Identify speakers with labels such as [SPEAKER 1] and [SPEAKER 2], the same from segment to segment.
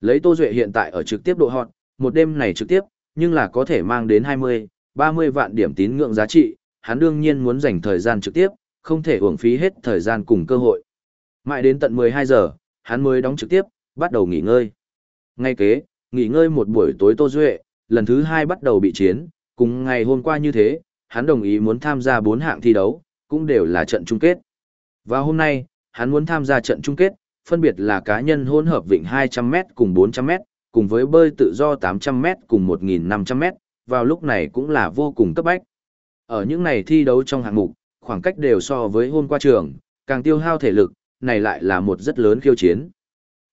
[SPEAKER 1] Lấy Tô Duệ hiện tại ở trực tiếp độ hot, một đêm này trực tiếp, nhưng là có thể mang đến 20, 30 vạn điểm tín ngưỡng giá trị, hắn đương nhiên muốn dành thời gian trực tiếp, không thể uổng phí hết thời gian cùng cơ hội. Mãi đến tận 12 giờ, hắn mới đóng trực tiếp, bắt đầu nghỉ ngơi. Ngay kế, nghỉ ngơi một buổi tối Tô Duệ, lần thứ hai bắt đầu bị chiến, cùng ngày hôm qua như thế, hắn đồng ý muốn tham gia bốn hạng thi đấu, cũng đều là trận chung kết. Và hôm nay, hắn muốn tham gia trận chung kết, phân biệt là cá nhân hỗn hợp vịnh 200m cùng 400m, cùng với bơi tự do 800m cùng 1500m, vào lúc này cũng là vô cùng cấp bách. Ở những này thi đấu trong hạng mục, khoảng cách đều so với hôm qua trường, càng tiêu hao thể lực, này lại là một rất lớn khiêu chiến.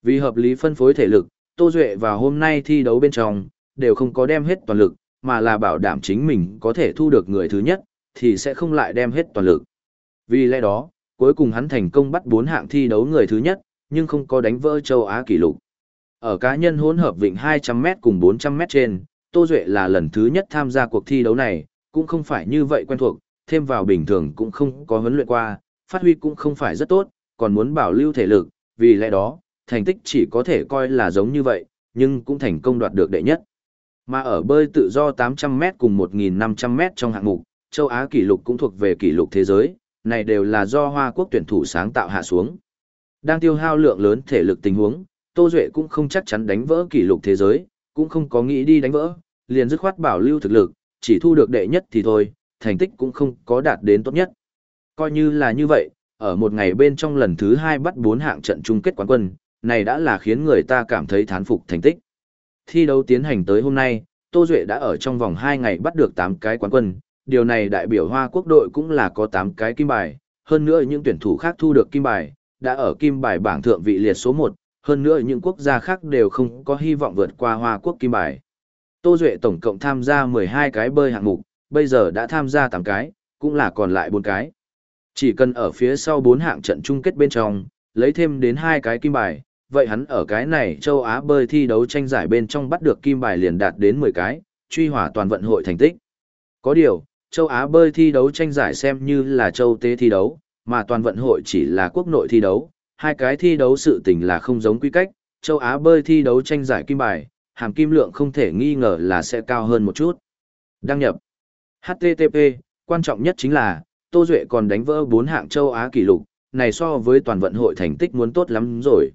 [SPEAKER 1] Vì hợp lý phân phối thể lực, Tô Duệ vào hôm nay thi đấu bên trong, đều không có đem hết toàn lực, mà là bảo đảm chính mình có thể thu được người thứ nhất, thì sẽ không lại đem hết toàn lực. Vì lẽ đó, cuối cùng hắn thành công bắt bốn hạng thi đấu người thứ nhất, nhưng không có đánh vỡ châu Á kỷ lục. Ở cá nhân hỗn hợp vịnh 200m cùng 400m trên, Tô Duệ là lần thứ nhất tham gia cuộc thi đấu này, cũng không phải như vậy quen thuộc, thêm vào bình thường cũng không có huấn luyện qua, phát huy cũng không phải rất tốt, còn muốn bảo lưu thể lực, vì lẽ đó, thành tích chỉ có thể coi là giống như vậy, nhưng cũng thành công đoạt được đệ nhất. Mà ở bơi tự do 800m cùng 1.500m trong hạng mục, châu Á kỷ lục cũng thuộc về kỷ lục thế giới, này đều là do Hoa Quốc tuyển thủ sáng tạo hạ xuống. Đang tiêu hao lượng lớn thể lực tình huống, Tô Duệ cũng không chắc chắn đánh vỡ kỷ lục thế giới, cũng không có nghĩ đi đánh vỡ, liền dứt khoát bảo lưu thực lực, chỉ thu được đệ nhất thì thôi, thành tích cũng không có đạt đến tốt nhất. Coi như là như vậy, ở một ngày bên trong lần thứ hai bắt bốn hạng trận chung kết quán quân, này đã là khiến người ta cảm thấy thán phục thành tích. Thi đấu tiến hành tới hôm nay, Tô Duệ đã ở trong vòng hai ngày bắt được tám cái quán quân, điều này đại biểu Hoa quốc đội cũng là có tám cái kim bài, hơn nữa những tuyển thủ khác thu được kim bài, đã ở kim bài bảng thượng vị liệt số 1, hơn nữa những quốc gia khác đều không có hy vọng vượt qua Hoa quốc kim bài. Tô Duệ tổng cộng tham gia 12 cái bơi hạng mục, bây giờ đã tham gia 8 cái, cũng là còn lại 4 cái. Chỉ cần ở phía sau 4 hạng trận chung kết bên trong, lấy thêm đến 2 cái kim bài, vậy hắn ở cái này châu Á bơi thi đấu tranh giải bên trong bắt được kim bài liền đạt đến 10 cái, truy hỏa toàn vận hội thành tích. Có điều, châu Á bơi thi đấu tranh giải xem như là châu tế thi đấu, mà toàn vận hội chỉ là quốc nội thi đấu, hai cái thi đấu sự tình là không giống quy cách, châu Á bơi thi đấu tranh giải kim bài, hàm kim lượng không thể nghi ngờ là sẽ cao hơn một chút. Đăng nhập HTTP, quan trọng nhất chính là, Tô Duệ còn đánh vỡ 4 hạng châu Á kỷ lục, này so với toàn vận hội thành tích muốn tốt lắm rồi.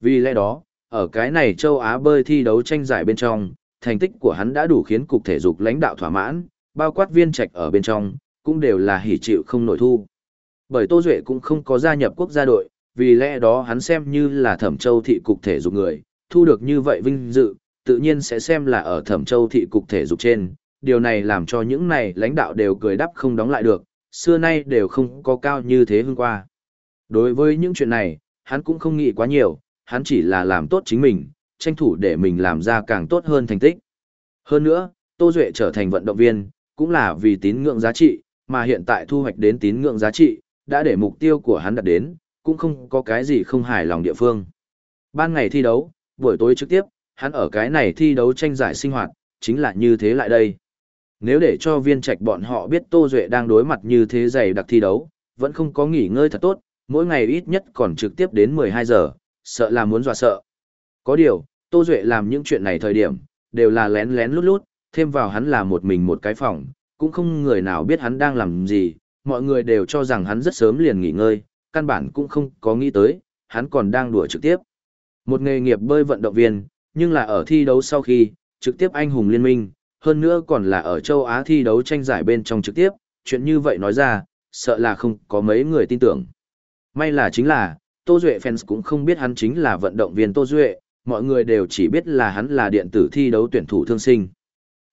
[SPEAKER 1] Vì lẽ đó, ở cái này châu Á bơi thi đấu tranh giải bên trong, thành tích của hắn đã đủ khiến cục thể dục lãnh đạo thỏa mãn, bao quát viên trạch ở bên trong, cũng đều là hỉ chịu không nổi thu. Bởi Tô Duệ cũng không có gia nhập quốc gia đội, vì lẽ đó hắn xem như là thẩm châu thị cục thể dục người, thu được như vậy vinh dự, tự nhiên sẽ xem là ở thẩm châu thị cục thể dục trên. Điều này làm cho những này lãnh đạo đều cười đắp không đóng lại được, xưa nay đều không có cao như thế hơn qua. Đối với những chuyện này, hắn cũng không nghĩ quá nhiều, hắn chỉ là làm tốt chính mình, tranh thủ để mình làm ra càng tốt hơn thành tích. Hơn nữa, Tô Duệ trở thành vận động viên, cũng là vì tín ngưỡng giá trị, mà hiện tại thu hoạch đến tín ngưỡng giá trị, đã để mục tiêu của hắn đạt đến, cũng không có cái gì không hài lòng địa phương. Ban ngày thi đấu, buổi tối trực tiếp, hắn ở cái này thi đấu tranh giải sinh hoạt, chính là như thế lại đây. Nếu để cho viên trạch bọn họ biết Tô Duệ đang đối mặt như thế dày đặc thi đấu, vẫn không có nghỉ ngơi thật tốt, mỗi ngày ít nhất còn trực tiếp đến 12 giờ, sợ là muốn dọa sợ. Có điều, Tô Duệ làm những chuyện này thời điểm, đều là lén lén lút lút, thêm vào hắn là một mình một cái phòng, cũng không người nào biết hắn đang làm gì, mọi người đều cho rằng hắn rất sớm liền nghỉ ngơi, căn bản cũng không có nghĩ tới, hắn còn đang đùa trực tiếp. Một nghề nghiệp bơi vận động viên, nhưng là ở thi đấu sau khi, trực tiếp anh hùng liên minh, hơn nữa còn là ở châu Á thi đấu tranh giải bên trong trực tiếp, chuyện như vậy nói ra, sợ là không có mấy người tin tưởng. May là chính là, Tô Duệ fans cũng không biết hắn chính là vận động viên Tô Duệ, mọi người đều chỉ biết là hắn là điện tử thi đấu tuyển thủ thương sinh.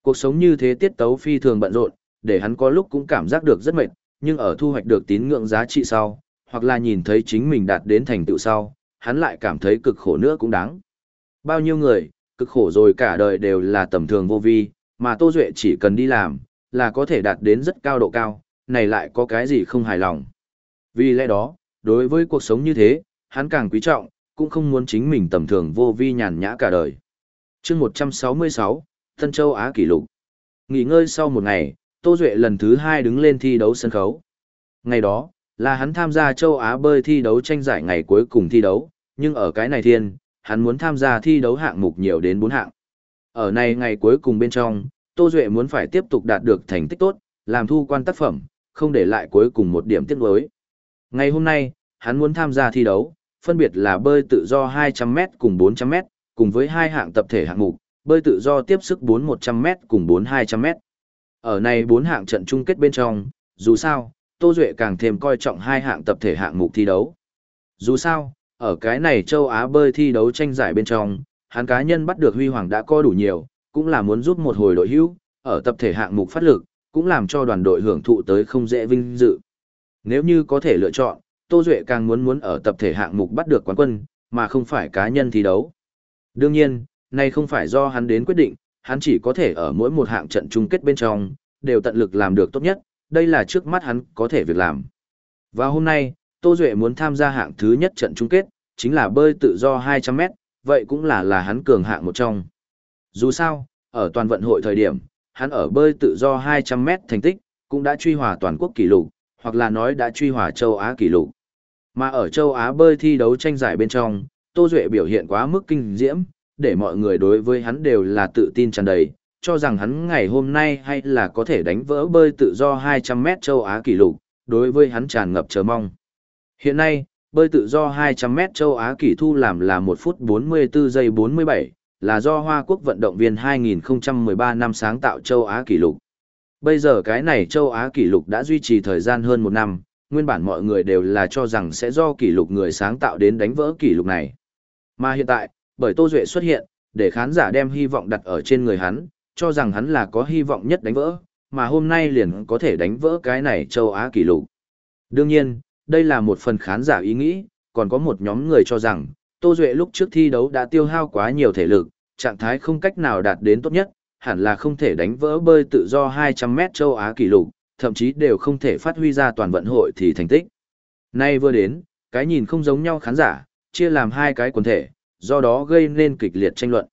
[SPEAKER 1] Cuộc sống như thế tiết tấu phi thường bận rộn, để hắn có lúc cũng cảm giác được rất mệt, nhưng ở thu hoạch được tín ngưỡng giá trị sau, hoặc là nhìn thấy chính mình đạt đến thành tựu sau, hắn lại cảm thấy cực khổ nữa cũng đáng. Bao nhiêu người, cực khổ rồi cả đời đều là tầm thường vô vi, mà Tô Duệ chỉ cần đi làm, là có thể đạt đến rất cao độ cao, này lại có cái gì không hài lòng. Vì lẽ đó, đối với cuộc sống như thế, hắn càng quý trọng, cũng không muốn chính mình tầm thường vô vi nhàn nhã cả đời. chương 166, Tân Châu Á kỷ lục. Nghỉ ngơi sau một ngày, Tô Duệ lần thứ hai đứng lên thi đấu sân khấu. Ngày đó, là hắn tham gia châu Á bơi thi đấu tranh giải ngày cuối cùng thi đấu, nhưng ở cái này thiên, hắn muốn tham gia thi đấu hạng mục nhiều đến 4 hạng. Ở này ngày cuối cùng bên trong, Tô Duệ muốn phải tiếp tục đạt được thành tích tốt, làm thu quan tác phẩm, không để lại cuối cùng một điểm tiếc nuối. Ngày hôm nay, hắn muốn tham gia thi đấu, phân biệt là bơi tự do 200m cùng 400m, cùng với hai hạng tập thể hạng mục, bơi tự do tiếp sức 4-100m cùng 4-200m. Ở này bốn hạng trận chung kết bên trong, dù sao, Tô Duệ càng thêm coi trọng hai hạng tập thể hạng mục thi đấu. Dù sao, ở cái này châu Á bơi thi đấu tranh giải bên trong, hắn cá nhân bắt được huy hoàng đã coi đủ nhiều, cũng là muốn giúp một hồi đội hữu, ở tập thể hạng mục phát lực, cũng làm cho đoàn đội hưởng thụ tới không dễ vinh dự. Nếu như có thể lựa chọn, Tô Duệ càng muốn muốn ở tập thể hạng mục bắt được quán quân, mà không phải cá nhân thi đấu. Đương nhiên, này không phải do hắn đến quyết định, hắn chỉ có thể ở mỗi một hạng trận chung kết bên trong, đều tận lực làm được tốt nhất, đây là trước mắt hắn có thể việc làm. Và hôm nay, Tô Duệ muốn tham gia hạng thứ nhất trận chung kết, chính là bơi tự do 200m, vậy cũng là là hắn cường hạng một trong. Dù sao, ở toàn vận hội thời điểm, hắn ở bơi tự do 200m thành tích, cũng đã truy hòa toàn quốc kỷ lục, hoặc là nói đã truy hòa châu Á kỷ lục. Mà ở châu Á bơi thi đấu tranh giải bên trong, Tô Duệ biểu hiện quá mức kinh diễm, để mọi người đối với hắn đều là tự tin tràn đầy, cho rằng hắn ngày hôm nay hay là có thể đánh vỡ bơi tự do 200m châu Á kỷ lục, đối với hắn tràn ngập chờ mong. Hiện nay, bơi tự do 200m châu Á kỷ thu làm là 1 phút 44 giây 47, là do Hoa Quốc vận động viên 2013 năm sáng tạo châu Á kỷ lục. Bây giờ cái này châu Á kỷ lục đã duy trì thời gian hơn một năm, nguyên bản mọi người đều là cho rằng sẽ do kỷ lục người sáng tạo đến đánh vỡ kỷ lục này. Mà hiện tại, bởi Tô Duệ xuất hiện, để khán giả đem hy vọng đặt ở trên người hắn, cho rằng hắn là có hy vọng nhất đánh vỡ, mà hôm nay liền có thể đánh vỡ cái này châu Á kỷ lục. Đương nhiên, đây là một phần khán giả ý nghĩ, còn có một nhóm người cho rằng, Tô Duệ lúc trước thi đấu đã tiêu hao quá nhiều thể lực, trạng thái không cách nào đạt đến tốt nhất, hẳn là không thể đánh vỡ bơi tự do 200m châu Á kỷ lục, thậm chí đều không thể phát huy ra toàn vận hội thì thành tích. Nay vừa đến, cái nhìn không giống nhau khán giả, chia làm hai cái quần thể, do đó gây nên kịch liệt tranh luận.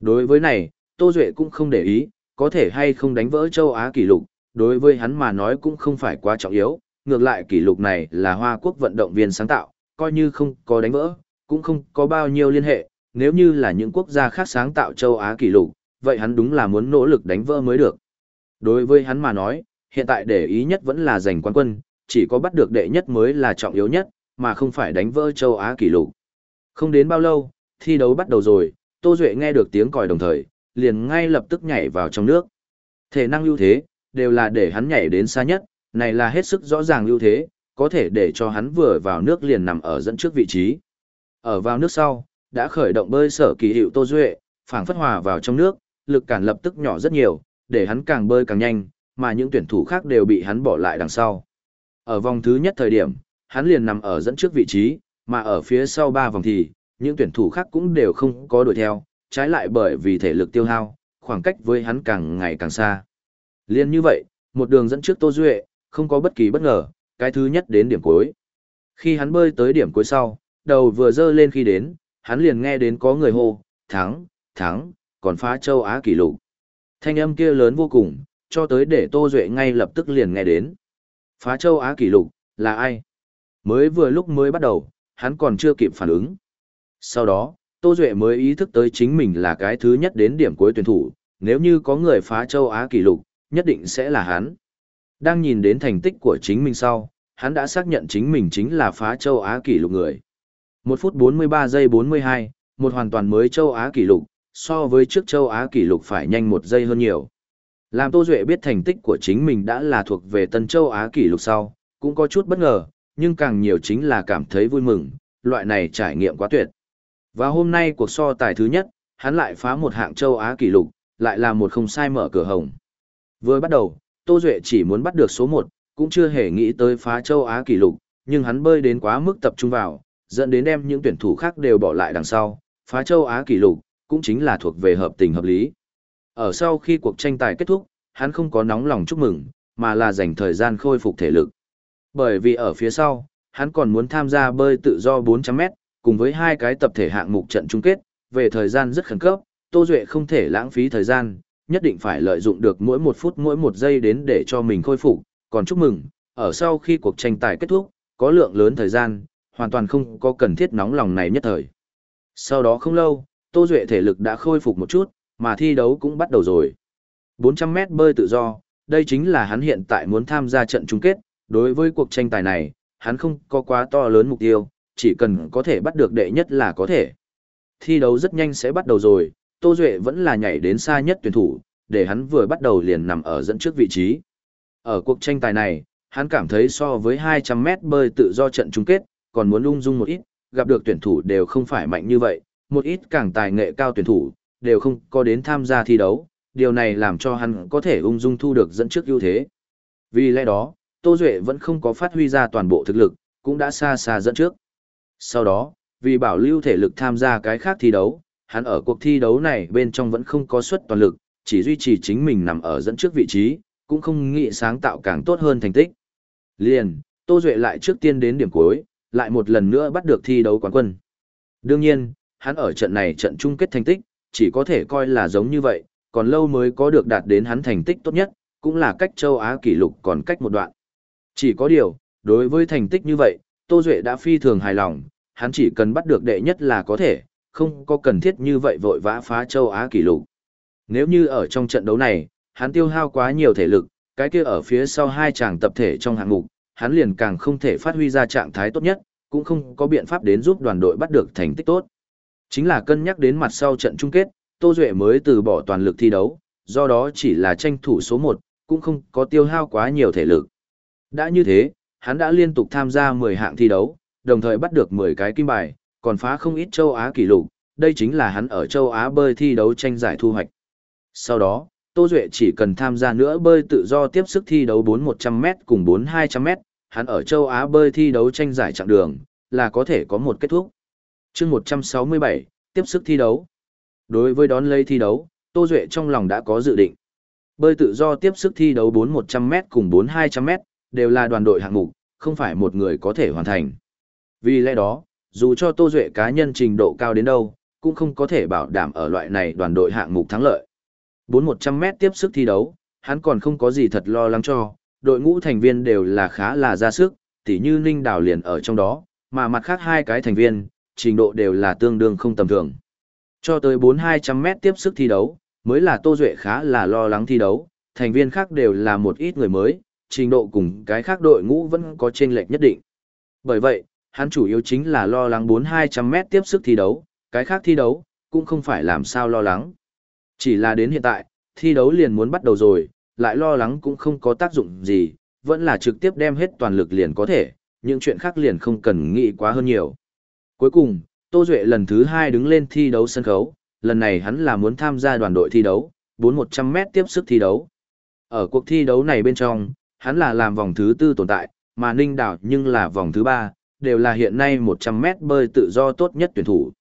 [SPEAKER 1] Đối với này, Tô Duệ cũng không để ý, có thể hay không đánh vỡ châu Á kỷ lục, đối với hắn mà nói cũng không phải quá trọng yếu, ngược lại kỷ lục này là Hoa Quốc vận động viên sáng tạo, coi như không có đánh vỡ, cũng không có bao nhiêu liên hệ, nếu như là những quốc gia khác sáng tạo châu Á kỷ lục, vậy hắn đúng là muốn nỗ lực đánh vỡ mới được. Đối với hắn mà nói, hiện tại để ý nhất vẫn là giành quán quân, chỉ có bắt được đệ nhất mới là trọng yếu nhất, mà không phải đánh vỡ châu Á kỷ lục. Không đến bao lâu, thi đấu bắt đầu rồi, Tô Duệ nghe được tiếng còi đồng thời, liền ngay lập tức nhảy vào trong nước. Thể năng ưu thế, đều là để hắn nhảy đến xa nhất, này là hết sức rõ ràng ưu thế, có thể để cho hắn vừa vào nước liền nằm ở dẫn trước vị trí. Ở vào nước sau, đã khởi động bơi sở kỳ hiệu Tô Duệ, phảng phất hòa vào trong nước, lực cản lập tức nhỏ rất nhiều, để hắn càng bơi càng nhanh, mà những tuyển thủ khác đều bị hắn bỏ lại đằng sau. Ở vòng thứ nhất thời điểm, hắn liền nằm ở dẫn trước vị trí, mà ở phía sau ba vòng thì, những tuyển thủ khác cũng đều không có đuổi theo, trái lại bởi vì thể lực tiêu hao, khoảng cách với hắn càng ngày càng xa. Liên như vậy, một đường dẫn trước Tô Duệ, không có bất kỳ bất ngờ, cái thứ nhất đến điểm cuối. Khi hắn bơi tới điểm cuối sau, đầu vừa dơ lên khi đến, hắn liền nghe đến có người hô, thắng, thắng, còn phá châu Á kỷ lục. Thanh âm kia lớn vô cùng, cho tới để Tô Duệ ngay lập tức liền nghe đến. Phá châu Á kỷ lục, là ai? Mới vừa lúc mới bắt đầu, hắn còn chưa kịp phản ứng. Sau đó, Tô Duệ mới ý thức tới chính mình là cái thứ nhất đến điểm cuối tuyển thủ, nếu như có người phá châu Á kỷ lục, nhất định sẽ là hắn. Đang nhìn đến thành tích của chính mình sau, hắn đã xác nhận chính mình chính là phá châu Á kỷ lục người. 1 phút 43 giây 42, một hoàn toàn mới châu Á kỷ lục, so với trước châu Á kỷ lục phải nhanh một giây hơn nhiều. Làm Tô Duệ biết thành tích của chính mình đã là thuộc về tân châu Á kỷ lục sau, cũng có chút bất ngờ, nhưng càng nhiều chính là cảm thấy vui mừng, loại này trải nghiệm quá tuyệt. Và hôm nay cuộc so tài thứ nhất, hắn lại phá một hạng châu Á kỷ lục, lại là một không sai mở cửa hồng. Vừa bắt đầu, Tô Duệ chỉ muốn bắt được số 1, cũng chưa hề nghĩ tới phá châu Á kỷ lục, nhưng hắn bơi đến quá mức tập trung vào, dẫn đến đem những tuyển thủ khác đều bỏ lại đằng sau, phá châu Á kỷ lục, cũng chính là thuộc về hợp tình hợp lý. Ở sau khi cuộc tranh tài kết thúc, hắn không có nóng lòng chúc mừng, mà là dành thời gian khôi phục thể lực. Bởi vì ở phía sau, hắn còn muốn tham gia bơi tự do 400m, cùng với hai cái tập thể hạng mục trận chung kết, về thời gian rất khẩn cấp, Tô Duệ không thể lãng phí thời gian, nhất định phải lợi dụng được mỗi một phút mỗi một giây đến để cho mình khôi phục, còn chúc mừng, ở sau khi cuộc tranh tài kết thúc, có lượng lớn thời gian, hoàn toàn không có cần thiết nóng lòng này nhất thời. Sau đó không lâu, Tô Duệ thể lực đã khôi phục một chút, mà thi đấu cũng bắt đầu rồi. 400 mét bơi tự do, đây chính là hắn hiện tại muốn tham gia trận chung kết, đối với cuộc tranh tài này, hắn không có quá to lớn mục tiêu, chỉ cần có thể bắt được đệ nhất là có thể. Thi đấu rất nhanh sẽ bắt đầu rồi, Tô Duệ vẫn là nhảy đến xa nhất tuyển thủ, để hắn vừa bắt đầu liền nằm ở dẫn trước vị trí. Ở cuộc tranh tài này, hắn cảm thấy so với 200 mét bơi tự do trận chung kết, còn muốn ung dung một ít, gặp được tuyển thủ đều không phải mạnh như vậy, một ít càng tài nghệ cao tuyển thủ, đều không có đến tham gia thi đấu, điều này làm cho hắn có thể ung dung thu được dẫn trước ưu thế. Vì lẽ đó, Tô Duệ vẫn không có phát huy ra toàn bộ thực lực, cũng đã xa xa dẫn trước. Sau đó, vì bảo lưu thể lực tham gia cái khác thi đấu, hắn ở cuộc thi đấu này bên trong vẫn không có suất toàn lực, chỉ duy trì chính mình nằm ở dẫn trước vị trí, cũng không nghĩ sáng tạo càng tốt hơn thành tích. Liền, Tô Duệ lại trước tiên đến điểm cuối, lại một lần nữa bắt được thi đấu quán quân. Đương nhiên, hắn ở trận này trận chung kết thành tích, chỉ có thể coi là giống như vậy, còn lâu mới có được đạt đến hắn thành tích tốt nhất, cũng là cách châu Á kỷ lục còn cách một đoạn. Chỉ có điều, đối với thành tích như vậy, Tô Duệ đã phi thường hài lòng, hắn chỉ cần bắt được đệ nhất là có thể, không có cần thiết như vậy vội vã phá châu Á kỷ lục. Nếu như ở trong trận đấu này, hắn tiêu hao quá nhiều thể lực, cái kia ở phía sau hai chàng tập thể trong hạng mục, hắn liền càng không thể phát huy ra trạng thái tốt nhất, cũng không có biện pháp đến giúp đoàn đội bắt được thành tích tốt. Chính là cân nhắc đến mặt sau trận chung kết, Tô Duệ mới từ bỏ toàn lực thi đấu, do đó chỉ là tranh thủ số 1, cũng không có tiêu hao quá nhiều thể lực. Đã như thế, hắn đã liên tục tham gia 10 hạng thi đấu, đồng thời bắt được 10 cái kim bài, còn phá không ít châu Á kỷ lục, đây chính là hắn ở châu Á bơi thi đấu tranh giải thu hoạch. Sau đó, Tô Duệ chỉ cần tham gia nữa bơi tự do tiếp sức thi đấu 4100m cùng 4200m, hắn ở châu Á bơi thi đấu tranh giải chặng đường, là có thể có một kết thúc. chương 167, tiếp sức thi đấu. Đối với đón lấy thi đấu, Tô Duệ trong lòng đã có dự định. Bơi tự do tiếp sức thi đấu 4100m cùng 4200m, đều là đoàn đội hạng mục, không phải một người có thể hoàn thành. Vì lẽ đó, dù cho Tô Duệ cá nhân trình độ cao đến đâu, cũng không có thể bảo đảm ở loại này đoàn đội hạng mục thắng lợi. 4100m tiếp sức thi đấu, hắn còn không có gì thật lo lắng cho, đội ngũ thành viên đều là khá là ra sức, tỉ như Ninh Đào liền ở trong đó, mà mặt khác hai cái thành viên, trình độ đều là tương đương không tầm thường. Cho tới 4200m tiếp sức thi đấu, mới là Tô Duệ khá là lo lắng thi đấu, thành viên khác đều là một ít người mới, trình độ cùng cái khác đội ngũ vẫn có chênh lệch nhất định. Bởi vậy, hắn chủ yếu chính là lo lắng 4-200m tiếp sức thi đấu, cái khác thi đấu, cũng không phải làm sao lo lắng. Chỉ là đến hiện tại, thi đấu liền muốn bắt đầu rồi, lại lo lắng cũng không có tác dụng gì, vẫn là trực tiếp đem hết toàn lực liền có thể, những chuyện khác liền không cần nghĩ quá hơn nhiều. Cuối cùng, Tô Duệ lần thứ hai đứng lên thi đấu sân khấu, lần này hắn là muốn tham gia đoàn đội thi đấu, 4-100m tiếp sức thi đấu. Ở cuộc thi đấu này bên trong, hắn là làm vòng thứ tư tồn tại, mà Ninh Đảo nhưng là vòng thứ ba, đều là hiện nay 100 mét bơi tự do tốt nhất tuyển thủ.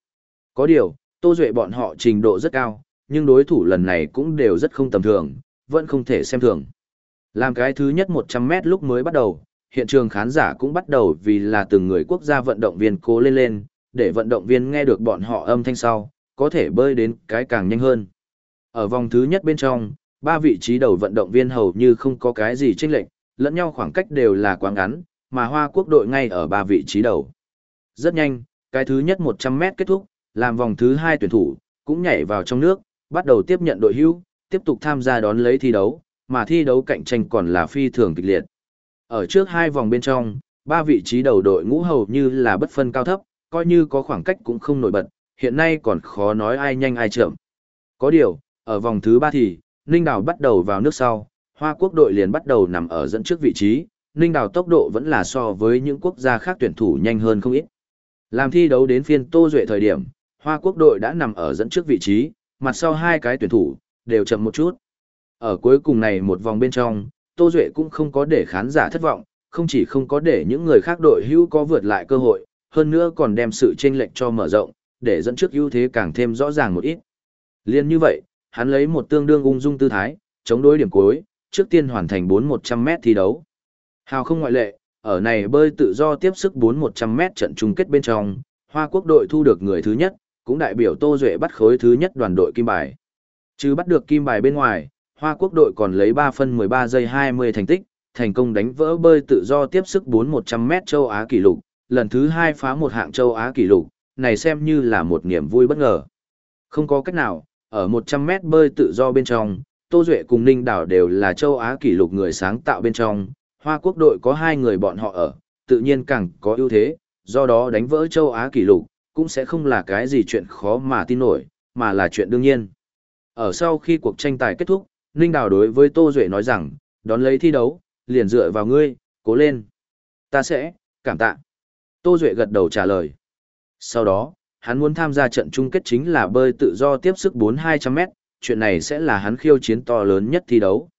[SPEAKER 1] Có điều, Tô Duệ bọn họ trình độ rất cao, nhưng đối thủ lần này cũng đều rất không tầm thường, vẫn không thể xem thường. Làm cái thứ nhất 100 mét lúc mới bắt đầu, hiện trường khán giả cũng bắt đầu vì là từng người quốc gia vận động viên cố lên lên, để vận động viên nghe được bọn họ âm thanh sau, có thể bơi đến cái càng nhanh hơn. Ở vòng thứ nhất bên trong, ba vị trí đầu vận động viên hầu như không có cái gì chênh lệch, lẫn nhau khoảng cách đều là quá ngắn, mà Hoa Quốc đội ngay ở ba vị trí đầu. Rất nhanh, cái thứ nhất 100m kết thúc, làm vòng thứ hai tuyển thủ, cũng nhảy vào trong nước, bắt đầu tiếp nhận đội hữu, tiếp tục tham gia đón lấy thi đấu, mà thi đấu cạnh tranh còn là phi thường kịch liệt. Ở trước hai vòng bên trong, ba vị trí đầu đội ngũ hầu như là bất phân cao thấp, coi như có khoảng cách cũng không nổi bật, hiện nay còn khó nói ai nhanh ai chậm. Có điều, ở vòng thứ ba thì, Ninh Đào bắt đầu vào nước sau, Hoa Quốc đội liền bắt đầu nằm ở dẫn trước vị trí, Ninh Đào tốc độ vẫn là so với những quốc gia khác tuyển thủ nhanh hơn không ít. Làm thi đấu đến phiên Tô Duệ thời điểm, Hoa Quốc đội đã nằm ở dẫn trước vị trí, mặt sau hai cái tuyển thủ, đều chậm một chút. Ở cuối cùng này một vòng bên trong, Tô Duệ cũng không có để khán giả thất vọng, không chỉ không có để những người khác đội hữu có vượt lại cơ hội, hơn nữa còn đem sự chênh lệch cho mở rộng, để dẫn trước ưu thế càng thêm rõ ràng một ít. Liên như vậy, hắn lấy một tương đương ung dung tư thái, chống đối điểm cuối, trước tiên hoàn thành 4-100m thi đấu. Hào không ngoại lệ, ở này bơi tự do tiếp sức 4-100m trận chung kết bên trong, Hoa Quốc đội thu được người thứ nhất, cũng đại biểu Tô Duệ bắt khối thứ nhất đoàn đội kim bài. Chứ bắt được kim bài bên ngoài, Hoa Quốc đội còn lấy 3 phân 13 giây 20 thành tích, thành công đánh vỡ bơi tự do tiếp sức 4-100m châu Á kỷ lục, lần thứ hai phá một hạng châu Á kỷ lục, này xem như là một niềm vui bất ngờ. Không có cách nào, ở 100m bơi tự do bên trong, Tô Duệ cùng Ninh Đảo đều là châu Á kỷ lục người sáng tạo bên trong, Hoa Quốc đội có hai người bọn họ ở, tự nhiên càng có ưu thế, do đó đánh vỡ châu Á kỷ lục, cũng sẽ không là cái gì chuyện khó mà tin nổi, mà là chuyện đương nhiên. Ở sau khi cuộc tranh tài kết thúc, Ninh Đào đối với Tô Duệ nói rằng, đón lấy thi đấu, liền dựa vào ngươi, cố lên. Ta sẽ, cảm tạ. Tô Duệ gật đầu trả lời. Sau đó, hắn muốn tham gia trận chung kết chính là bơi tự do tiếp sức 4-200m, chuyện này sẽ là hắn khiêu chiến to lớn nhất thi đấu.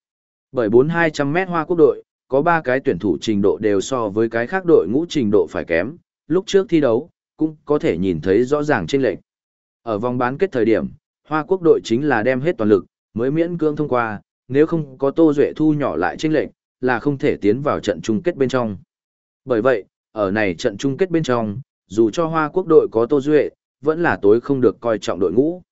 [SPEAKER 1] Bởi 4200m Hoa Quốc đội, có 3 cái tuyển thủ trình độ đều so với cái khác đội ngũ trình độ phải kém, lúc trước thi đấu, cũng có thể nhìn thấy rõ ràng trên lệnh. Ở vòng bán kết thời điểm, Hoa Quốc đội chính là đem hết toàn lực, mới miễn cưỡng thông qua, nếu không có Tô Duệ thu nhỏ lại trên lệnh, là không thể tiến vào trận chung kết bên trong. Bởi vậy, ở này trận chung kết bên trong, dù cho Hoa Quốc đội có Tô Duệ, vẫn là tối không được coi trọng đội ngũ.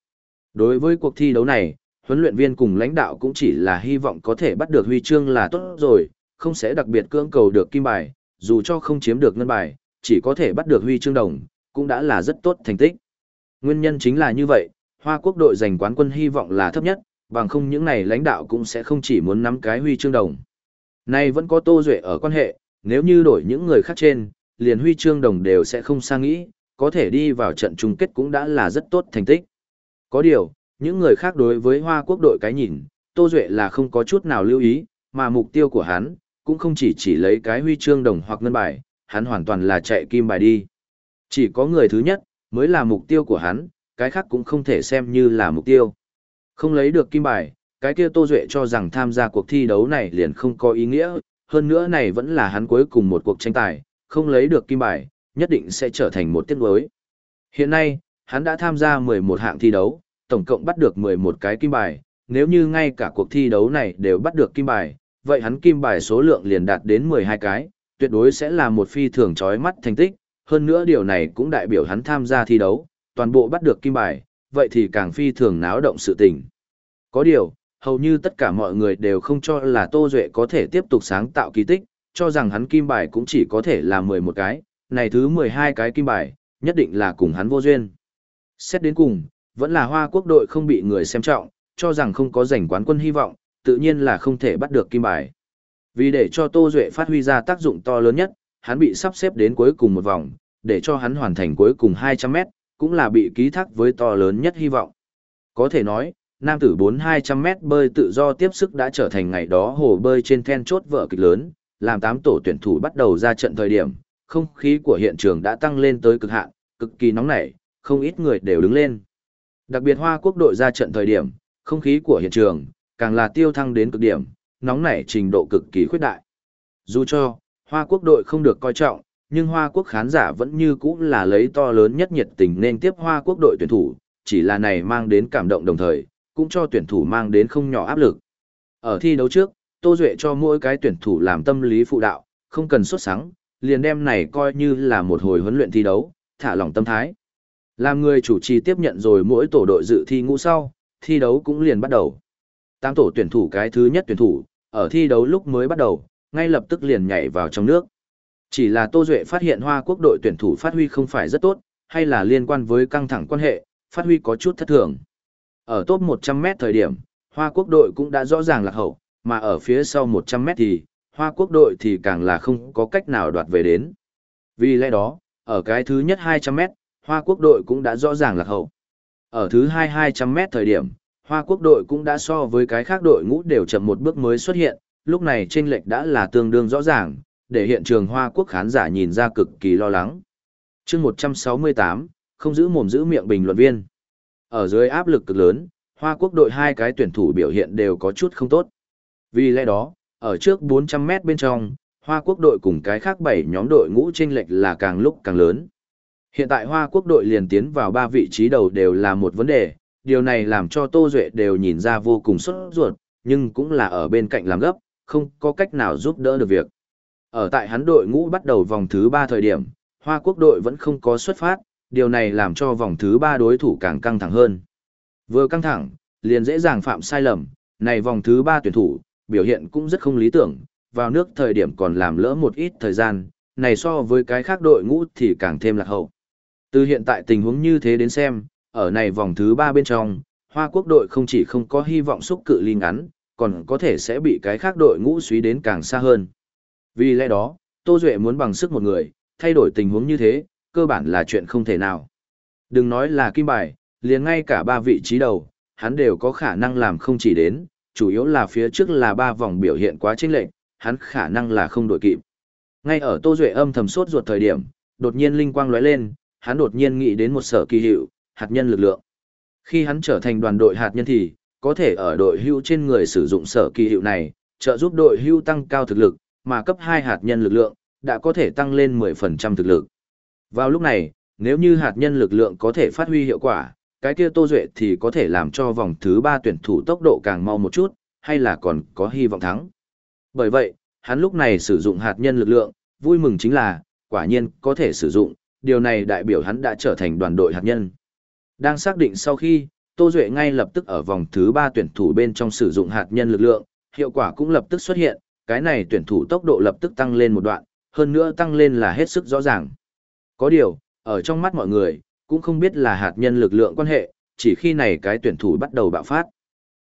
[SPEAKER 1] Đối với cuộc thi đấu này, huấn luyện viên cùng lãnh đạo cũng chỉ là hy vọng có thể bắt được huy chương là tốt rồi, không sẽ đặc biệt cưỡng cầu được kim bài, dù cho không chiếm được ngân bài, chỉ có thể bắt được huy chương đồng, cũng đã là rất tốt thành tích. Nguyên nhân chính là như vậy, Hoa Quốc đội giành quán quân hy vọng là thấp nhất, bằng không những này lãnh đạo cũng sẽ không chỉ muốn nắm cái huy chương đồng. Nay vẫn có Tô Duệ ở quan hệ, nếu như đổi những người khác trên, liền huy chương đồng đều sẽ không sang nghĩ, có thể đi vào trận chung kết cũng đã là rất tốt thành tích. Có điều, những người khác đối với Hoa Quốc đội cái nhìn, Tô Duệ là không có chút nào lưu ý, mà mục tiêu của hắn, cũng không chỉ chỉ lấy cái huy chương đồng hoặc ngân bài, hắn hoàn toàn là chạy kim bài đi. Chỉ có người thứ nhất, mới là mục tiêu của hắn, cái khác cũng không thể xem như là mục tiêu. Không lấy được kim bài, cái kia Tô Duệ cho rằng tham gia cuộc thi đấu này liền không có ý nghĩa, hơn nữa này vẫn là hắn cuối cùng một cuộc tranh tài, không lấy được kim bài, nhất định sẽ trở thành một tiếc nuối. Hiện nay, hắn đã tham gia 11 hạng thi đấu, tổng cộng bắt được 11 cái kim bài, nếu như ngay cả cuộc thi đấu này đều bắt được kim bài, vậy hắn kim bài số lượng liền đạt đến 12 cái, tuyệt đối sẽ là một phi thường chói mắt thành tích, hơn nữa điều này cũng đại biểu hắn tham gia thi đấu, toàn bộ bắt được kim bài, vậy thì càng phi thường náo động sự tình. Có điều, hầu như tất cả mọi người đều không cho là Tô Duệ có thể tiếp tục sáng tạo kỳ tích, cho rằng hắn kim bài cũng chỉ có thể là 11 cái, này thứ 12 cái kim bài, nhất định là cùng hắn vô duyên. Xét đến cùng, vẫn là Hoa Quốc đội không bị người xem trọng, cho rằng không có giành quán quân hy vọng, tự nhiên là không thể bắt được kim bài. Vì để cho Tô Duệ phát huy ra tác dụng to lớn nhất, hắn bị sắp xếp đến cuối cùng một vòng, để cho hắn hoàn thành cuối cùng 200 mét, cũng là bị ký thác với to lớn nhất hy vọng. Có thể nói, nam tử 4-200 mét bơi tự do tiếp sức đã trở thành ngày đó hồ bơi trên then chốt vợ kịch lớn, làm 8 tổ tuyển thủ bắt đầu ra trận thời điểm, không khí của hiện trường đã tăng lên tới cực hạn, cực kỳ nóng nảy, không ít người đều đứng lên. Đặc biệt Hoa Quốc đội ra trận thời điểm, không khí của hiện trường càng là tiêu thăng đến cực điểm, nóng nảy trình độ cực kỳ khuyết đại. Dù cho Hoa Quốc đội không được coi trọng, nhưng Hoa Quốc khán giả vẫn như cũ là lấy to lớn nhất nhiệt tình nên tiếp Hoa Quốc đội tuyển thủ, chỉ là này mang đến cảm động đồng thời, cũng cho tuyển thủ mang đến không nhỏ áp lực. Ở thi đấu trước, Tô Duệ cho mỗi cái tuyển thủ làm tâm lý phụ đạo, không cần xuất sáng, liền đem này coi như là một hồi huấn luyện thi đấu, thả lỏng tâm thái. Làm người chủ trì tiếp nhận rồi mỗi tổ đội dự thi ngũ sau, thi đấu cũng liền bắt đầu. Tám tổ tuyển thủ cái thứ nhất tuyển thủ, ở thi đấu lúc mới bắt đầu, ngay lập tức liền nhảy vào trong nước. Chỉ là Tô Duệ phát hiện Hoa Quốc đội tuyển thủ phát huy không phải rất tốt, hay là liên quan với căng thẳng quan hệ, phát huy có chút thất thường. Ở top 100m thời điểm, Hoa Quốc đội cũng đã rõ ràng là hậu, mà ở phía sau 100m thì, Hoa Quốc đội thì càng là không có cách nào đoạt về đến. Vì lẽ đó, ở cái thứ nhất 200m, Hoa Quốc đội cũng đã rõ ràng lạc hậu. Ở thứ hai 200m thời điểm, Hoa Quốc đội cũng đã so với cái khác đội ngũ đều chậm một bước mới xuất hiện, lúc này chênh lệch đã là tương đương rõ ràng, để hiện trường Hoa Quốc khán giả nhìn ra cực kỳ lo lắng. chương 168, không giữ mồm giữ miệng bình luận viên. Ở dưới áp lực cực lớn, Hoa Quốc đội hai cái tuyển thủ biểu hiện đều có chút không tốt. Vì lẽ đó, ở trước 400 mét bên trong, Hoa Quốc đội cùng cái khác bảy nhóm đội ngũ chênh lệch là càng lúc càng lớn. Hiện tại Hoa Quốc đội liền tiến vào ba vị trí đầu đều là một vấn đề, điều này làm cho Tô Duệ đều nhìn ra vô cùng sốt ruột, nhưng cũng là ở bên cạnh làm gấp, không có cách nào giúp đỡ được việc. Ở tại hắn đội ngũ bắt đầu vòng thứ 3 thời điểm, Hoa Quốc đội vẫn không có xuất phát, điều này làm cho vòng thứ 3 đối thủ càng căng thẳng hơn. Vừa căng thẳng, liền dễ dàng phạm sai lầm, này vòng thứ 3 tuyển thủ, biểu hiện cũng rất không lý tưởng, vào nước thời điểm còn làm lỡ một ít thời gian, này so với cái khác đội ngũ thì càng thêm lạc hậu. Từ hiện tại tình huống như thế đến xem, ở này vòng thứ 3 bên trong, Hoa Quốc đội không chỉ không có hy vọng xúc cự ly ngắn, còn có thể sẽ bị cái khác đội ngũ suý đến càng xa hơn. Vì lẽ đó, Tô Duệ muốn bằng sức một người, thay đổi tình huống như thế, cơ bản là chuyện không thể nào. Đừng nói là kim bài, liền ngay cả ba vị trí đầu, hắn đều có khả năng làm không chỉ đến, chủ yếu là phía trước là ba vòng biểu hiện quá chênh lệch, hắn khả năng là không đổi kịp. Ngay ở Tô Duệ âm thầm sốt ruột thời điểm, đột nhiên linh quang lóe lên, hắn đột nhiên nghĩ đến một sở kỳ hiệu, hạt nhân lực lượng. Khi hắn trở thành đoàn đội hạt nhân thì, có thể ở đội hưu trên người sử dụng sở kỳ hiệu này, trợ giúp đội hưu tăng cao thực lực, mà cấp 2 hạt nhân lực lượng, đã có thể tăng lên 10% thực lực. Vào lúc này, nếu như hạt nhân lực lượng có thể phát huy hiệu quả, cái kia Tô Duệ thì có thể làm cho vòng thứ 3 tuyển thủ tốc độ càng mau một chút, hay là còn có hy vọng thắng. Bởi vậy, hắn lúc này sử dụng hạt nhân lực lượng, vui mừng chính là, quả nhiên có thể sử dụng, điều này đại biểu hắn đã trở thành đoàn đội hạt nhân. Đang xác định sau khi, Tô Duệ ngay lập tức ở vòng thứ 3 tuyển thủ bên trong sử dụng hạt nhân lực lượng, hiệu quả cũng lập tức xuất hiện, cái này tuyển thủ tốc độ lập tức tăng lên một đoạn, hơn nữa tăng lên là hết sức rõ ràng. Có điều, ở trong mắt mọi người, cũng không biết là hạt nhân lực lượng quan hệ, chỉ khi này cái tuyển thủ bắt đầu bạo phát.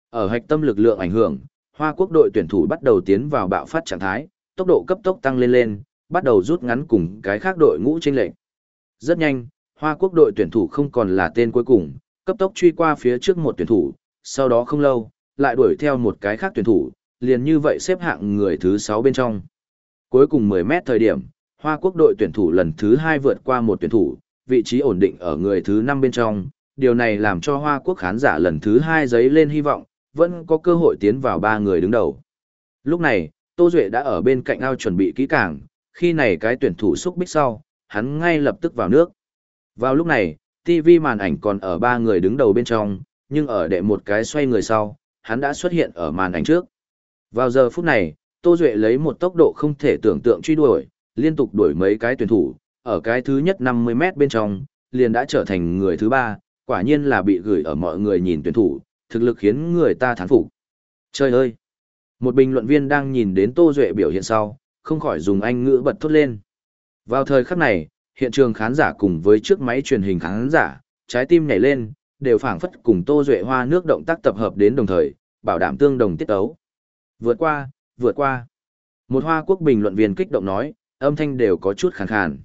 [SPEAKER 1] Ở hạch tâm lực lượng ảnh hưởng, Hoa Quốc đội tuyển thủ bắt đầu tiến vào bạo phát trạng thái, tốc độ cấp tốc tăng lên lên, bắt đầu rút ngắn cùng cái khác đội ngũ chênh lệch. Rất nhanh, Hoa Quốc đội tuyển thủ không còn là tên cuối cùng, cấp tốc truy qua phía trước một tuyển thủ, sau đó không lâu, lại đuổi theo một cái khác tuyển thủ, liền như vậy xếp hạng người thứ 6 bên trong. Cuối cùng 10 mét thời điểm, Hoa Quốc đội tuyển thủ lần thứ 2 vượt qua một tuyển thủ, vị trí ổn định ở người thứ 5 bên trong, điều này làm cho Hoa Quốc khán giả lần thứ 2 giấy lên hy vọng, vẫn có cơ hội tiến vào ba người đứng đầu. Lúc này, Tô Duệ đã ở bên cạnh ao chuẩn bị kỹ càng, khi này cái tuyển thủ xúc bích sau, hắn ngay lập tức vào nước. Vào lúc này, TV màn ảnh còn ở ba người đứng đầu bên trong, nhưng ở đệ một cái xoay người sau, hắn đã xuất hiện ở màn ảnh trước. Vào giờ phút này, Tô Duệ lấy một tốc độ không thể tưởng tượng truy đuổi, liên tục đuổi mấy cái tuyển thủ, ở cái thứ nhất 50 mét bên trong, liền đã trở thành người thứ ba, quả nhiên là bị gửi ở mọi người nhìn tuyển thủ, thực lực khiến người ta thán phục. Trời ơi! Một bình luận viên đang nhìn đến Tô Duệ biểu hiện sau, không khỏi dùng anh ngữ bật thốt lên. Vào thời khắc này, hiện trường khán giả cùng với chiếc máy truyền hình khán giả, trái tim nhảy lên, đều phảng phất cùng Tô Duệ Hoa nước động tác tập hợp đến đồng thời, bảo đảm tương đồng tiết tấu. Vượt qua, vượt qua. Một Hoa Quốc bình luận viên kích động nói, âm thanh đều có chút khàn khàn.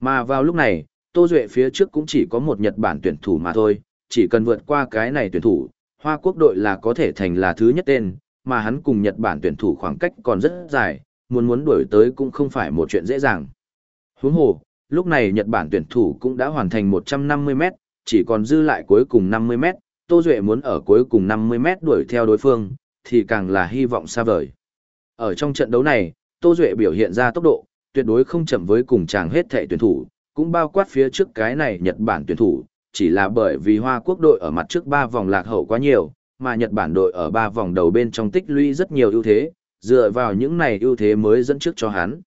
[SPEAKER 1] Mà vào lúc này, Tô Duệ phía trước cũng chỉ có một Nhật Bản tuyển thủ mà thôi, chỉ cần vượt qua cái này tuyển thủ, Hoa Quốc đội là có thể thành là thứ nhất tên, mà hắn cùng Nhật Bản tuyển thủ khoảng cách còn rất dài, muốn muốn đuổi tới cũng không phải một chuyện dễ dàng. Huống hồ, lúc này Nhật Bản tuyển thủ cũng đã hoàn thành 150m, chỉ còn dư lại cuối cùng 50m, Tô Duệ muốn ở cuối cùng 50m đuổi theo đối phương, thì càng là hy vọng xa vời. Ở trong trận đấu này, Tô Duệ biểu hiện ra tốc độ, tuyệt đối không chậm với cùng chàng hết thệ tuyển thủ, cũng bao quát phía trước cái này Nhật Bản tuyển thủ, chỉ là bởi vì Hoa Quốc đội ở mặt trước 3 vòng lạc hậu quá nhiều, mà Nhật Bản đội ở 3 vòng đầu bên trong tích lũy rất nhiều ưu thế, dựa vào những này ưu thế mới dẫn trước cho hắn.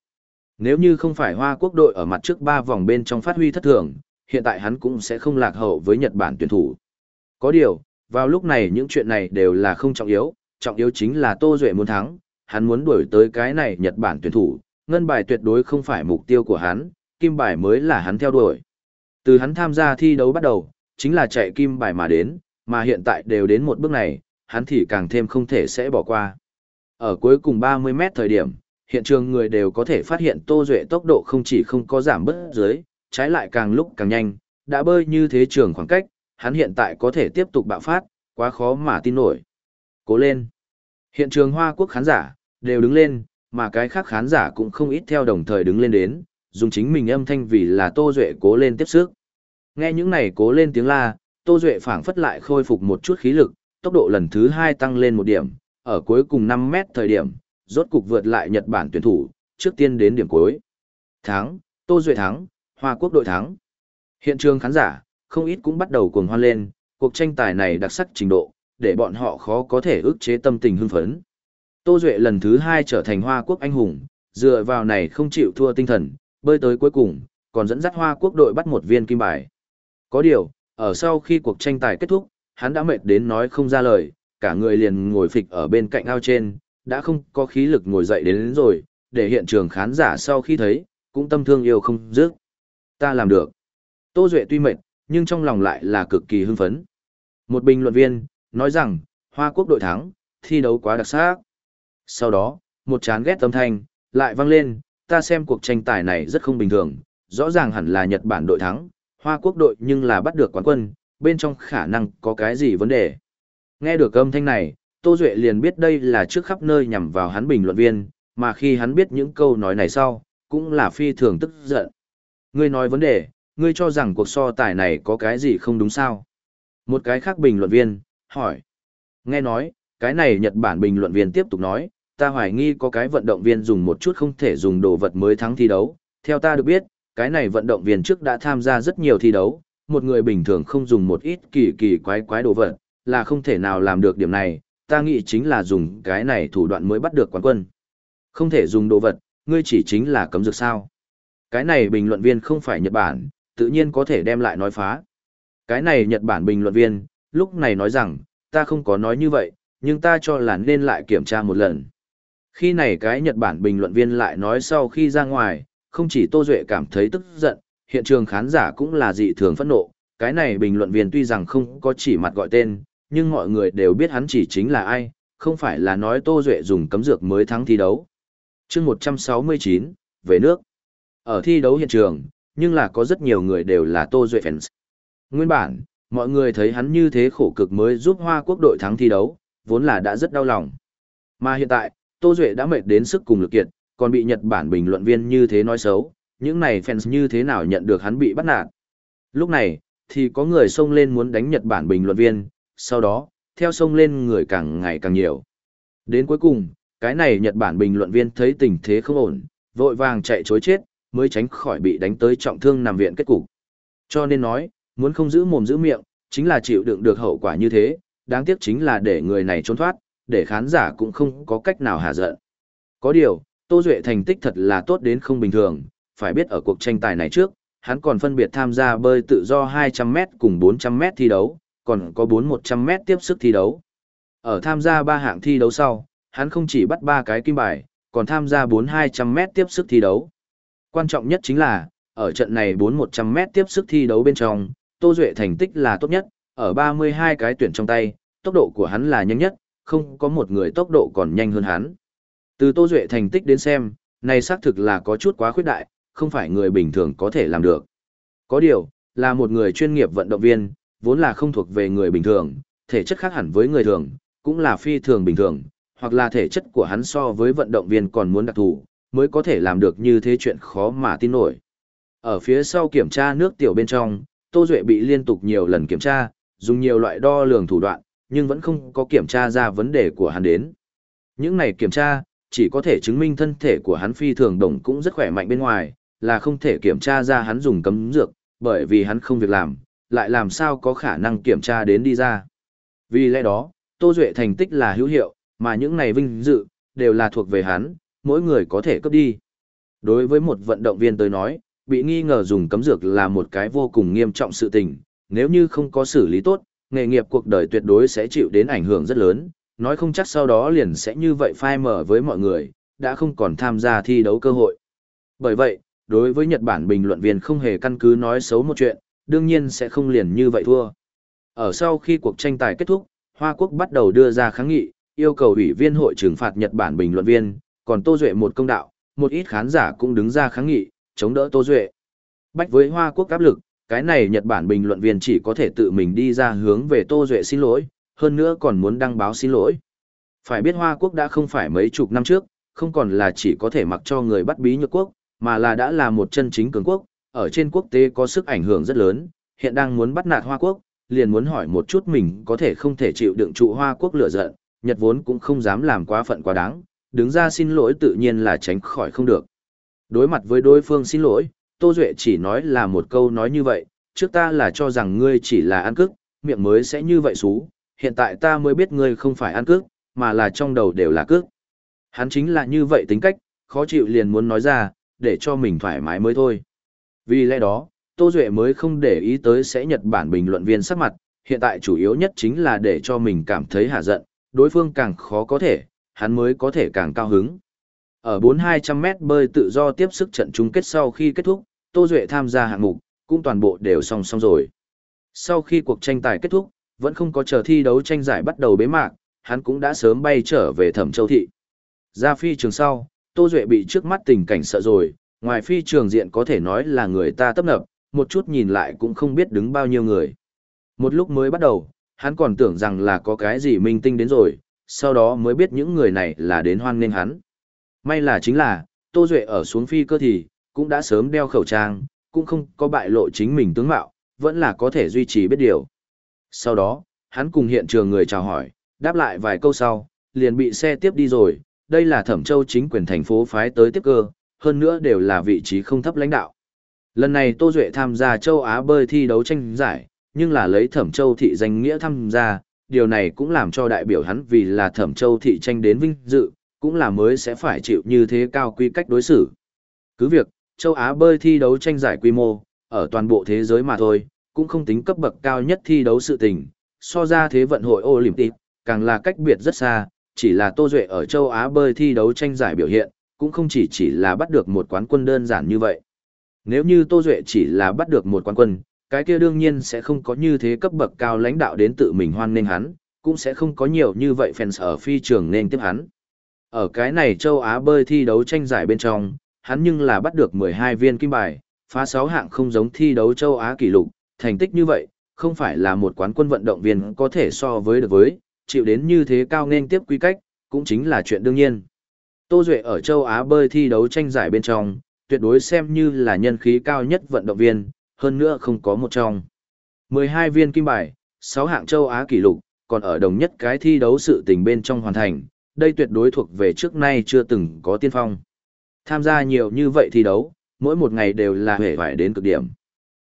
[SPEAKER 1] Nếu như không phải Hoa Quốc đội ở mặt trước 3 vòng bên trong phát huy thất thường, hiện tại hắn cũng sẽ không lạc hậu với Nhật Bản tuyển thủ. Có điều, vào lúc này những chuyện này đều là không trọng yếu, trọng yếu chính là Tô Duệ muốn thắng, hắn muốn đuổi tới cái này Nhật Bản tuyển thủ, ngân bài tuyệt đối không phải mục tiêu của hắn, kim bài mới là hắn theo đuổi. Từ hắn tham gia thi đấu bắt đầu, chính là chạy kim bài mà đến, mà hiện tại đều đến một bước này, hắn thì càng thêm không thể sẽ bỏ qua. Ở cuối cùng 30 mét thời điểm, hiện trường người đều có thể phát hiện Tô Duệ tốc độ không chỉ không có giảm bất dưới, trái lại càng lúc càng nhanh, đã bơi như thế trường khoảng cách, hắn hiện tại có thể tiếp tục bạo phát, quá khó mà tin nổi. Cố lên. Hiện trường Hoa Quốc khán giả, đều đứng lên, mà cái khác khán giả cũng không ít theo đồng thời đứng lên đến, dùng chính mình âm thanh vì là Tô Duệ cố lên tiếp sức. Nghe những này cố lên tiếng la, Tô Duệ phảng phất lại khôi phục một chút khí lực, tốc độ lần thứ hai tăng lên một điểm, ở cuối cùng 5 mét thời điểm, rốt cục vượt lại Nhật Bản tuyển thủ, trước tiên đến điểm cuối. Thắng, Tô Duệ thắng, Hoa Quốc đội thắng. Hiện trường khán giả, không ít cũng bắt đầu cuồng hoan lên, cuộc tranh tài này đặc sắc trình độ, để bọn họ khó có thể ức chế tâm tình hưng phấn. Tô Duệ lần thứ hai trở thành Hoa Quốc anh hùng, dựa vào này không chịu thua tinh thần, bơi tới cuối cùng, còn dẫn dắt Hoa Quốc đội bắt một viên kim bài. Có điều, ở sau khi cuộc tranh tài kết thúc, hắn đã mệt đến nói không ra lời, cả người liền ngồi phịch ở bên cạnh ao trên, đã không có khí lực ngồi dậy đến, đến rồi, để hiện trường khán giả sau khi thấy, cũng tâm thương yêu không dứt. Ta làm được. Tô Duệ tuy mệt, nhưng trong lòng lại là cực kỳ hưng phấn. Một bình luận viên, nói rằng, Hoa Quốc đội thắng, thi đấu quá đặc sắc. Sau đó, một chán ghét âm thanh, lại vang lên, ta xem cuộc tranh tài này rất không bình thường, rõ ràng hẳn là Nhật Bản đội thắng, Hoa Quốc đội nhưng là bắt được quán quân, bên trong khả năng có cái gì vấn đề. Nghe được âm thanh này, Tô Duệ liền biết đây là trước khắp nơi nhằm vào hắn bình luận viên, mà khi hắn biết những câu nói này sau, cũng là phi thường tức giận. Ngươi nói vấn đề, ngươi cho rằng cuộc so tài này có cái gì không đúng sao? Một cái khác bình luận viên, hỏi. Nghe nói, cái này Nhật Bản bình luận viên tiếp tục nói, ta hoài nghi có cái vận động viên dùng một chút không thể dùng đồ vật mới thắng thi đấu. Theo ta được biết, cái này vận động viên trước đã tham gia rất nhiều thi đấu, một người bình thường không dùng một ít kỳ kỳ quái quái đồ vật, là không thể nào làm được điểm này, ta nghĩ chính là dùng cái này thủ đoạn mới bắt được quán quân. Không thể dùng đồ vật, ngươi chỉ chính là cấm dược sao. Cái này bình luận viên không phải Nhật Bản, tự nhiên có thể đem lại nói phá. Cái này Nhật Bản bình luận viên, lúc này nói rằng, ta không có nói như vậy, nhưng ta cho là nên lại kiểm tra một lần. Khi này cái Nhật Bản bình luận viên lại nói sau khi ra ngoài, không chỉ Tô Duệ cảm thấy tức giận, hiện trường khán giả cũng là dị thường phẫn nộ. Cái này bình luận viên tuy rằng không có chỉ mặt gọi tên, nhưng mọi người đều biết hắn chỉ chính là ai, không phải là nói Tô Duệ dùng cấm dược mới thắng thi đấu. chương 169, về nước. Ở thi đấu hiện trường, nhưng là có rất nhiều người đều là Tô Duệ fans. Nguyên bản, mọi người thấy hắn như thế khổ cực mới giúp Hoa Quốc đội thắng thi đấu, vốn là đã rất đau lòng. Mà hiện tại, Tô Duệ đã mệt đến sức cùng lực kiệt, còn bị Nhật Bản bình luận viên như thế nói xấu, những này fans như thế nào nhận được hắn bị bắt nạt. Lúc này, thì có người xông lên muốn đánh Nhật Bản bình luận viên, sau đó, theo sông lên người càng ngày càng nhiều. Đến cuối cùng, cái này Nhật Bản bình luận viên thấy tình thế không ổn, vội vàng chạy chối chết, mới tránh khỏi bị đánh tới trọng thương nằm viện kết cục. Cho nên nói, muốn không giữ mồm giữ miệng, chính là chịu đựng được hậu quả như thế, đáng tiếc chính là để người này trốn thoát, để khán giả cũng không có cách nào hạ giận. Có điều, Tô Duệ thành tích thật là tốt đến không bình thường, phải biết ở cuộc tranh tài này trước, hắn còn phân biệt tham gia bơi tự do 200m cùng 400m thi đấu, còn có 4-100 mét tiếp sức thi đấu. Ở tham gia 3 hạng thi đấu sau, hắn không chỉ bắt 3 cái kim bài, còn tham gia 4-200 mét tiếp sức thi đấu. Quan trọng nhất chính là, ở trận này 4-100 mét tiếp sức thi đấu bên trong, Tô Duệ thành tích là tốt nhất, ở 32 cái tuyển trong tay, tốc độ của hắn là nhanh nhất, không có một người tốc độ còn nhanh hơn hắn. Từ Tô Duệ thành tích đến xem, này xác thực là có chút quá khuyết đại, không phải người bình thường có thể làm được. Có điều, là một người chuyên nghiệp vận động viên, vốn là không thuộc về người bình thường, thể chất khác hẳn với người thường, cũng là phi thường bình thường, hoặc là thể chất của hắn so với vận động viên còn muốn đặc thù, mới có thể làm được như thế chuyện khó mà tin nổi. Ở phía sau kiểm tra nước tiểu bên trong, Tô Duệ bị liên tục nhiều lần kiểm tra, dùng nhiều loại đo lường thủ đoạn, nhưng vẫn không có kiểm tra ra vấn đề của hắn đến. Những này kiểm tra, chỉ có thể chứng minh thân thể của hắn phi thường đồng cũng rất khỏe mạnh bên ngoài, là không thể kiểm tra ra hắn dùng cấm dược, bởi vì hắn không việc làm, lại làm sao có khả năng kiểm tra đến đi ra. Vì lẽ đó, Tô Duệ thành tích là hữu hiệu, mà những này vinh dự, đều là thuộc về hắn, mỗi người có thể cấp đi. Đối với một vận động viên tới nói, bị nghi ngờ dùng cấm dược là một cái vô cùng nghiêm trọng sự tình, nếu như không có xử lý tốt, nghề nghiệp cuộc đời tuyệt đối sẽ chịu đến ảnh hưởng rất lớn, nói không chắc sau đó liền sẽ như vậy phai mở với mọi người, đã không còn tham gia thi đấu cơ hội. Bởi vậy, đối với Nhật Bản bình luận viên không hề căn cứ nói xấu một chuyện, đương nhiên sẽ không liền như vậy thua. Ở sau khi cuộc tranh tài kết thúc, Hoa Quốc bắt đầu đưa ra kháng nghị, yêu cầu ủy viên hội trừng phạt Nhật Bản bình luận viên, còn Tô Duệ một công đạo, một ít khán giả cũng đứng ra kháng nghị, chống đỡ Tô Duệ. Bách với Hoa Quốc áp lực, cái này Nhật Bản bình luận viên chỉ có thể tự mình đi ra hướng về Tô Duệ xin lỗi, hơn nữa còn muốn đăng báo xin lỗi. Phải biết Hoa Quốc đã không phải mấy chục năm trước, không còn là chỉ có thể mặc cho người bắt bí nhược quốc, mà là đã là một chân chính cường quốc, ở trên quốc tế có sức ảnh hưởng rất lớn, hiện đang muốn bắt nạt Hoa Quốc, liền muốn hỏi một chút mình có thể không thể chịu đựng trụ Hoa Quốc lửa giận, Nhật vốn cũng không dám làm quá phận quá đáng, đứng ra xin lỗi tự nhiên là tránh khỏi không được. Đối mặt với đối phương xin lỗi, Tô Duệ chỉ nói là một câu nói như vậy, trước ta là cho rằng ngươi chỉ là ăn cức, miệng mới sẽ như vậy xú, hiện tại ta mới biết ngươi không phải ăn cức, mà là trong đầu đều là cức. Hắn chính là như vậy tính cách, khó chịu liền muốn nói ra, để cho mình thoải mái mới thôi. Vì lẽ đó, Tô Duệ mới không để ý tới sẽ Nhật Bản bình luận viên sắc mặt, hiện tại chủ yếu nhất chính là để cho mình cảm thấy hạ giận, đối phương càng khó có thể, hắn mới có thể càng cao hứng. Ở 4200m bơi tự do tiếp sức trận chung kết sau khi kết thúc, Tô Duệ tham gia hạng mục, cũng toàn bộ đều xong xong rồi. Sau khi cuộc tranh tài kết thúc, vẫn không có chờ thi đấu tranh giải bắt đầu bế mạc, hắn cũng đã sớm bay trở về Thẩm Châu Thị. Ra phi trường sau, Tô Duệ bị trước mắt tình cảnh sợ rồi, ngoài phi trường diện có thể nói là người ta tấp nập, một chút nhìn lại cũng không biết đứng bao nhiêu người. Một lúc mới bắt đầu, hắn còn tưởng rằng là có cái gì minh tinh đến rồi, sau đó mới biết những người này là đến hoan nghênh hắn. May là chính là, Tô Duệ ở xuống phi cơ thì, cũng đã sớm đeo khẩu trang, cũng không có bại lộ chính mình tướng mạo, vẫn là có thể duy trì biết điều. Sau đó, hắn cùng hiện trường người chào hỏi, đáp lại vài câu sau, liền bị xe tiếp đi rồi, đây là Thẩm Châu chính quyền thành phố phái tới tiếp cơ, hơn nữa đều là vị trí không thấp lãnh đạo. Lần này Tô Duệ tham gia châu Á bơi thi đấu tranh giải, nhưng là lấy Thẩm Châu thị danh nghĩa tham gia, điều này cũng làm cho đại biểu hắn vì là Thẩm Châu thị tranh đến vinh dự, cũng là mới sẽ phải chịu như thế cao quy cách đối xử. Cứ việc, châu Á bơi thi đấu tranh giải quy mô, ở toàn bộ thế giới mà thôi, cũng không tính cấp bậc cao nhất thi đấu sự tình, so ra thế vận hội Olympic, càng là cách biệt rất xa, chỉ là Tô Duệ ở châu Á bơi thi đấu tranh giải biểu hiện, cũng không chỉ chỉ là bắt được một quán quân đơn giản như vậy. Nếu như Tô Duệ chỉ là bắt được một quán quân, cái kia đương nhiên sẽ không có như thế cấp bậc cao lãnh đạo đến tự mình hoan nghênh hắn, cũng sẽ không có nhiều như vậy fans ở phi trường nên tiếp hắn. Ở cái này châu Á bơi thi đấu tranh giải bên trong, hắn nhưng là bắt được 12 viên kim bài, phá 6 hạng không giống thi đấu châu Á kỷ lục, thành tích như vậy, không phải là một quán quân vận động viên có thể so với được với, chịu đến như thế cao nên tiếp quy cách, cũng chính là chuyện đương nhiên. Tô Duệ ở châu Á bơi thi đấu tranh giải bên trong, tuyệt đối xem như là nhân khí cao nhất vận động viên, hơn nữa không có một trong. 12 viên kim bài, 6 hạng châu Á kỷ lục, còn ở đồng nhất cái thi đấu sự tình bên trong hoàn thành, đây tuyệt đối thuộc về trước nay chưa từng có tiên phong. Tham gia nhiều như vậy thi đấu, mỗi một ngày đều là hề vải đến cực điểm.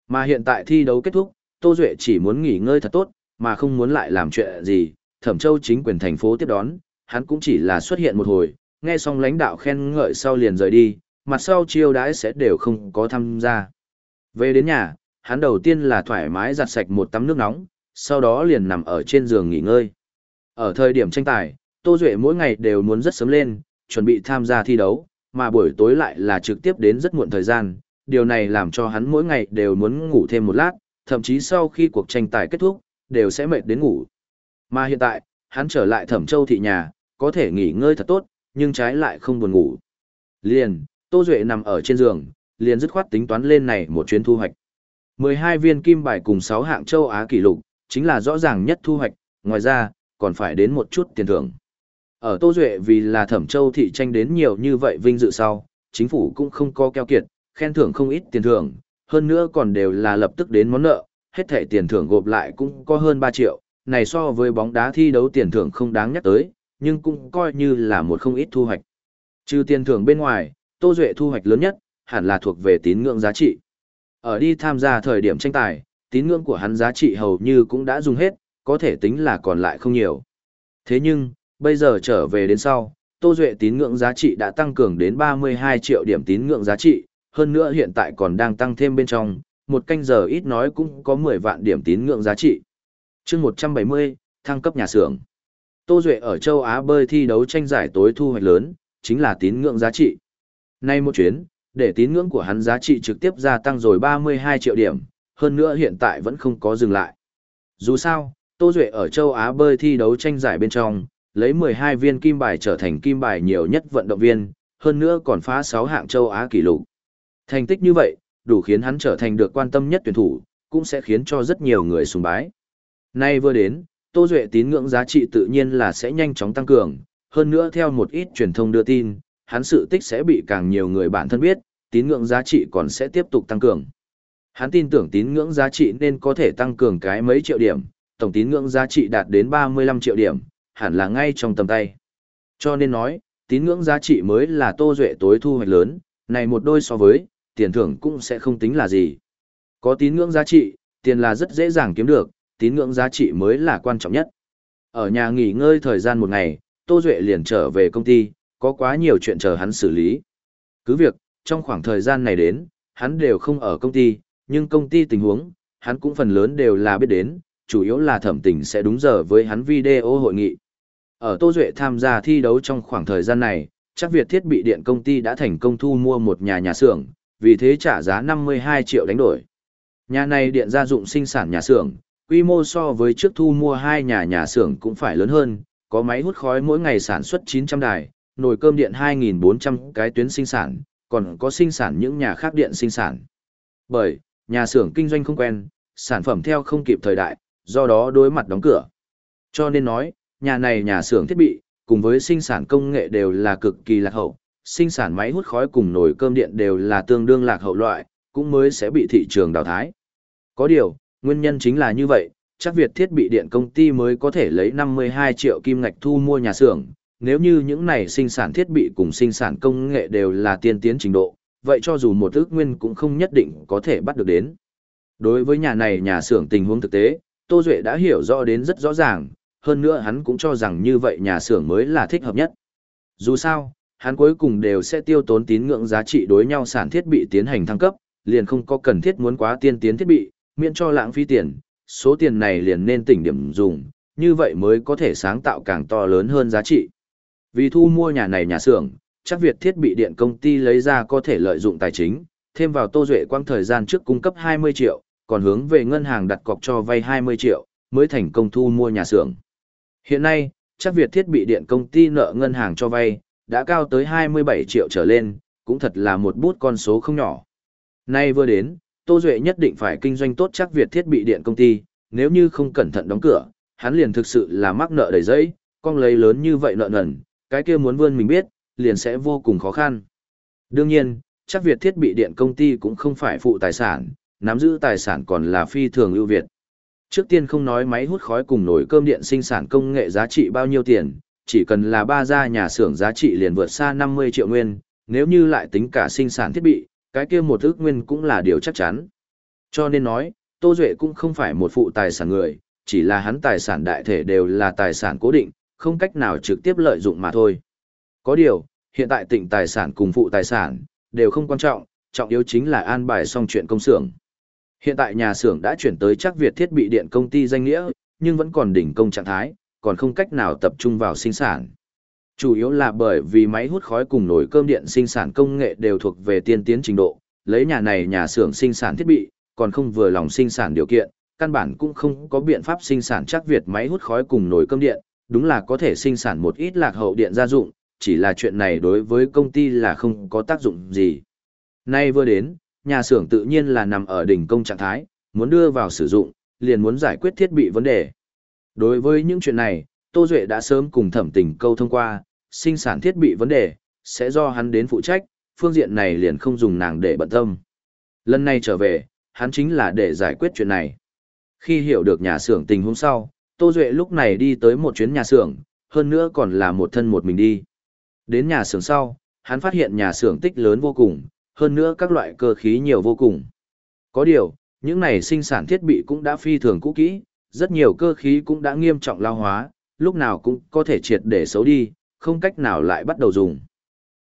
[SPEAKER 1] Mà hiện tại thi đấu kết thúc, Tô Duệ chỉ muốn nghỉ ngơi thật tốt, mà không muốn lại làm chuyện gì, Thẩm Châu chính quyền thành phố tiếp đón, hắn cũng chỉ là xuất hiện một hồi, nghe xong lãnh đạo khen ngợi sau liền rời đi, mặt sau chiêu đãi sẽ đều không có tham gia. Về đến nhà, hắn đầu tiên là thoải mái giặt sạch một tắm nước nóng, sau đó liền nằm ở trên giường nghỉ ngơi. Ở thời điểm tranh tài, Tô Duệ mỗi ngày đều muốn rất sớm lên, chuẩn bị tham gia thi đấu, mà buổi tối lại là trực tiếp đến rất muộn thời gian, điều này làm cho hắn mỗi ngày đều muốn ngủ thêm một lát, thậm chí sau khi cuộc tranh tài kết thúc, đều sẽ mệt đến ngủ. Mà hiện tại, hắn trở lại Thẩm Châu thị nhà, có thể nghỉ ngơi thật tốt, nhưng trái lại không buồn ngủ. Liền, Tô Duệ nằm ở trên giường, liền dứt khoát tính toán lên này một chuyến thu hoạch. 12 viên kim bài cùng 6 hạng châu Á kỷ lục, chính là rõ ràng nhất thu hoạch, ngoài ra, còn phải đến một chút tiền thưởng. Ở Tô Duệ vì là Thẩm Châu thị tranh đến nhiều như vậy vinh dự sau, chính phủ cũng không có keo kiệt, khen thưởng không ít tiền thưởng, hơn nữa còn đều là lập tức đến món nợ, hết thẻ tiền thưởng gộp lại cũng có hơn 3 triệu, này so với bóng đá thi đấu tiền thưởng không đáng nhắc tới, nhưng cũng coi như là một không ít thu hoạch. Trừ tiền thưởng bên ngoài, Tô Duệ thu hoạch lớn nhất, hẳn là thuộc về tín ngưỡng giá trị. Ở đi tham gia thời điểm tranh tài, tín ngưỡng của hắn giá trị hầu như cũng đã dùng hết, có thể tính là còn lại không nhiều. Thế nhưng, bây giờ trở về đến sau, Tô Duệ tín ngưỡng giá trị đã tăng cường đến 32 triệu điểm tín ngưỡng giá trị, hơn nữa hiện tại còn đang tăng thêm bên trong, một canh giờ ít nói cũng có 10 vạn điểm tín ngưỡng giá trị. chương 170, thăng cấp nhà xưởng. Tô Duệ ở châu Á bơi thi đấu tranh giải tối thu hoạch lớn, chính là tín ngưỡng giá trị. Nay một chuyến, để tín ngưỡng của hắn giá trị trực tiếp gia tăng rồi 32 triệu điểm, hơn nữa hiện tại vẫn không có dừng lại. Dù sao, Tô Duệ ở châu Á bơi thi đấu tranh giải bên trong, lấy 12 viên kim bài trở thành kim bài nhiều nhất vận động viên, hơn nữa còn phá 6 hạng châu Á kỷ lục. Thành tích như vậy, đủ khiến hắn trở thành được quan tâm nhất tuyển thủ, cũng sẽ khiến cho rất nhiều người sùng bái. Nay vừa đến, Tô Duệ tín ngưỡng giá trị tự nhiên là sẽ nhanh chóng tăng cường, hơn nữa theo một ít truyền thông đưa tin, hắn sự tích sẽ bị càng nhiều người bản thân biết, tín ngưỡng giá trị còn sẽ tiếp tục tăng cường. Hắn tin tưởng tín ngưỡng giá trị nên có thể tăng cường cái mấy triệu điểm, tổng tín ngưỡng giá trị đạt đến 35 triệu điểm, hẳn là ngay trong tầm tay. Cho nên nói, tín ngưỡng giá trị mới là Tô Duệ tối thu hoạch lớn, này một đôi so với, tiền thưởng cũng sẽ không tính là gì. Có tín ngưỡng giá trị, tiền là rất dễ dàng kiếm được, tín ngưỡng giá trị mới là quan trọng nhất. Ở nhà nghỉ ngơi thời gian một ngày, Tô Duệ liền trở về công ty, có quá nhiều chuyện chờ hắn xử lý. Cứ việc, trong khoảng thời gian này đến, hắn đều không ở công ty, nhưng công ty tình huống, hắn cũng phần lớn đều là biết đến, chủ yếu là thẩm tình sẽ đúng giờ với hắn video hội nghị. Ở Tô Duệ tham gia thi đấu trong khoảng thời gian này, chắc Việt thiết bị điện công ty đã thành công thu mua một nhà nhà xưởng, vì thế trả giá 52 triệu đánh đổi. Nhà này điện gia dụng sinh sản nhà xưởng, quy mô so với trước thu mua hai nhà nhà xưởng cũng phải lớn hơn, có máy hút khói mỗi ngày sản xuất 900 đài, nồi cơm điện 2.400 cái tuyến sinh sản, còn có sinh sản những nhà khác điện sinh sản. Bởi, nhà xưởng kinh doanh không quen, sản phẩm theo không kịp thời đại, do đó đối mặt đóng cửa. Cho nên nói, nhà này nhà xưởng thiết bị, cùng với sinh sản công nghệ đều là cực kỳ lạc hậu, sinh sản máy hút khói cùng nồi cơm điện đều là tương đương lạc hậu loại, cũng mới sẽ bị thị trường đào thái. Có điều, nguyên nhân chính là như vậy, chắc Việt thiết bị điện công ty mới có thể lấy 52 triệu kim ngạch thu mua nhà xưởng, nếu như những này sinh sản thiết bị cùng sinh sản công nghệ đều là tiên tiến trình độ, vậy cho dù một ước nguyên cũng không nhất định có thể bắt được đến. Đối với nhà này nhà xưởng tình huống thực tế, Tô Duệ đã hiểu rõ đến rất rõ ràng, hơn nữa hắn cũng cho rằng như vậy nhà xưởng mới là thích hợp nhất. Dù sao, hắn cuối cùng đều sẽ tiêu tốn tín ngưỡng giá trị đối nhau sản thiết bị tiến hành thăng cấp, liền không có cần thiết muốn quá tiên tiến thiết bị, miễn cho lãng phí tiền, số tiền này liền nên tỉnh điểm dùng, như vậy mới có thể sáng tạo càng to lớn hơn giá trị. Vì thu mua nhà này nhà xưởng, chắc Việt thiết bị điện công ty lấy ra có thể lợi dụng tài chính, thêm vào Tô Duệ quang thời gian trước cung cấp 20 triệu, còn hướng về ngân hàng đặt cọc cho vay 20 triệu, mới thành công thu mua nhà xưởng. Hiện nay, chắc Việt thiết bị điện công ty nợ ngân hàng cho vay, đã cao tới 27 triệu trở lên, cũng thật là một bút con số không nhỏ. Nay vừa đến, Tô Duệ nhất định phải kinh doanh tốt chắc Việt thiết bị điện công ty, nếu như không cẩn thận đóng cửa, hắn liền thực sự là mắc nợ đầy giấy, con lấy lớn như vậy nợ nần, cái kia muốn vươn mình biết, liền sẽ vô cùng khó khăn. Đương nhiên, chắc Việt thiết bị điện công ty cũng không phải phụ tài sản, nắm giữ tài sản còn là phi thường ưu việt. Trước tiên không nói máy hút khói cùng nồi cơm điện sinh sản công nghệ giá trị bao nhiêu tiền, chỉ cần là ba gia nhà xưởng giá trị liền vượt xa 50 triệu nguyên, nếu như lại tính cả sinh sản thiết bị, cái kia một ước nguyên cũng là điều chắc chắn. Cho nên nói, Tô Duệ cũng không phải một phụ tài sản người, chỉ là hắn tài sản đại thể đều là tài sản cố định, không cách nào trực tiếp lợi dụng mà thôi. Có điều, hiện tại tịnh tài sản cùng phụ tài sản, đều không quan trọng, trọng yếu chính là an bài xong chuyện công xưởng. Hiện tại nhà xưởng đã chuyển tới chắc Việt thiết bị điện công ty danh nghĩa, nhưng vẫn còn đỉnh công trạng thái, còn không cách nào tập trung vào sinh sản. Chủ yếu là bởi vì máy hút khói cùng nồi cơm điện sinh sản công nghệ đều thuộc về tiên tiến trình độ, lấy nhà này nhà xưởng sinh sản thiết bị, còn không vừa lòng sinh sản điều kiện, căn bản cũng không có biện pháp sinh sản chắc Việt máy hút khói cùng nồi cơm điện, đúng là có thể sinh sản một ít lạc hậu điện gia dụng, chỉ là chuyện này đối với công ty là không có tác dụng gì. Nay vừa đến, nhà xưởng tự nhiên là nằm ở đỉnh công trạng thái, muốn đưa vào sử dụng, liền muốn giải quyết thiết bị vấn đề. Đối với những chuyện này, Tô Duệ đã sớm cùng thẩm tình câu thông qua, sinh sản thiết bị vấn đề, sẽ do hắn đến phụ trách, phương diện này liền không dùng nàng để bận tâm. Lần này trở về, hắn chính là để giải quyết chuyện này. Khi hiểu được nhà xưởng tình huống sau, Tô Duệ lúc này đi tới một chuyến nhà xưởng, hơn nữa còn là một thân một mình đi. Đến nhà xưởng sau, hắn phát hiện nhà xưởng tích lớn vô cùng, hơn nữa các loại cơ khí nhiều vô cùng. Có điều, những này sinh sản thiết bị cũng đã phi thường cũ kỹ, rất nhiều cơ khí cũng đã nghiêm trọng lao hóa, lúc nào cũng có thể triệt để xấu đi, không cách nào lại bắt đầu dùng.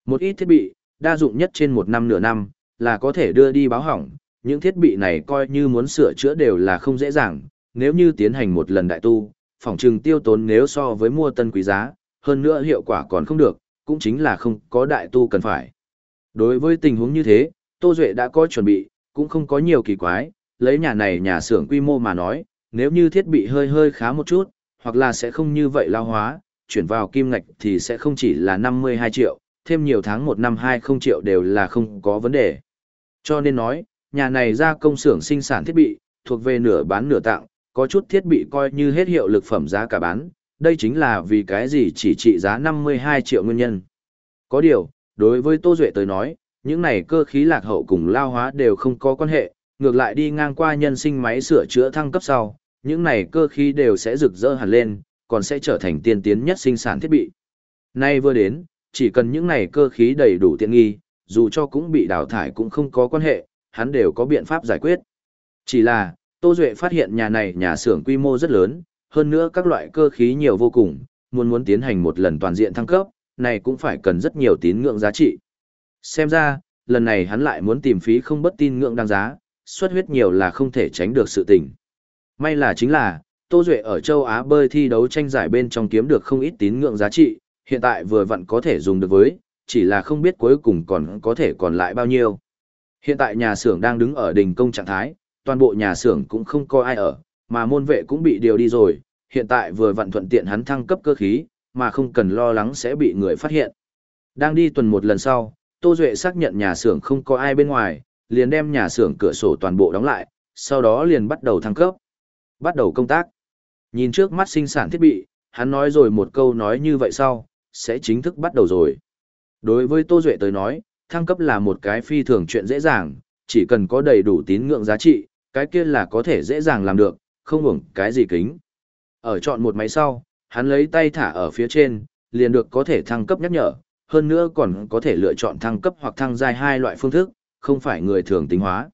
[SPEAKER 1] Một ít thiết bị, đa dụng nhất trên một năm nửa năm, là có thể đưa đi báo hỏng, những thiết bị này coi như muốn sửa chữa đều là không dễ dàng, nếu như tiến hành một lần đại tu, phòng trừng tiêu tốn nếu so với mua tân quý giá, hơn nữa hiệu quả còn không được, cũng chính là không có đại tu cần phải. Đối với tình huống như thế, Tô Duệ đã có chuẩn bị, cũng không có nhiều kỳ quái, lấy nhà này nhà xưởng quy mô mà nói, nếu như thiết bị hơi hơi khá một chút, hoặc là sẽ không như vậy lao hóa, chuyển vào kim ngạch thì sẽ không chỉ là 52 triệu, thêm nhiều tháng một năm 20 triệu đều là không có vấn đề. Cho nên nói, nhà này ra công xưởng sinh sản thiết bị, thuộc về nửa bán nửa tặng, có chút thiết bị coi như hết hiệu lực phẩm giá cả bán, đây chính là vì cái gì chỉ trị giá 52 triệu nguyên nhân. Có điều, đối với Tô Duệ tới nói, những này cơ khí lạc hậu cùng lao hóa đều không có quan hệ, ngược lại đi ngang qua nhân sinh máy sửa chữa thăng cấp sau, những này cơ khí đều sẽ rực rỡ hẳn lên, còn sẽ trở thành tiên tiến nhất sinh sản thiết bị. Nay vừa đến, chỉ cần những này cơ khí đầy đủ tiện nghi, dù cho cũng bị đào thải cũng không có quan hệ, hắn đều có biện pháp giải quyết. Chỉ là, Tô Duệ phát hiện nhà này nhà xưởng quy mô rất lớn, hơn nữa các loại cơ khí nhiều vô cùng, muốn muốn tiến hành một lần toàn diện thăng cấp, này cũng phải cần rất nhiều tín ngưỡng giá trị. Xem ra, lần này hắn lại muốn tìm phí không bất tin ngưỡng đáng giá, xuất huyết nhiều là không thể tránh được sự tình. May là chính là, Tô Duệ ở châu Á bơi thi đấu tranh giải bên trong kiếm được không ít tín ngưỡng giá trị, hiện tại vừa vặn có thể dùng được với, chỉ là không biết cuối cùng còn có thể còn lại bao nhiêu. Hiện tại nhà xưởng đang đứng ở đỉnh công trạng thái, toàn bộ nhà xưởng cũng không có ai ở, mà môn vệ cũng bị điều đi rồi, hiện tại vừa vặn thuận tiện hắn thăng cấp cơ khí, mà không cần lo lắng sẽ bị người phát hiện. Đang đi tuần một lần sau, Tô Duệ xác nhận nhà xưởng không có ai bên ngoài, liền đem nhà xưởng cửa sổ toàn bộ đóng lại, sau đó liền bắt đầu thăng cấp. Bắt đầu công tác. Nhìn trước mắt sinh sản thiết bị, hắn nói rồi một câu nói như vậy sau, sẽ chính thức bắt đầu rồi. Đối với Tô Duệ tới nói, thăng cấp là một cái phi thường chuyện dễ dàng, chỉ cần có đầy đủ tín ngưỡng giá trị, cái kia là có thể dễ dàng làm được, không hưởng cái gì kính. Ở chọn một máy sau, hắn lấy tay thả ở phía trên, liền được có thể thăng cấp nhắc nhở, hơn nữa còn có thể lựa chọn thăng cấp hoặc thăng giai hai loại phương thức, không phải người thường tính hóa.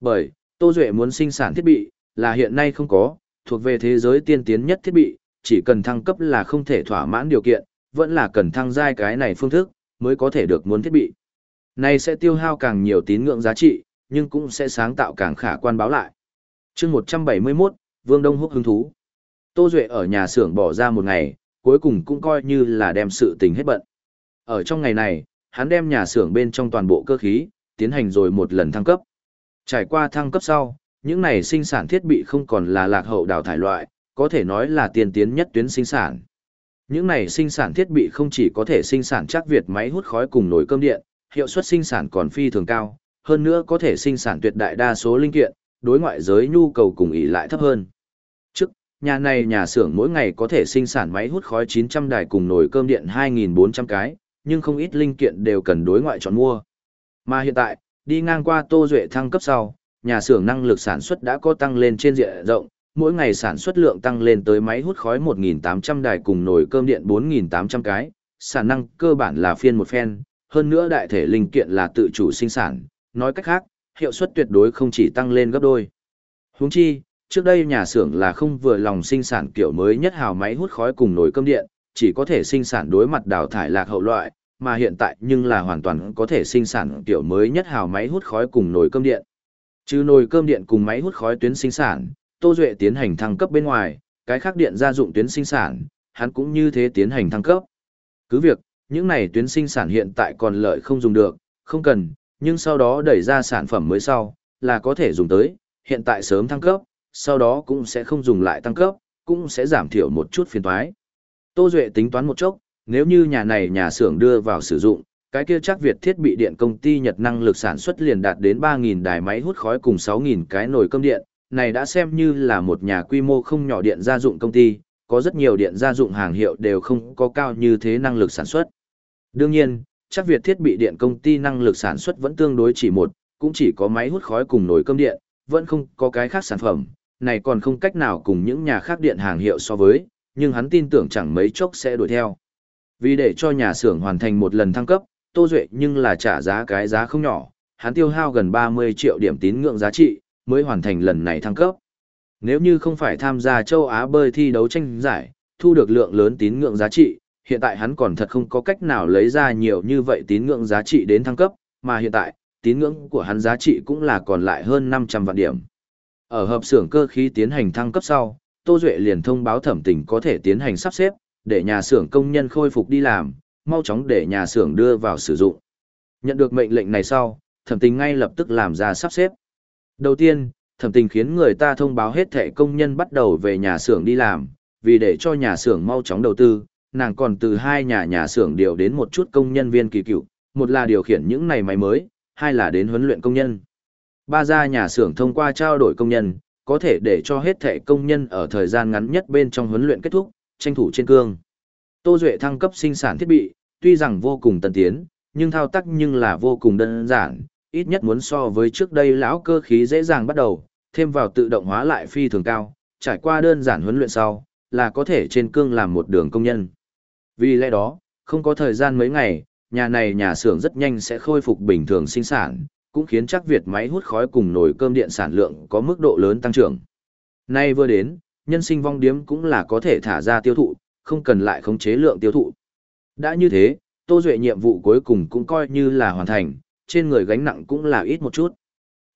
[SPEAKER 1] Bởi, Tô Duệ muốn sinh sản thiết bị, là hiện nay không có, thuộc về thế giới tiên tiến nhất thiết bị, chỉ cần thăng cấp là không thể thỏa mãn điều kiện, vẫn là cần thăng giai cái này phương thức, mới có thể được muốn thiết bị. Này sẽ tiêu hao càng nhiều tín ngưỡng giá trị, nhưng cũng sẽ sáng tạo càng khả quan báo lại. chương 171, Vương Đông Húc hứng thú. Tô Duệ ở nhà xưởng bỏ ra một ngày, cuối cùng cũng coi như là đem sự tình hết bận. Ở trong ngày này, hắn đem nhà xưởng bên trong toàn bộ cơ khí, tiến hành rồi một lần thăng cấp. Trải qua thăng cấp sau, những này sinh sản thiết bị không còn là lạc hậu đào thải loại, có thể nói là tiên tiến nhất tuyến sinh sản. Những này sinh sản thiết bị không chỉ có thể sinh sản chắc Việt máy hút khói cùng nồi cơm điện, hiệu suất sinh sản còn phi thường cao, hơn nữa có thể sinh sản tuyệt đại đa số linh kiện, đối ngoại giới nhu cầu cùng ý lại thấp hơn. Trước, nhà này nhà xưởng mỗi ngày có thể sinh sản máy hút khói 900 đài cùng nồi cơm điện 2.400 cái, nhưng không ít linh kiện đều cần đối ngoại chọn mua. Mà hiện tại, đi ngang qua Tô Duệ thăng cấp sau, nhà xưởng năng lực sản xuất đã có tăng lên trên diện rộng, mỗi ngày sản xuất lượng tăng lên tới máy hút khói 1.800 đài cùng nồi cơm điện 4.800 cái, sản năng cơ bản là phiên một phen, hơn nữa đại thể linh kiện là tự chủ sinh sản, nói cách khác, hiệu suất tuyệt đối không chỉ tăng lên gấp đôi. Huống chi, trước đây nhà xưởng là không vừa lòng sinh sản kiểu mới nhất hào máy hút khói cùng nồi cơm điện, chỉ có thể sinh sản đối mặt đào thải lạc hậu loại, mà hiện tại nhưng là hoàn toàn có thể sinh sản kiểu mới nhất hào máy hút khói cùng nồi cơm điện. Trừ nồi cơm điện cùng máy hút khói tuyến sinh sản, Tô Duệ tiến hành thăng cấp bên ngoài, cái khác điện gia dụng tuyến sinh sản, hắn cũng như thế tiến hành thăng cấp. Cứ việc, những này tuyến sinh sản hiện tại còn lợi không dùng được, không cần, nhưng sau đó đẩy ra sản phẩm mới sau, là có thể dùng tới, hiện tại sớm thăng cấp, sau đó cũng sẽ không dùng lại tăng cấp, cũng sẽ giảm thiểu một chút phiền toái. Tô Duệ tính toán một chốc, nếu như nhà này nhà xưởng đưa vào sử dụng, cái kia chắc Việt thiết bị điện công ty Nhật năng lực sản xuất liền đạt đến 3.000 đài máy hút khói cùng 6.000 cái nồi cơm điện, này đã xem như là một nhà quy mô không nhỏ điện gia dụng công ty, có rất nhiều điện gia dụng hàng hiệu đều không có cao như thế năng lực sản xuất. Đương nhiên, chắc Việt thiết bị điện công ty năng lực sản xuất vẫn tương đối chỉ một, cũng chỉ có máy hút khói cùng nồi cơm điện, vẫn không có cái khác sản phẩm, này còn không cách nào cùng những nhà khác điện hàng hiệu so với, nhưng hắn tin tưởng chẳng mấy chốc sẽ đuổi theo. Vì để cho nhà xưởng hoàn thành một lần thăng cấp, Tô Duệ nhưng là trả giá cái giá không nhỏ, hắn tiêu hao gần 30 triệu điểm tín ngưỡng giá trị, mới hoàn thành lần này thăng cấp. Nếu như không phải tham gia châu Á bơi thi đấu tranh giải, thu được lượng lớn tín ngưỡng giá trị, hiện tại hắn còn thật không có cách nào lấy ra nhiều như vậy tín ngưỡng giá trị đến thăng cấp, mà hiện tại, tín ngưỡng của hắn giá trị cũng là còn lại hơn 500 vạn điểm. Ở hợp xưởng cơ khí tiến hành thăng cấp sau, Tô Duệ liền thông báo thẩm tình có thể tiến hành sắp xếp, để nhà xưởng công nhân khôi phục đi làm, mau chóng để nhà xưởng đưa vào sử dụng. Nhận được mệnh lệnh này sau, thẩm tình ngay lập tức làm ra sắp xếp. Đầu tiên, thẩm tình khiến người ta thông báo hết thẻ công nhân bắt đầu về nhà xưởng đi làm, vì để cho nhà xưởng mau chóng đầu tư, nàng còn từ hai nhà nhà xưởng điều đến một chút công nhân viên kỳ cựu, một là điều khiển những này máy mới, hai là đến huấn luyện công nhân. Ba gia nhà xưởng thông qua trao đổi công nhân, có thể để cho hết thẻ công nhân ở thời gian ngắn nhất bên trong huấn luyện kết thúc, tranh thủ trên cương. Tô Duệ thăng cấp sinh sản thiết bị, tuy rằng vô cùng tân tiến, nhưng thao tác nhưng là vô cùng đơn giản, ít nhất muốn so với trước đây lão cơ khí dễ dàng bắt đầu, thêm vào tự động hóa lại phi thường cao, trải qua đơn giản huấn luyện sau, là có thể trên cương làm một đường công nhân. Vì lẽ đó, không có thời gian mấy ngày, nhà này nhà xưởng rất nhanh sẽ khôi phục bình thường sinh sản, cũng khiến chắc Việt máy hút khói cùng nồi cơm điện sản lượng có mức độ lớn tăng trưởng. Nay vừa đến, nhân sinh vong điếm cũng là có thể thả ra tiêu thụ, không cần lại khống chế lượng tiêu thụ. Đã như thế, Tô Duệ nhiệm vụ cuối cùng cũng coi như là hoàn thành, trên người gánh nặng cũng là ít một chút.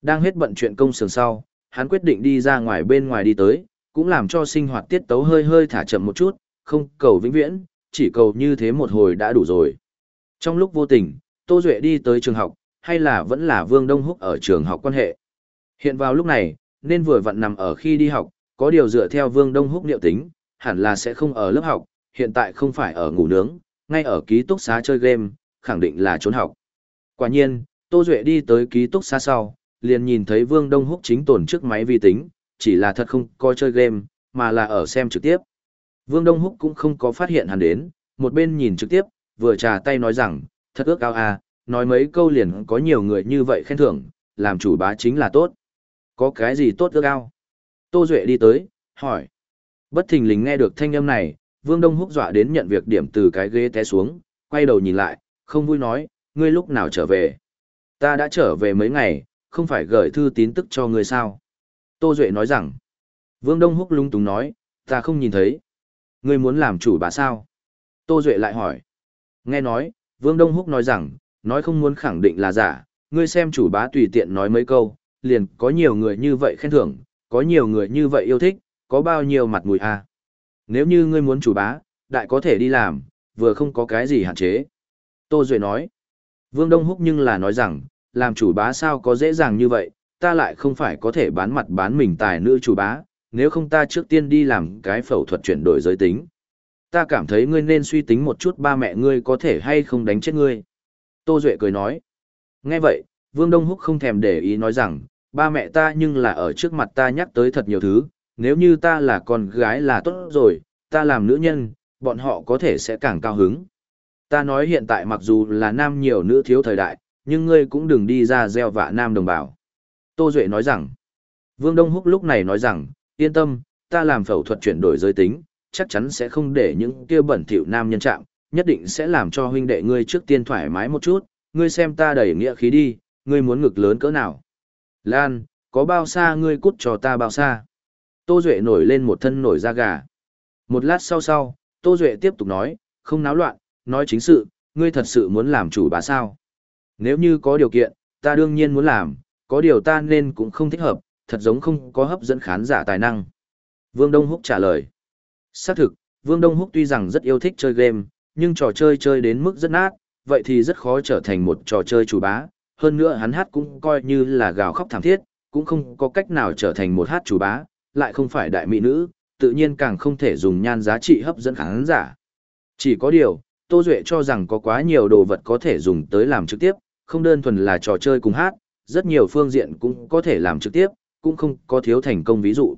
[SPEAKER 1] Đang hết bận chuyện công sường sau, hắn quyết định đi ra ngoài bên ngoài đi tới, cũng làm cho sinh hoạt tiết tấu hơi hơi thả chậm một chút, không cầu vĩnh viễn, chỉ cầu như thế một hồi đã đủ rồi. Trong lúc vô tình, Tô Duệ đi tới trường học, hay là vẫn là Vương Đông Húc ở trường học quan hệ. Hiện vào lúc này, nên vừa vặn nằm ở khi đi học, có điều dựa theo Vương Đông Húc liệu tính, hẳn là sẽ không ở lớp học, hiện tại không phải ở ngủ nướng, ngay ở ký túc xá chơi game, khẳng định là trốn học. Quả nhiên, Tô Duệ đi tới ký túc xá sau, liền nhìn thấy Vương Đông Húc chính tổn trước máy vi tính, chỉ là thật không coi chơi game, mà là ở xem trực tiếp. Vương Đông Húc cũng không có phát hiện hắn đến, một bên nhìn trực tiếp, vừa trà tay nói rằng, thật ước ao à, nói mấy câu liền có nhiều người như vậy khen thưởng, làm chủ bá chính là tốt. Có cái gì tốt ước ao? Tô Duệ đi tới, hỏi. Bất thình lình nghe được thanh âm này, Vương Đông Húc dọa đến nhận việc điểm từ cái ghế té xuống, quay đầu nhìn lại, không vui nói, ngươi lúc nào trở về? Ta đã trở về mấy ngày, không phải gửi thư tín tức cho ngươi sao? Tô Duệ nói rằng, Vương Đông Húc lung túng nói, ta không nhìn thấy. Ngươi muốn làm chủ bà sao? Tô Duệ lại hỏi. Nghe nói, Vương Đông Húc nói rằng, nói không muốn khẳng định là giả, ngươi xem chủ bá tùy tiện nói mấy câu, liền có nhiều người như vậy khen thưởng, có nhiều người như vậy yêu thích, có bao nhiêu mặt mũi à. Nếu như ngươi muốn chủ bá, đại có thể đi làm, vừa không có cái gì hạn chế. Tô Duệ nói, Vương Đông Húc nhưng là nói rằng, làm chủ bá sao có dễ dàng như vậy, ta lại không phải có thể bán mặt bán mình tài nữ chủ bá, nếu không ta trước tiên đi làm cái phẫu thuật chuyển đổi giới tính. Ta cảm thấy ngươi nên suy tính một chút ba mẹ ngươi có thể hay không đánh chết ngươi. Tô Duệ cười nói. Nghe vậy, Vương Đông Húc không thèm để ý nói rằng, ba mẹ ta nhưng là ở trước mặt ta nhắc tới thật nhiều thứ, nếu như ta là con gái là tốt rồi, ta làm nữ nhân, bọn họ có thể sẽ càng cao hứng. Ta nói hiện tại mặc dù là nam nhiều nữ thiếu thời đại, nhưng ngươi cũng đừng đi ra gieo vạ nam đồng bào. Tô Duệ nói rằng, Vương Đông Húc lúc này nói rằng, yên tâm, ta làm phẫu thuật chuyển đổi giới tính, chắc chắn sẽ không để những kia bẩn thỉu nam nhân trạng, nhất định sẽ làm cho huynh đệ ngươi trước tiên thoải mái một chút, ngươi xem ta đẩy nghĩa khí đi, ngươi muốn ngực lớn cỡ nào. Lan, có bao xa ngươi cút cho ta bao xa. Tô Duệ nổi lên một thân nổi da gà. Một lát sau sau, Tô Duệ tiếp tục nói, không náo loạn, nói chính sự, ngươi thật sự muốn làm chủ bà sao. Nếu như có điều kiện, ta đương nhiên muốn làm, có điều ta nên cũng không thích hợp, thật giống không có hấp dẫn khán giả tài năng. Vương Đông Húc trả lời. Xác thực, Vương Đông Húc tuy rằng rất yêu thích chơi game, nhưng trò chơi chơi đến mức rất nát, vậy thì rất khó trở thành một trò chơi chủ bá. Hơn nữa hắn hát cũng coi như là gào khóc thảm thiết, cũng không có cách nào trở thành một hát chủ bá, lại không phải đại mỹ nữ, tự nhiên càng không thể dùng nhan giá trị hấp dẫn khán giả. Chỉ có điều, Tô Duệ cho rằng có quá nhiều đồ vật có thể dùng tới làm trực tiếp, không đơn thuần là trò chơi cùng hát, rất nhiều phương diện cũng có thể làm trực tiếp, cũng không có thiếu thành công ví dụ.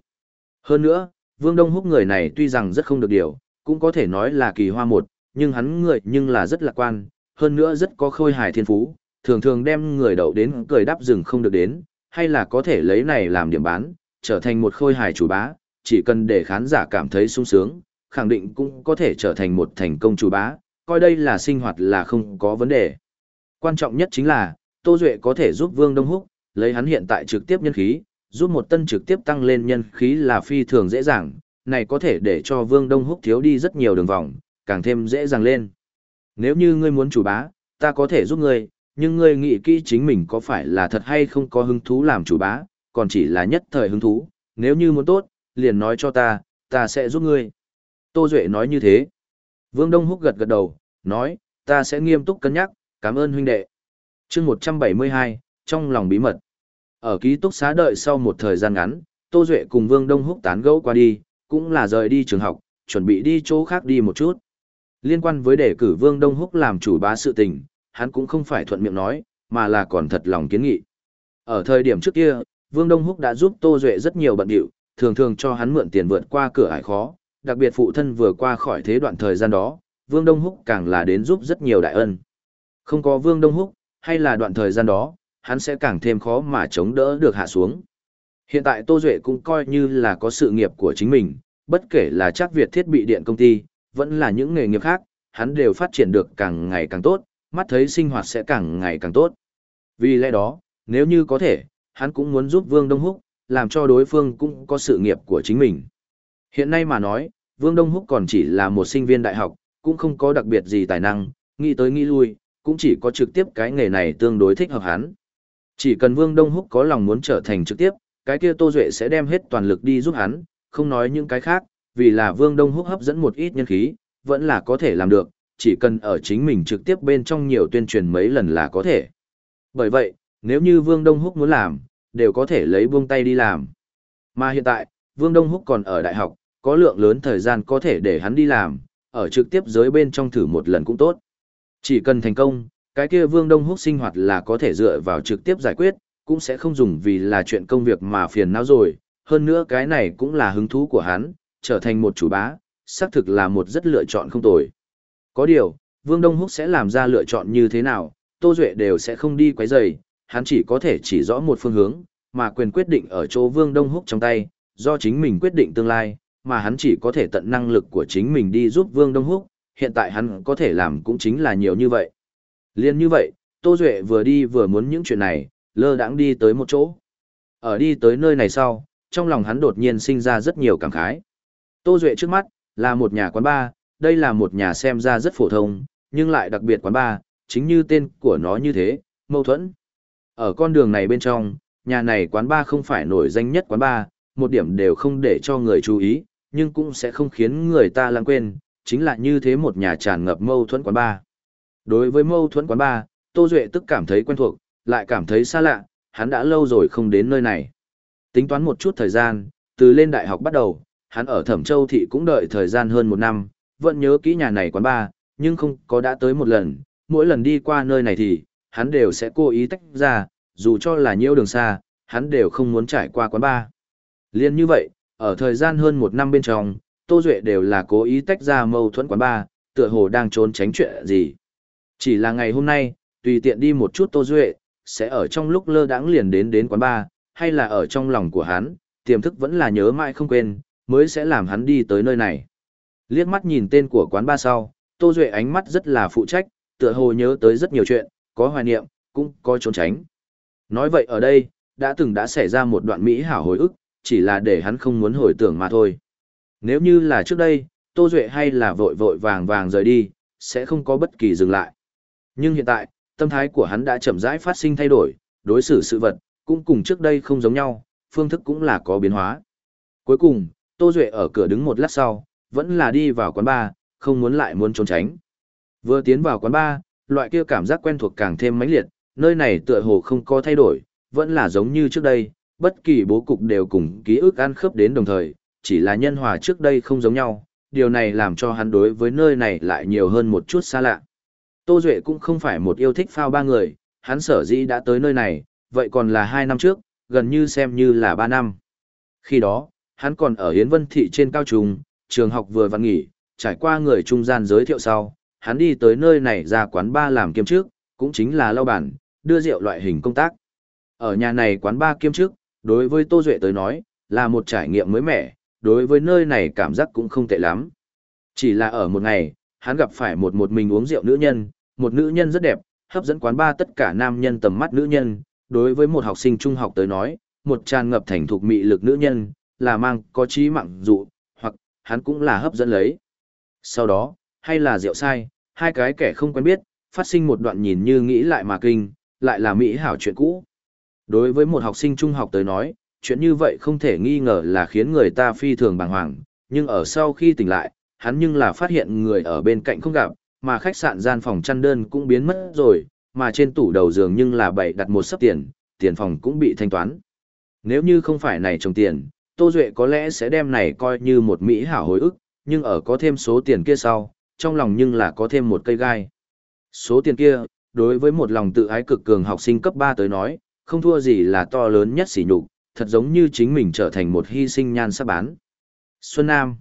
[SPEAKER 1] Hơn nữa, Vương Đông Húc người này tuy rằng rất không được điều, cũng có thể nói là kỳ hoa một, nhưng hắn người nhưng là rất lạc quan, hơn nữa rất có khôi hài thiên phú, thường thường đem người đậu đến cười đáp rừng không được đến, hay là có thể lấy này làm điểm bán, trở thành một khôi hài chủ bá, chỉ cần để khán giả cảm thấy sung sướng, khẳng định cũng có thể trở thành một thành công chủ bá, coi đây là sinh hoạt là không có vấn đề. Quan trọng nhất chính là, Tô Duệ có thể giúp Vương Đông Húc, lấy hắn hiện tại trực tiếp nhân khí, giúp một tân trực tiếp tăng lên nhân khí là phi thường dễ dàng, này có thể để cho Vương Đông Húc thiếu đi rất nhiều đường vòng, càng thêm dễ dàng lên. Nếu như ngươi muốn chủ bá, ta có thể giúp ngươi, nhưng ngươi nghĩ kỹ chính mình có phải là thật hay không có hứng thú làm chủ bá, còn chỉ là nhất thời hứng thú, nếu như muốn tốt, liền nói cho ta, ta sẽ giúp ngươi. Tô Duệ nói như thế. Vương Đông Húc gật gật đầu, nói, ta sẽ nghiêm túc cân nhắc, cảm ơn huynh đệ. chương 172, trong lòng bí mật. Ở ký túc xá đợi sau một thời gian ngắn, Tô Duệ cùng Vương Đông Húc tán gẫu qua đi, cũng là rời đi trường học, chuẩn bị đi chỗ khác đi một chút. Liên quan với đề cử Vương Đông Húc làm chủ bá sự tình, hắn cũng không phải thuận miệng nói, mà là còn thật lòng kiến nghị. Ở thời điểm trước kia, Vương Đông Húc đã giúp Tô Duệ rất nhiều bận điệu, thường thường cho hắn mượn tiền vượt qua cửa ải khó, đặc biệt phụ thân vừa qua khỏi thế đoạn thời gian đó, Vương Đông Húc càng là đến giúp rất nhiều đại ân. Không có Vương Đông Húc, hay là đoạn thời gian đó, hắn sẽ càng thêm khó mà chống đỡ được hạ xuống. Hiện tại Tô Duệ cũng coi như là có sự nghiệp của chính mình, bất kể là chắc Việt thiết bị điện công ty, vẫn là những nghề nghiệp khác, hắn đều phát triển được càng ngày càng tốt, mắt thấy sinh hoạt sẽ càng ngày càng tốt. Vì lẽ đó, nếu như có thể, hắn cũng muốn giúp Vương Đông Húc, làm cho đối phương cũng có sự nghiệp của chính mình. Hiện nay mà nói, Vương Đông Húc còn chỉ là một sinh viên đại học, cũng không có đặc biệt gì tài năng, nghĩ tới nghĩ lui, cũng chỉ có trực tiếp cái nghề này tương đối thích hợp hắn. Chỉ cần Vương Đông Húc có lòng muốn trở thành trực tiếp, cái kia Tô Duệ sẽ đem hết toàn lực đi giúp hắn, không nói những cái khác, vì là Vương Đông Húc hấp dẫn một ít nhân khí, vẫn là có thể làm được, chỉ cần ở chính mình trực tiếp bên trong nhiều tuyên truyền mấy lần là có thể. Bởi vậy, nếu như Vương Đông Húc muốn làm, đều có thể lấy buông tay đi làm. Mà hiện tại, Vương Đông Húc còn ở đại học, có lượng lớn thời gian có thể để hắn đi làm, ở trực tiếp giới bên trong thử một lần cũng tốt. Chỉ cần thành công, cái kia Vương Đông Húc sinh hoạt là có thể dựa vào trực tiếp giải quyết, cũng sẽ không dùng vì là chuyện công việc mà phiền não rồi, hơn nữa cái này cũng là hứng thú của hắn, trở thành một chủ bá, xác thực là một rất lựa chọn không tồi. Có điều, Vương Đông Húc sẽ làm ra lựa chọn như thế nào, Tô Duệ đều sẽ không đi quấy rầy, hắn chỉ có thể chỉ rõ một phương hướng, mà quyền quyết định ở chỗ Vương Đông Húc trong tay, do chính mình quyết định tương lai, mà hắn chỉ có thể tận năng lực của chính mình đi giúp Vương Đông Húc, hiện tại hắn có thể làm cũng chính là nhiều như vậy. Liên như vậy, Tô Duệ vừa đi vừa muốn những chuyện này, lơ đãng đi tới một chỗ. Ở đi tới nơi này sau, trong lòng hắn đột nhiên sinh ra rất nhiều cảm khái. Tô Duệ trước mắt, là một nhà quán bar, đây là một nhà xem ra rất phổ thông, nhưng lại đặc biệt quán bar, chính như tên của nó như thế, mâu thuẫn. Ở con đường này bên trong, nhà này quán ba không phải nổi danh nhất quán ba một điểm đều không để cho người chú ý, nhưng cũng sẽ không khiến người ta lãng quên, chính là như thế một nhà tràn ngập mâu thuẫn quán ba Đối với mâu thuẫn quán ba Tô Duệ tức cảm thấy quen thuộc, lại cảm thấy xa lạ, hắn đã lâu rồi không đến nơi này. Tính toán một chút thời gian, từ lên đại học bắt đầu, hắn ở Thẩm Châu Thị cũng đợi thời gian hơn một năm, vẫn nhớ kỹ nhà này quán ba nhưng không có đã tới một lần, mỗi lần đi qua nơi này thì, hắn đều sẽ cố ý tách ra, dù cho là nhiêu đường xa, hắn đều không muốn trải qua quán bar. Liên như vậy, ở thời gian hơn một năm bên trong, Tô Duệ đều là cố ý tách ra mâu thuẫn quán bar, tựa hồ đang trốn tránh chuyện gì. Chỉ là ngày hôm nay, tùy tiện đi một chút Tô Duệ, sẽ ở trong lúc lơ đãng liền đến đến quán bar, hay là ở trong lòng của hắn, tiềm thức vẫn là nhớ mãi không quên, mới sẽ làm hắn đi tới nơi này. Liếc mắt nhìn tên của quán bar sau, Tô Duệ ánh mắt rất là phụ trách, tựa hồ nhớ tới rất nhiều chuyện, có hoài niệm, cũng có trốn tránh. Nói vậy ở đây, đã từng đã xảy ra một đoạn mỹ hảo hồi ức, chỉ là để hắn không muốn hồi tưởng mà thôi. Nếu như là trước đây, Tô Duệ hay là vội vội vàng vàng rời đi, sẽ không có bất kỳ dừng lại. Nhưng hiện tại, tâm thái của hắn đã chậm rãi phát sinh thay đổi, đối xử sự vật, cũng cùng trước đây không giống nhau, phương thức cũng là có biến hóa. Cuối cùng, Tô Duệ ở cửa đứng một lát sau, vẫn là đi vào quán bar, không muốn lại muốn trốn tránh. Vừa tiến vào quán bar, loại kia cảm giác quen thuộc càng thêm mãnh liệt, nơi này tựa hồ không có thay đổi, vẫn là giống như trước đây, bất kỳ bố cục đều cùng ký ức ăn khớp đến đồng thời, chỉ là nhân hòa trước đây không giống nhau, điều này làm cho hắn đối với nơi này lại nhiều hơn một chút xa lạ. Tô Duệ cũng không phải một yêu thích phao ba người, hắn sở dĩ đã tới nơi này, vậy còn là hai năm trước, gần như xem như là ba năm. Khi đó, hắn còn ở Hiến Vân Thị trên cao trùng, trường học vừa văn nghỉ, trải qua người trung gian giới thiệu sau, hắn đi tới nơi này ra quán ba làm kiêm trước, cũng chính là lau bản, đưa rượu loại hình công tác. Ở nhà này quán ba kiêm trước, đối với Tô Duệ tới nói, là một trải nghiệm mới mẻ, đối với nơi này cảm giác cũng không tệ lắm. Chỉ là ở một ngày, hắn gặp phải một một mình uống rượu nữ nhân, một nữ nhân rất đẹp, hấp dẫn quán ba tất cả nam nhân tầm mắt nữ nhân, đối với một học sinh trung học tới nói, một tràn ngập thành thục mị lực nữ nhân, là mang có trí mạng dụ, hoặc hắn cũng là hấp dẫn lấy. Sau đó, hay là rượu sai, hai cái kẻ không quen biết, phát sinh một đoạn nhìn như nghĩ lại mà kinh, lại là mỹ hảo chuyện cũ. Đối với một học sinh trung học tới nói, chuyện như vậy không thể nghi ngờ là khiến người ta phi thường bàng hoàng, nhưng ở sau khi tỉnh lại, hắn nhưng là phát hiện người ở bên cạnh không gặp, mà khách sạn gian phòng chăn đơn cũng biến mất rồi, mà trên tủ đầu giường nhưng là bày đặt một sấp tiền, tiền phòng cũng bị thanh toán. Nếu như không phải này trồng tiền, Tô Duệ có lẽ sẽ đem này coi như một mỹ hảo hồi ức, nhưng ở có thêm số tiền kia sau, trong lòng nhưng là có thêm một cây gai. Số tiền kia, đối với một lòng tự ái cực cường học sinh cấp 3 tới nói, không thua gì là to lớn nhất sỉ nhục, thật giống như chính mình trở thành một hy sinh nhan sắc bán. Xuân Nam.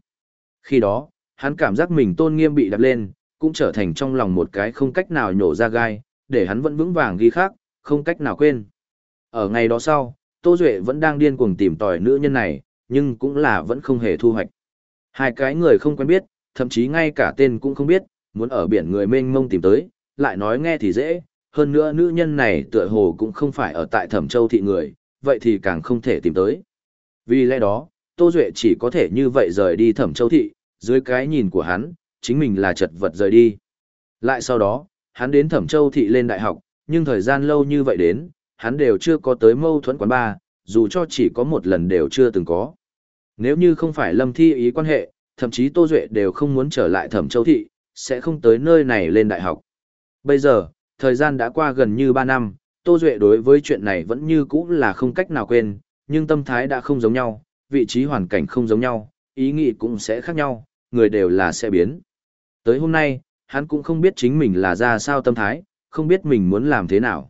[SPEAKER 1] Khi đó, hắn cảm giác mình tôn nghiêm bị đập lên, cũng trở thành trong lòng một cái không cách nào nhổ ra gai, để hắn vẫn vững vàng ghi khác, không cách nào quên. Ở ngày đó sau, Tô Duệ vẫn đang điên cuồng tìm tòi nữ nhân này, nhưng cũng là vẫn không hề thu hoạch. Hai cái người không quen biết, thậm chí ngay cả tên cũng không biết, muốn ở biển người mênh mông tìm tới, lại nói nghe thì dễ, hơn nữa nữ nhân này tựa hồ cũng không phải ở tại Thẩm Châu thị người, vậy thì càng không thể tìm tới. Vì lẽ đó, Tô Duệ chỉ có thể như vậy rời đi Thẩm Châu thị, dưới cái nhìn của hắn, chính mình là chật vật rời đi. Lại sau đó, hắn đến Thẩm Châu thị lên đại học, nhưng thời gian lâu như vậy đến, hắn đều chưa có tới mâu thuẫn quán ba, dù cho chỉ có một lần đều chưa từng có. Nếu như không phải Lâm Thi ý quan hệ, thậm chí Tô Duệ đều không muốn trở lại Thẩm Châu thị, sẽ không tới nơi này lên đại học. Bây giờ, thời gian đã qua gần như 3 năm, Tô Duệ đối với chuyện này vẫn như cũ là không cách nào quên, nhưng tâm thái đã không giống nhau, vị trí hoàn cảnh không giống nhau, ý nghĩ cũng sẽ khác nhau, người đều là sẽ biến. Tới hôm nay, hắn cũng không biết chính mình là ra sao tâm thái, không biết mình muốn làm thế nào.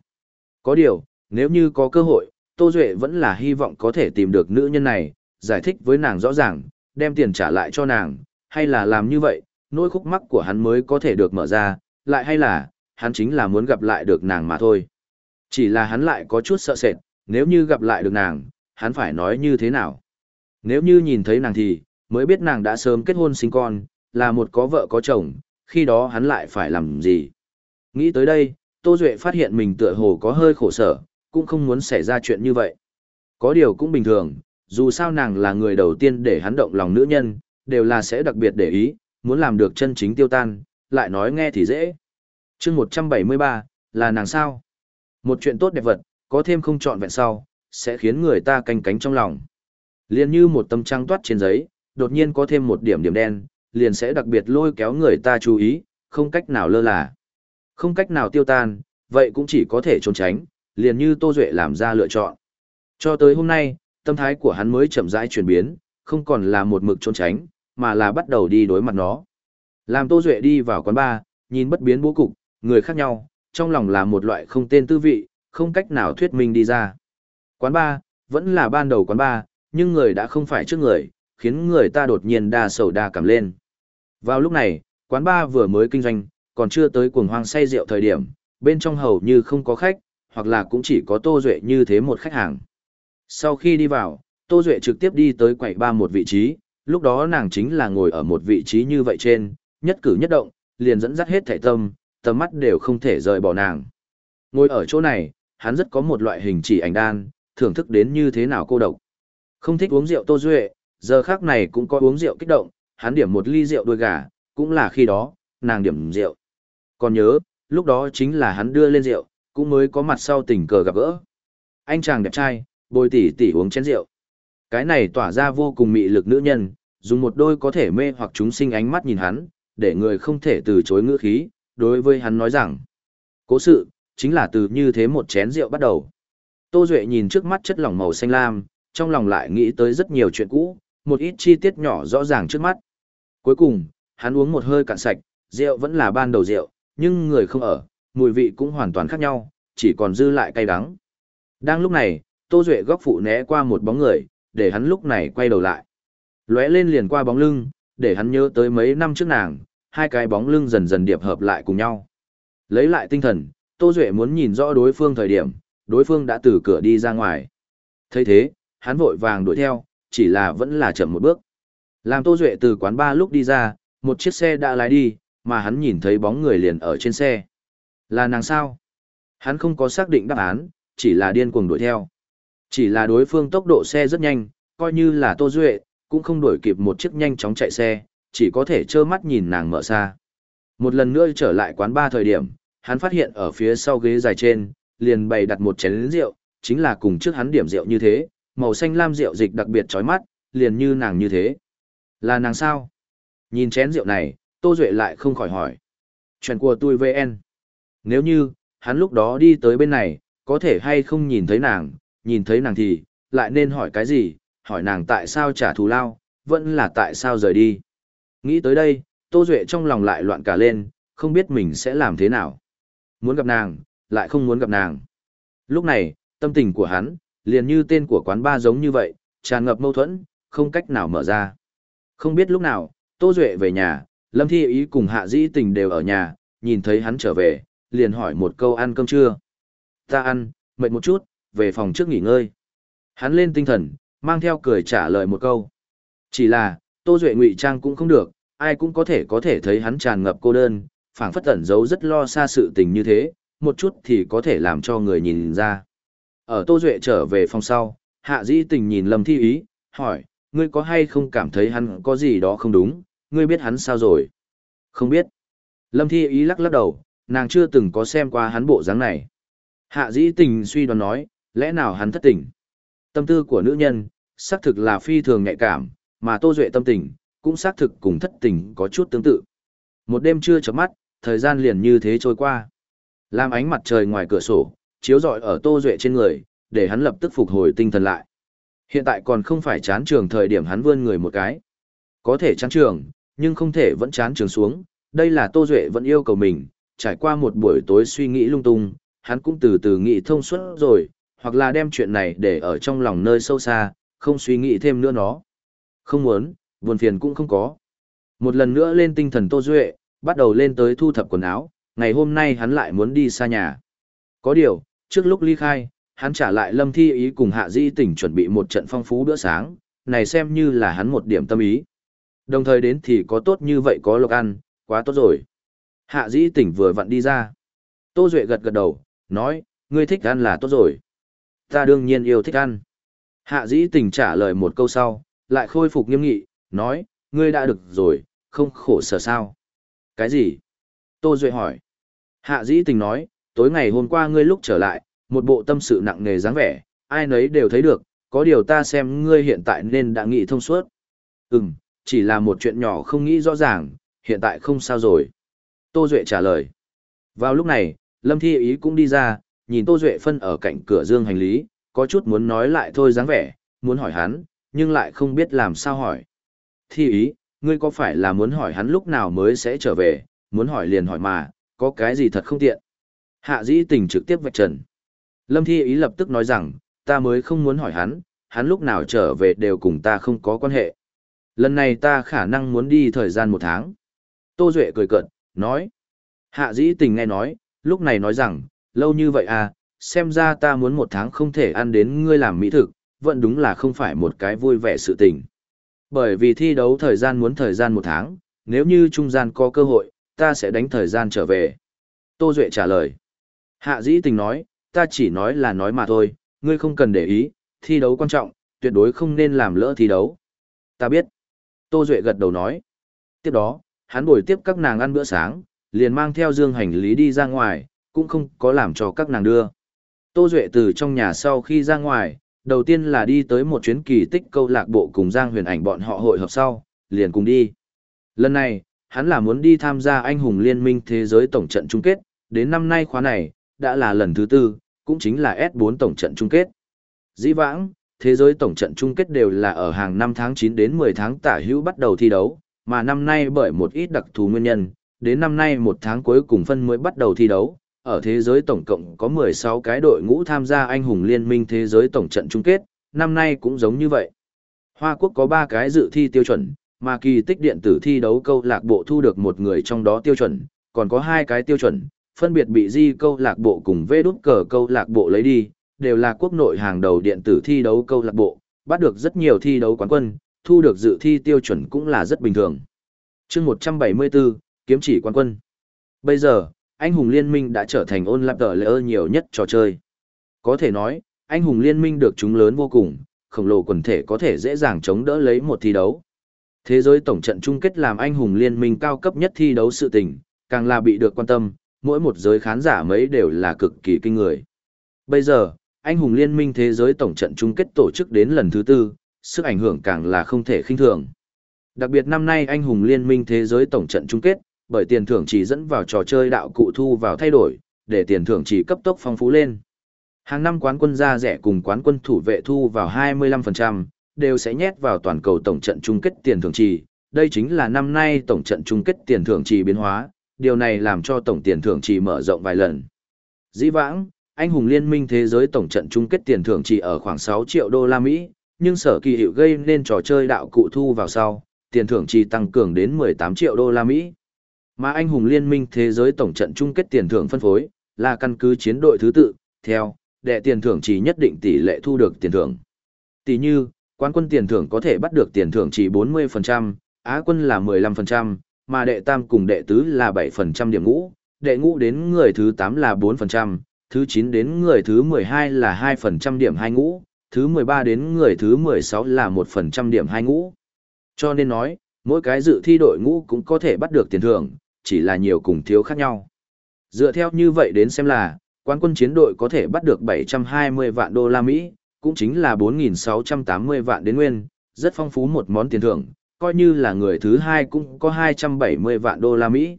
[SPEAKER 1] Có điều, nếu như có cơ hội, Tô Duệ vẫn là hy vọng có thể tìm được nữ nhân này, giải thích với nàng rõ ràng, đem tiền trả lại cho nàng, hay là làm như vậy, nỗi khúc mắc của hắn mới có thể được mở ra, lại hay là, hắn chính là muốn gặp lại được nàng mà thôi. Chỉ là hắn lại có chút sợ sệt, nếu như gặp lại được nàng, hắn phải nói như thế nào. Nếu như nhìn thấy nàng thì, mới biết nàng đã sớm kết hôn sinh con, là một có vợ có chồng, khi đó hắn lại phải làm gì. Nghĩ tới đây, Tô Duệ phát hiện mình tựa hồ có hơi khổ sở, cũng không muốn xảy ra chuyện như vậy. Có điều cũng bình thường, dù sao nàng là người đầu tiên để hắn động lòng nữ nhân, đều là sẽ đặc biệt để ý, muốn làm được chân chính tiêu tan, lại nói nghe thì dễ. chương 173, là nàng sao? Một chuyện tốt đẹp vật, có thêm không chọn vẹn sau, sẽ khiến người ta canh cánh trong lòng. Liền như một tấm trăng toát trên giấy, đột nhiên có thêm một điểm điểm đen, liền sẽ đặc biệt lôi kéo người ta chú ý, không cách nào lơ là. Không cách nào tiêu tan, vậy cũng chỉ có thể trốn tránh, liền như Tô Duệ làm ra lựa chọn. Cho tới hôm nay, tâm thái của hắn mới chậm rãi chuyển biến, không còn là một mực trốn tránh, mà là bắt đầu đi đối mặt nó. Làm Tô Duệ đi vào quán bar, nhìn bất biến bố cục, người khác nhau, trong lòng là một loại không tên tư vị, không cách nào thuyết minh đi ra. Quán bar, vẫn là ban đầu quán bar, nhưng người đã không phải trước người, khiến người ta đột nhiên đa sầu đa cảm lên. Vào lúc này, quán bar vừa mới kinh doanh, còn chưa tới cuồng hoang say rượu thời điểm, bên trong hầu như không có khách, hoặc là cũng chỉ có Tô Duệ như thế một khách hàng. Sau khi đi vào, Tô Duệ trực tiếp đi tới quầy ba một vị trí, lúc đó nàng chính là ngồi ở một vị trí như vậy trên, nhất cử nhất động, liền dẫn dắt hết thảy tâm, tầm mắt đều không thể rời bỏ nàng. Ngồi ở chỗ này, hắn rất có một loại hình chỉ ảnh đan, thưởng thức đến như thế nào cô độc. Không thích uống rượu Tô Duệ, giờ khác này cũng có uống rượu kích động, hắn điểm một ly rượu đuôi gà, cũng là khi đó, nàng điểm rượu. Còn nhớ, lúc đó chính là hắn đưa lên rượu, cũng mới có mặt sau tình cờ gặp gỡ. Anh chàng đẹp trai, bồi tỉ tỉ uống chén rượu. Cái này tỏa ra vô cùng mị lực nữ nhân, dùng một đôi có thể mê hoặc chúng sinh ánh mắt nhìn hắn, để người không thể từ chối ngữ khí, đối với hắn nói rằng. Cố sự, chính là từ như thế một chén rượu bắt đầu. Tô Duệ nhìn trước mắt chất lỏng màu xanh lam, trong lòng lại nghĩ tới rất nhiều chuyện cũ, một ít chi tiết nhỏ rõ ràng trước mắt. Cuối cùng, hắn uống một hơi cạn sạch, rượu vẫn là ban đầu rượu, nhưng người không ở, mùi vị cũng hoàn toàn khác nhau, chỉ còn dư lại cay đắng. Đang lúc này, Tô Duệ góc phụ né qua một bóng người, để hắn lúc này quay đầu lại. Lóe lên liền qua bóng lưng, để hắn nhớ tới mấy năm trước nàng, hai cái bóng lưng dần dần điệp hợp lại cùng nhau. Lấy lại tinh thần, Tô Duệ muốn nhìn rõ đối phương thời điểm, đối phương đã từ cửa đi ra ngoài. thấy thế, hắn vội vàng đuổi theo, chỉ là vẫn là chậm một bước. Làm Tô Duệ từ quán ba lúc đi ra, một chiếc xe đã lái đi, mà hắn nhìn thấy bóng người liền ở trên xe. Là nàng sao? Hắn không có xác định đáp án, chỉ là điên cuồng đuổi theo. Chỉ là đối phương tốc độ xe rất nhanh, coi như là Tô Duệ, cũng không đuổi kịp một chiếc nhanh chóng chạy xe, chỉ có thể trơ mắt nhìn nàng mở xa. Một lần nữa trở lại quán ba thời điểm, hắn phát hiện ở phía sau ghế dài trên, liền bày đặt một chén rượu, chính là cùng trước hắn điểm rượu như thế, màu xanh lam rượu dịch đặc biệt chói mắt, liền như nàng như thế. Là nàng sao? Nhìn chén rượu này, Tô Duệ lại không khỏi hỏi. Chuyện của tôi VN. Nếu như, hắn lúc đó đi tới bên này, có thể hay không nhìn thấy nàng, nhìn thấy nàng thì, lại nên hỏi cái gì, hỏi nàng tại sao trả thù lao, vẫn là tại sao rời đi. Nghĩ tới đây, Tô Duệ trong lòng lại loạn cả lên, không biết mình sẽ làm thế nào. Muốn gặp nàng, lại không muốn gặp nàng. Lúc này, tâm tình của hắn, liền như tên của quán ba giống như vậy, tràn ngập mâu thuẫn, không cách nào mở ra. Không biết lúc nào, Tô Duệ về nhà, Lâm Thi Ý cùng Hạ Dĩ Tình đều ở nhà, nhìn thấy hắn trở về, liền hỏi một câu ăn cơm chưa. Ta ăn, mệt một chút, về phòng trước nghỉ ngơi. Hắn lên tinh thần, mang theo cười trả lời một câu. Chỉ là, Tô Duệ ngụy trang cũng không được, ai cũng có thể có thể thấy hắn tràn ngập cô đơn, phảng phất tẩn giấu rất lo xa sự tình như thế, một chút thì có thể làm cho người nhìn ra. Ở Tô Duệ trở về phòng sau, Hạ Dĩ Tình nhìn Lâm Thi Ý, hỏi, ngươi có hay không cảm thấy hắn có gì đó không đúng, ngươi biết hắn sao rồi? Không biết. Lâm Thi Ý lắc lắc đầu, nàng chưa từng có xem qua hắn bộ dáng này. Hạ Dĩ Tình suy đoán nói, lẽ nào hắn thất tình? Tâm tư của nữ nhân, xác thực là phi thường nhạy cảm, mà Tô Duệ tâm tình, cũng xác thực cùng thất tình có chút tương tự. Một đêm chưa chấm mắt, thời gian liền như thế trôi qua. Làm ánh mặt trời ngoài cửa sổ, chiếu rọi ở Tô Duệ trên người, để hắn lập tức phục hồi tinh thần lại. Hiện tại còn không phải chán trường thời điểm hắn vươn người một cái. Có thể chán trường, nhưng không thể vẫn chán trường xuống. Đây là Tô Duệ vẫn yêu cầu mình, trải qua một buổi tối suy nghĩ lung tung, hắn cũng từ từ nghĩ thông suốt rồi, hoặc là đem chuyện này để ở trong lòng nơi sâu xa, không suy nghĩ thêm nữa nó. Không muốn, buồn phiền cũng không có. Một lần nữa lên tinh thần Tô Duệ, bắt đầu lên tới thu thập quần áo, ngày hôm nay hắn lại muốn đi xa nhà. Có điều, trước lúc ly khai, hắn trả lại Lâm Thi Ý cùng Hạ Di tỉnh chuẩn bị một trận phong phú bữa sáng, này xem như là hắn một điểm tâm ý. Đồng thời đến thì có tốt như vậy có lộc ăn, quá tốt rồi. Hạ Di tỉnh vừa vặn đi ra. Tô Duệ gật gật đầu, nói, ngươi thích ăn là tốt rồi. Ta đương nhiên yêu thích ăn. Hạ Dĩ Tình trả lời một câu sau, lại khôi phục nghiêm nghị, nói, ngươi đã được rồi, không khổ sở sao. Cái gì? Tô Duệ hỏi. Hạ Dĩ tình nói, tối ngày hôm qua ngươi lúc trở lại, một bộ tâm sự nặng nề dáng vẻ, ai nấy đều thấy được, có điều ta xem ngươi hiện tại nên đã nghĩ thông suốt. Ừm, chỉ là một chuyện nhỏ không nghĩ rõ ràng, hiện tại không sao rồi. Tô Duệ trả lời. Vào lúc này, Lâm Thi Ý cũng đi ra, nhìn Tô Duệ phân ở cạnh cửa dương hành lý, có chút muốn nói lại thôi dáng vẻ, muốn hỏi hắn, nhưng lại không biết làm sao hỏi. Thi Ý, ngươi có phải là muốn hỏi hắn lúc nào mới sẽ trở về, muốn hỏi liền hỏi mà, có cái gì thật không tiện. Hạ dĩ tình trực tiếp vạch trần. Lâm Thi Ý lập tức nói rằng, ta mới không muốn hỏi hắn, hắn lúc nào trở về đều cùng ta không có quan hệ. Lần này ta khả năng muốn đi thời gian một tháng. Tô Duệ cười cợt, nói. Hạ dĩ tình nghe nói, lúc này nói rằng, lâu như vậy à, xem ra ta muốn một tháng không thể ăn đến ngươi làm mỹ thực, vẫn đúng là không phải một cái vui vẻ sự tình. Bởi vì thi đấu thời gian muốn thời gian một tháng, nếu như trung gian có cơ hội, ta sẽ đánh thời gian trở về. Tô Duệ trả lời. Hạ dĩ tình nói, ta chỉ nói là nói mà thôi, ngươi không cần để ý, thi đấu quan trọng, tuyệt đối không nên làm lỡ thi đấu. Ta biết. Tô Duệ gật đầu nói. Tiếp đó, hắn bồi tiếp các nàng ăn bữa sáng, liền mang theo dương hành lý đi ra ngoài, cũng không có làm cho các nàng đưa. Tô Duệ từ trong nhà sau khi ra ngoài, đầu tiên là đi tới một chuyến kỳ tích câu lạc bộ cùng Giang huyền ảnh bọn họ hội hợp sau, liền cùng đi. Lần này, hắn là muốn đi tham gia anh hùng liên minh thế giới tổng trận chung kết, đến năm nay khóa này, đã là lần thứ tư, cũng chính là S4 tổng trận chung kết. Dĩ vãng, thế giới tổng trận chung kết đều là ở hàng năm tháng 9 đến 10 tháng tả hữu bắt đầu thi đấu, mà năm nay bởi một ít đặc thù nguyên nhân, đến năm nay một tháng cuối cùng phân mới bắt đầu thi đấu. Ở thế giới tổng cộng có 16 cái đội ngũ tham gia anh hùng liên minh thế giới tổng trận chung kết, năm nay cũng giống như vậy. Hoa Quốc có 3 cái dự thi tiêu chuẩn, mà kỳ tích điện tử thi đấu câu lạc bộ thu được một người trong đó tiêu chuẩn, còn có hai cái tiêu chuẩn, phân biệt bị di câu lạc bộ cùng vê đút cờ câu lạc bộ lấy đi, đều là quốc nội hàng đầu điện tử thi đấu câu lạc bộ, bắt được rất nhiều thi đấu quán quân, thu được dự thi tiêu chuẩn cũng là rất bình thường. chương 174, kiếm chỉ quán quân. Bây giờ, anh hùng liên minh đã trở thành ôn lạp tờ lỡ nhiều nhất trò chơi. Có thể nói, anh hùng liên minh được chúng lớn vô cùng, khổng lồ quần thể có thể dễ dàng chống đỡ lấy một thi đấu. Thế giới tổng trận chung kết làm anh hùng liên minh cao cấp nhất thi đấu sự tình, càng là bị được quan tâm, mỗi một giới khán giả mấy đều là cực kỳ kinh người. Bây giờ, anh hùng liên minh thế giới tổng trận chung kết tổ chức đến lần thứ tư, sức ảnh hưởng càng là không thể khinh thường. Đặc biệt năm nay anh hùng liên minh thế giới tổng trận chung kết, bởi tiền thưởng chỉ dẫn vào trò chơi đạo cụ thu vào thay đổi, để tiền thưởng chỉ cấp tốc phong phú lên. Hàng năm quán quân ra rẻ cùng quán quân thủ vệ thu vào 25%, đều sẽ nhét vào toàn cầu tổng trận chung kết tiền thưởng trì. Đây chính là năm nay tổng trận chung kết tiền thưởng trì biến hóa, điều này làm cho tổng tiền thưởng trì mở rộng vài lần. Dĩ vãng, anh hùng liên minh thế giới tổng trận chung kết tiền thưởng chỉ ở khoảng 6 triệu đô la Mỹ, nhưng sở kỳ hiệu gây nên trò chơi đạo cụ thu vào sau, tiền thưởng chỉ tăng cường đến 18 triệu đô la Mỹ. Mà anh hùng liên minh thế giới tổng trận chung kết tiền thưởng phân phối, là căn cứ chiến đội thứ tự, theo, đệ tiền thưởng chỉ nhất định tỷ lệ thu được tiền thưởng. Tỷ như, quán quân tiền thưởng có thể bắt được tiền thưởng chỉ 40%, á quân là 15%, mà đệ tam cùng đệ tứ là 7% điểm ngũ, đệ ngũ đến người thứ 8 là 4%, thứ 9 đến người thứ 12 là 2% điểm hai ngũ, thứ 13 đến người thứ 16 là 1% điểm hai ngũ. Cho nên nói, mỗi cái dự thi đội ngũ cũng có thể bắt được tiền thưởng, chỉ là nhiều cùng thiếu khác nhau. Dựa theo như vậy đến xem là, quán quân chiến đội có thể bắt được 720 vạn đô la Mỹ, cũng chính là 4.680 vạn đến nguyên, rất phong phú một món tiền thưởng, coi như là người thứ hai cũng có 270 vạn đô la Mỹ.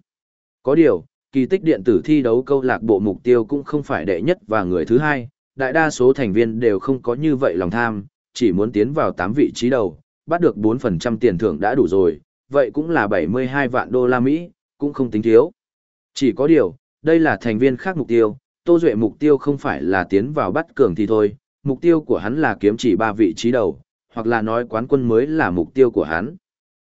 [SPEAKER 1] Có điều, kỳ tích điện tử thi đấu câu lạc bộ mục tiêu cũng không phải đệ nhất và người thứ hai, đại đa số thành viên đều không có như vậy lòng tham, chỉ muốn tiến vào 8 vị trí đầu, bắt được 4% tiền thưởng đã đủ rồi, vậy cũng là 72 vạn đô la Mỹ, cũng không tính thiếu. Chỉ có điều, đây là thành viên khác mục tiêu, Tô Duệ mục tiêu không phải là tiến vào bắt cường thì thôi, mục tiêu của hắn là kiếm chỉ 3 vị trí đầu, hoặc là nói quán quân mới là mục tiêu của hắn.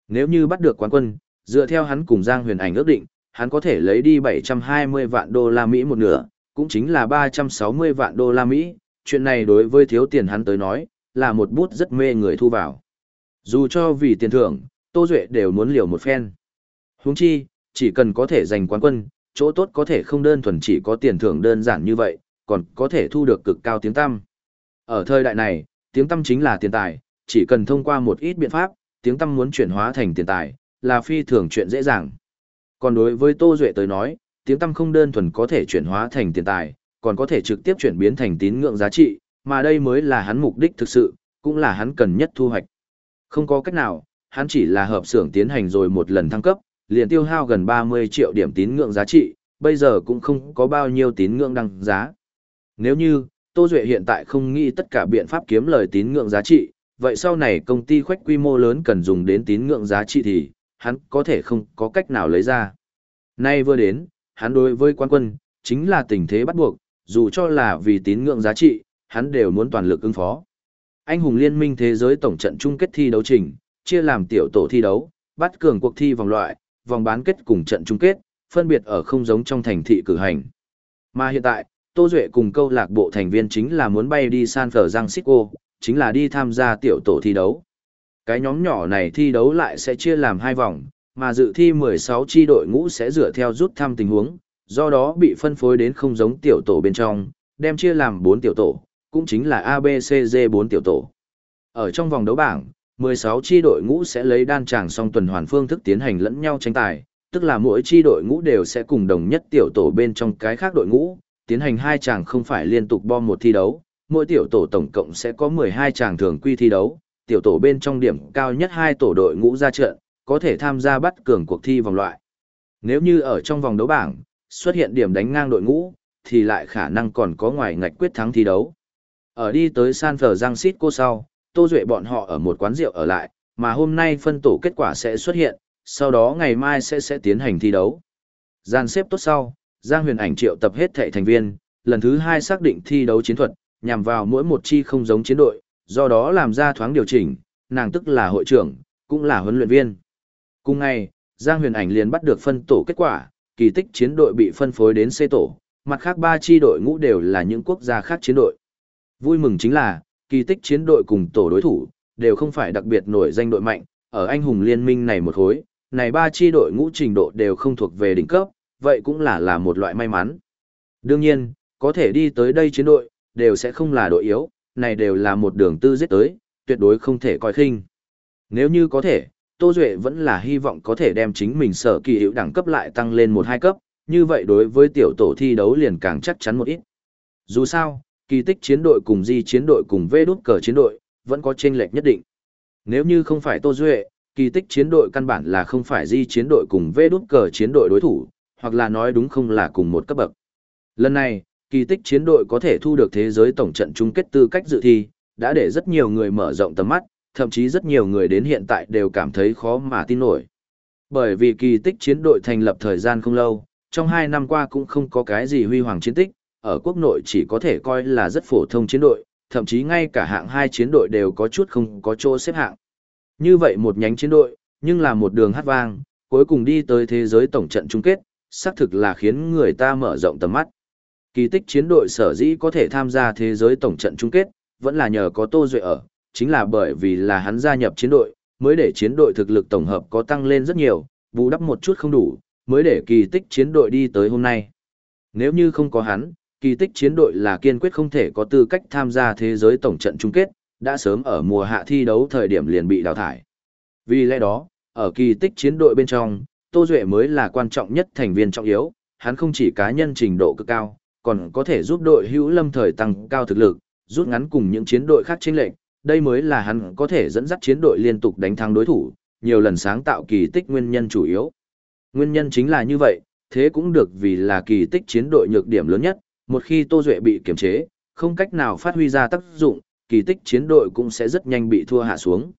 [SPEAKER 1] Nếu như bắt được quán quân, dựa theo hắn cùng Giang Huyền Ảnh ước định, hắn có thể lấy đi 720 vạn đô la Mỹ một nửa, cũng chính là 360 vạn đô la Mỹ, chuyện này đối với thiếu tiền hắn tới nói, là một bút rất mê người thu vào. Dù cho vì tiền thưởng, Tô Duệ đều muốn liều một phen. Huống chi, chỉ cần có thể giành quán quân, chỗ tốt có thể không đơn thuần chỉ có tiền thưởng đơn giản như vậy, còn có thể thu được cực cao tiếng tăm. Ở thời đại này, tiếng tăm chính là tiền tài, chỉ cần thông qua một ít biện pháp, tiếng tăm muốn chuyển hóa thành tiền tài, là phi thường chuyện dễ dàng. Còn đối với Tô Duệ tới nói, tiếng tăm không đơn thuần có thể chuyển hóa thành tiền tài, còn có thể trực tiếp chuyển biến thành tín ngưỡng giá trị, mà đây mới là hắn mục đích thực sự, cũng là hắn cần nhất thu hoạch. Không có cách nào, hắn chỉ là hợp xưởng tiến hành rồi một lần thăng cấp, liền tiêu hao gần 30 triệu điểm tín ngưỡng giá trị, bây giờ cũng không có bao nhiêu tín ngưỡng đăng giá. Nếu như, Tô Duệ hiện tại không nghĩ tất cả biện pháp kiếm lời tín ngưỡng giá trị, vậy sau này công ty khoách quy mô lớn cần dùng đến tín ngưỡng giá trị thì, hắn có thể không có cách nào lấy ra. Nay vừa đến, hắn đối với quan quân, chính là tình thế bắt buộc, dù cho là vì tín ngưỡng giá trị, hắn đều muốn toàn lực ứng phó. Anh hùng liên minh thế giới tổng trận chung kết thi đấu trình, chia làm tiểu tổ thi đấu, bắt cường cuộc thi vòng loại, vòng bán kết cùng trận chung kết, phân biệt ở không giống trong thành thị cử hành. Mà hiện tại, Tô Duệ cùng câu lạc bộ thành viên chính là muốn bay đi San Francisco, chính là đi tham gia tiểu tổ thi đấu. Cái nhóm nhỏ này thi đấu lại sẽ chia làm hai vòng, mà dự thi 16 chi đội ngũ sẽ dựa theo rút thăm tình huống, do đó bị phân phối đến không giống tiểu tổ bên trong, đem chia làm 4 tiểu tổ, cũng chính là ABCG 4 tiểu tổ. Ở trong vòng đấu bảng, 16 chi đội ngũ sẽ lấy đan tràng song tuần hoàn phương thức tiến hành lẫn nhau tranh tài, tức là mỗi chi đội ngũ đều sẽ cùng đồng nhất tiểu tổ bên trong cái khác đội ngũ, tiến hành hai chàng không phải liên tục bom một thi đấu, mỗi tiểu tổ tổng cộng sẽ có 12 chàng thường quy thi đấu, tiểu tổ bên trong điểm cao nhất hai tổ đội ngũ ra trận, có thể tham gia bắt cường cuộc thi vòng loại. Nếu như ở trong vòng đấu bảng, xuất hiện điểm đánh ngang đội ngũ, thì lại khả năng còn có ngoài ngạch quyết thắng thi đấu. Ở đi tới San Francisco sau, Tô Duệ bọn họ ở một quán rượu ở lại, mà hôm nay phân tổ kết quả sẽ xuất hiện, sau đó ngày mai sẽ sẽ tiến hành thi đấu. Gian xếp tốt sau, Giang Huyền Ảnh triệu tập hết thảy thành viên, lần thứ hai xác định thi đấu chiến thuật, nhằm vào mỗi một chi không giống chiến đội, do đó làm ra thoáng điều chỉnh, nàng tức là hội trưởng, cũng là huấn luyện viên. Cùng ngày, Giang Huyền Ảnh liền bắt được phân tổ kết quả, kỳ tích chiến đội bị phân phối đến C tổ, mặt khác ba chi đội ngũ đều là những quốc gia khác chiến đội. Vui mừng chính là, kỳ tích chiến đội cùng tổ đối thủ, đều không phải đặc biệt nổi danh đội mạnh, ở anh hùng liên minh này một khối, này ba chi đội ngũ trình độ đều không thuộc về đỉnh cấp, vậy cũng là là một loại may mắn. Đương nhiên, có thể đi tới đây chiến đội, đều sẽ không là đội yếu, này đều là một đường tư giết tới, tuyệt đối không thể coi khinh. Nếu như có thể, Tô Duệ vẫn là hy vọng có thể đem chính mình sở kỳ hiệu đẳng cấp lại tăng lên một hai cấp, như vậy đối với tiểu tổ thi đấu liền càng chắc chắn một ít. Dù sao, kỳ tích chiến đội cùng di chiến đội cùng vê đút cờ chiến đội, vẫn có chênh lệch nhất định. Nếu như không phải Tô Duệ, kỳ tích chiến đội căn bản là không phải di chiến đội cùng vê đút cờ chiến đội đối thủ, hoặc là nói đúng không là cùng một cấp bậc. Lần này, kỳ tích chiến đội có thể thu được thế giới tổng trận chung kết tư cách dự thi, đã để rất nhiều người mở rộng tầm mắt, thậm chí rất nhiều người đến hiện tại đều cảm thấy khó mà tin nổi. Bởi vì kỳ tích chiến đội thành lập thời gian không lâu, trong hai năm qua cũng không có cái gì huy hoàng chiến tích, ở quốc nội chỉ có thể coi là rất phổ thông chiến đội, thậm chí ngay cả hạng hai chiến đội đều có chút không có chỗ xếp hạng. Như vậy một nhánh chiến đội, nhưng là một đường hát vang, cuối cùng đi tới thế giới tổng trận chung kết, xác thực là khiến người ta mở rộng tầm mắt. Kỳ tích chiến đội sở dĩ có thể tham gia thế giới tổng trận chung kết, vẫn là nhờ có Tô Duệ ở, chính là bởi vì là hắn gia nhập chiến đội, mới để chiến đội thực lực tổng hợp có tăng lên rất nhiều, bù đắp một chút không đủ, mới để kỳ tích chiến đội đi tới hôm nay. Nếu như không có hắn, kỳ tích chiến đội là kiên quyết không thể có tư cách tham gia thế giới tổng trận chung kết, đã sớm ở mùa hạ thi đấu thời điểm liền bị đào thải. Vì lẽ đó, ở kỳ tích chiến đội bên trong, Tô Duệ mới là quan trọng nhất thành viên trọng yếu, hắn không chỉ cá nhân trình độ cực cao, còn có thể giúp đội hữu lâm thời tăng cao thực lực, rút ngắn cùng những chiến đội khác chênh lệch, đây mới là hắn có thể dẫn dắt chiến đội liên tục đánh thắng đối thủ, nhiều lần sáng tạo kỳ tích nguyên nhân chủ yếu. Nguyên nhân chính là như vậy, thế cũng được vì là kỳ tích chiến đội nhược điểm lớn nhất, một khi Tô Duệ bị kiềm chế, không cách nào phát huy ra tác dụng, kỳ tích chiến đội cũng sẽ rất nhanh bị thua hạ xuống.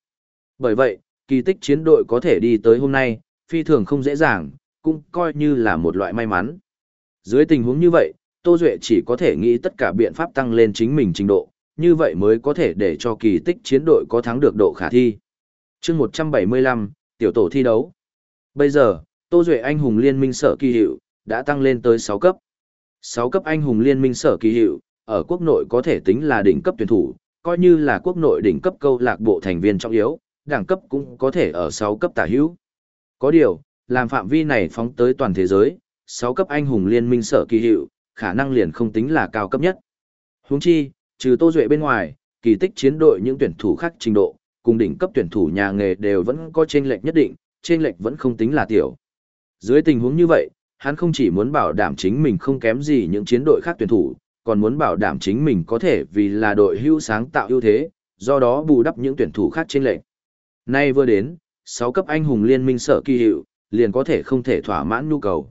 [SPEAKER 1] Bởi vậy, kỳ tích chiến đội có thể đi tới hôm nay, phi thường không dễ dàng, cũng coi như là một loại may mắn. Dưới tình huống như vậy, Tô Duệ chỉ có thể nghĩ tất cả biện pháp tăng lên chính mình trình độ, như vậy mới có thể để cho kỳ tích chiến đội có thắng được độ khả thi. chương 175, tiểu tổ thi đấu. Bây giờ, Tô Duệ anh hùng liên minh sở kỳ hiệu, đã tăng lên tới 6 cấp. 6 cấp anh hùng liên minh sở kỳ hiệu, ở quốc nội có thể tính là đỉnh cấp tuyển thủ, coi như là quốc nội đỉnh cấp câu lạc bộ thành viên trọng yếu, đẳng cấp cũng có thể ở 6 cấp tả hữu. Có điều, làm phạm vi này phóng tới toàn thế giới, 6 cấp anh hùng liên minh sở kỳ hiệu, khả năng liền không tính là cao cấp nhất. Huống chi, trừ Tô Duệ bên ngoài, kỳ tích chiến đội những tuyển thủ khác trình độ, cùng đỉnh cấp tuyển thủ nhà nghề đều vẫn có chênh lệch nhất định, chênh lệch vẫn không tính là tiểu. Dưới tình huống như vậy, hắn không chỉ muốn bảo đảm chính mình không kém gì những chiến đội khác tuyển thủ, còn muốn bảo đảm chính mình có thể vì là đội hưu sáng tạo ưu thế, do đó bù đắp những tuyển thủ khác trên lệnh. Nay vừa đến, 6 cấp anh hùng liên minh sở kỳ hiệu, liền có thể không thể thỏa mãn nhu cầu.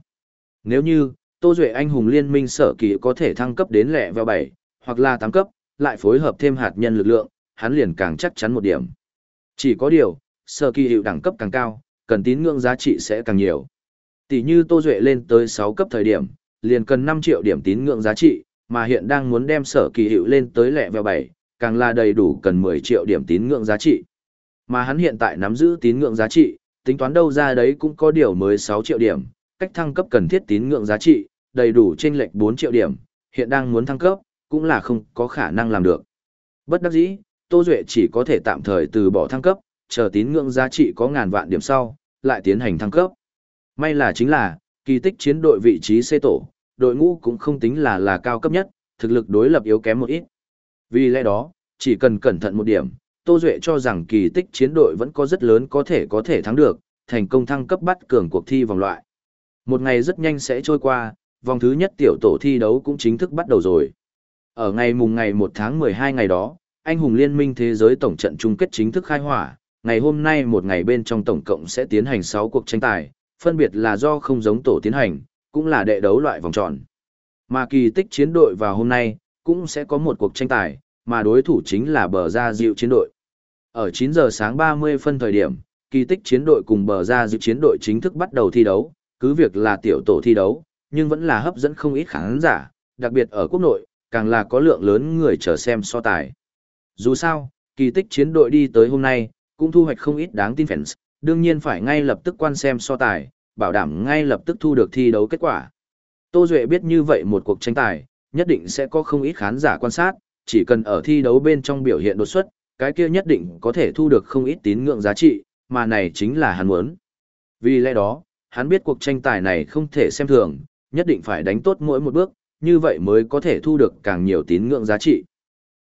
[SPEAKER 1] Nếu như, Tô Duệ anh hùng liên minh sở kỳ có thể thăng cấp đến lẹ vào 7, hoặc là 8 cấp, lại phối hợp thêm hạt nhân lực lượng, hắn liền càng chắc chắn một điểm. Chỉ có điều, sở kỳ hiệu đẳng cấp càng cao, cần tín ngưỡng giá trị sẽ càng nhiều. Tỷ như Tô Duệ lên tới 6 cấp thời điểm, liền cần 5 triệu điểm tín ngưỡng giá trị, mà hiện đang muốn đem sở kỳ hiệu lên tới lẹ vèo 7, càng là đầy đủ cần 10 triệu điểm tín ngưỡng giá trị. Mà hắn hiện tại nắm giữ tín ngưỡng giá trị, tính toán đâu ra đấy cũng có điều mới 6 triệu điểm, cách thăng cấp cần thiết tín ngưỡng giá trị, đầy đủ trên lệch 4 triệu điểm, hiện đang muốn thăng cấp, cũng là không có khả năng làm được. Bất đắc dĩ, Tô Duệ chỉ có thể tạm thời từ bỏ thăng cấp, chờ tín ngưỡng giá trị có ngàn vạn điểm sau, lại tiến hành thăng cấp. May là chính là, kỳ tích chiến đội vị trí C tổ, đội ngũ cũng không tính là là cao cấp nhất, thực lực đối lập yếu kém một ít. Vì lẽ đó, chỉ cần cẩn thận một điểm, Tô Duệ cho rằng kỳ tích chiến đội vẫn có rất lớn có thể có thể thắng được, thành công thăng cấp bắt cường cuộc thi vòng loại. Một ngày rất nhanh sẽ trôi qua, vòng thứ nhất tiểu tổ thi đấu cũng chính thức bắt đầu rồi. Ở ngày mùng ngày 1 tháng 12 ngày đó, anh hùng liên minh thế giới tổng trận chung kết chính thức khai hỏa, ngày hôm nay một ngày bên trong tổng cộng sẽ tiến hành 6 cuộc tranh tài, phân biệt là do không giống tổ tiến hành, cũng là đệ đấu loại vòng tròn. Mà kỳ tích chiến đội vào hôm nay, cũng sẽ có một cuộc tranh tài, mà đối thủ chính là bờ ra dịu chiến đội. Ở 9 giờ sáng 30 phân thời điểm, kỳ tích chiến đội cùng bờ ra dịu chiến đội chính thức bắt đầu thi đấu, cứ việc là tiểu tổ thi đấu, nhưng vẫn là hấp dẫn không ít khán giả, đặc biệt ở quốc nội, càng là có lượng lớn người chờ xem so tài. Dù sao, kỳ tích chiến đội đi tới hôm nay, cũng thu hoạch không ít đáng tin fans, đương nhiên phải ngay lập tức quan xem so tài, bảo đảm ngay lập tức thu được thi đấu kết quả. Tô Duệ biết như vậy một cuộc tranh tài, nhất định sẽ có không ít khán giả quan sát, chỉ cần ở thi đấu bên trong biểu hiện đột xuất, cái kia nhất định có thể thu được không ít tín ngưỡng giá trị, mà này chính là hắn muốn. Vì lẽ đó, hắn biết cuộc tranh tài này không thể xem thường, nhất định phải đánh tốt mỗi một bước, như vậy mới có thể thu được càng nhiều tín ngưỡng giá trị.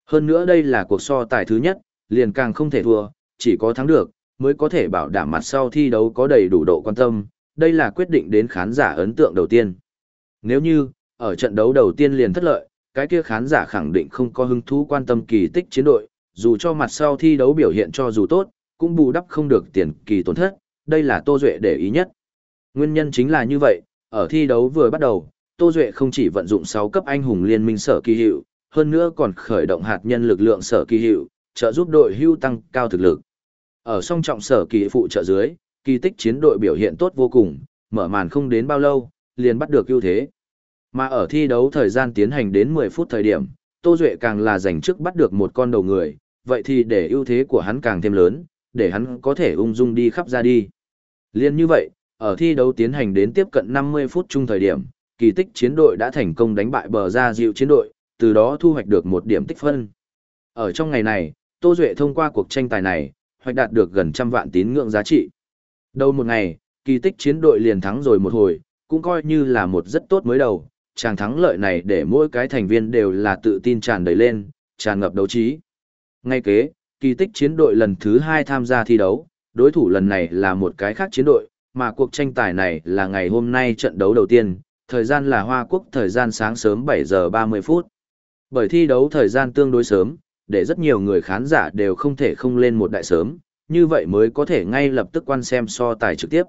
[SPEAKER 1] Hơn nữa đây là cuộc so tài thứ nhất, liền càng không thể thua, chỉ có thắng được, mới có thể bảo đảm mặt sau thi đấu có đầy đủ độ quan tâm, đây là quyết định đến khán giả ấn tượng đầu tiên. Nếu như, ở trận đấu đầu tiên liền thất lợi, cái kia khán giả khẳng định không có hứng thú quan tâm kỳ tích chiến đội, dù cho mặt sau thi đấu biểu hiện cho dù tốt, cũng bù đắp không được tiền kỳ tổn thất, đây là Tô Duệ để ý nhất. Nguyên nhân chính là như vậy, ở thi đấu vừa bắt đầu, Tô Duệ không chỉ vận dụng 6 cấp anh hùng liên minh sở kỳ hiệu, hơn nữa còn khởi động hạt nhân lực lượng sở kỳ hiệu, trợ giúp đội hưu tăng cao thực lực. Ở song trọng sở kỳ phụ trợ dưới, kỳ tích chiến đội biểu hiện tốt vô cùng, mở màn không đến bao lâu, liền bắt được ưu thế. Mà ở thi đấu thời gian tiến hành đến 10 phút thời điểm, Tô Duệ càng là giành trước bắt được một con đầu người, vậy thì để ưu thế của hắn càng thêm lớn, để hắn có thể ung dung đi khắp ra đi. Liên như vậy, ở thi đấu tiến hành đến tiếp cận 50 phút chung thời điểm, kỳ tích chiến đội đã thành công đánh bại bờ ra dịu chiến đội, từ đó thu hoạch được một điểm tích phân. Ở trong ngày này, Tô Duệ thông qua cuộc tranh tài này, hoạch đạt được gần trăm vạn tín ngưỡng giá trị. Đầu một ngày, kỳ tích chiến đội liền thắng rồi một hồi, cũng coi như là một rất tốt mới đầu, chàng thắng lợi này để mỗi cái thành viên đều là tự tin tràn đầy lên, tràn ngập đấu trí. Ngay kế, kỳ tích chiến đội lần thứ hai tham gia thi đấu, đối thủ lần này là một cái khác chiến đội, mà cuộc tranh tài này là ngày hôm nay trận đấu đầu tiên, thời gian là Hoa Quốc thời gian sáng sớm 7 giờ 30 phút. Bởi thi đấu thời gian tương đối sớm, để rất nhiều người khán giả đều không thể không lên một đại sớm, như vậy mới có thể ngay lập tức quan xem so tài trực tiếp.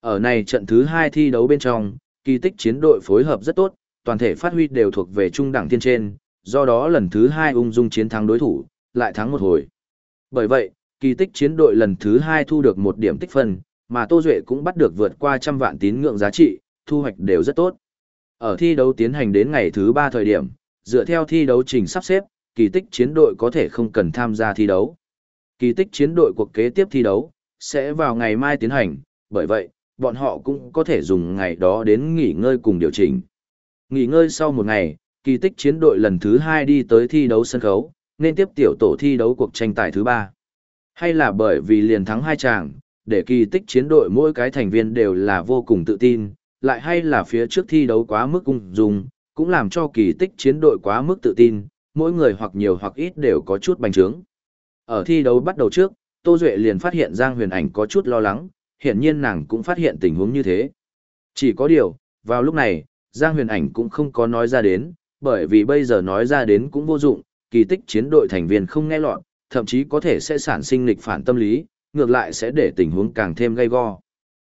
[SPEAKER 1] Ở này trận thứ hai thi đấu bên trong, kỳ tích chiến đội phối hợp rất tốt, toàn thể phát huy đều thuộc về trung đẳng thiên trên, do đó lần thứ hai ung dung chiến thắng đối thủ, lại thắng một hồi. Bởi vậy, kỳ tích chiến đội lần thứ hai thu được một điểm tích phân, mà Tô Duệ cũng bắt được vượt qua trăm vạn tín ngưỡng giá trị, thu hoạch đều rất tốt. Ở thi đấu tiến hành đến ngày thứ ba thời điểm, dựa theo thi đấu trình sắp xếp, kỳ tích chiến đội có thể không cần tham gia thi đấu. Kỳ tích chiến đội cuộc kế tiếp thi đấu, sẽ vào ngày mai tiến hành, bởi vậy, bọn họ cũng có thể dùng ngày đó đến nghỉ ngơi cùng điều chỉnh. Nghỉ ngơi sau một ngày, kỳ tích chiến đội lần thứ hai đi tới thi đấu sân khấu, nên tiếp tiểu tổ thi đấu cuộc tranh tài thứ ba. Hay là bởi vì liền thắng hai chàng, để kỳ tích chiến đội mỗi cái thành viên đều là vô cùng tự tin, lại hay là phía trước thi đấu quá mức ung dung, cũng làm cho kỳ tích chiến đội quá mức tự tin, mỗi người hoặc nhiều hoặc ít đều có chút bành trướng. Ở thi đấu bắt đầu trước, Tô Duệ liền phát hiện Giang Huyền Ảnh có chút lo lắng, hiện nhiên nàng cũng phát hiện tình huống như thế. Chỉ có điều, vào lúc này, Giang Huyền Ảnh cũng không có nói ra đến, bởi vì bây giờ nói ra đến cũng vô dụng, kỳ tích chiến đội thành viên không nghe lọt, thậm chí có thể sẽ sản sinh lịch phản tâm lý, ngược lại sẽ để tình huống càng thêm gay go.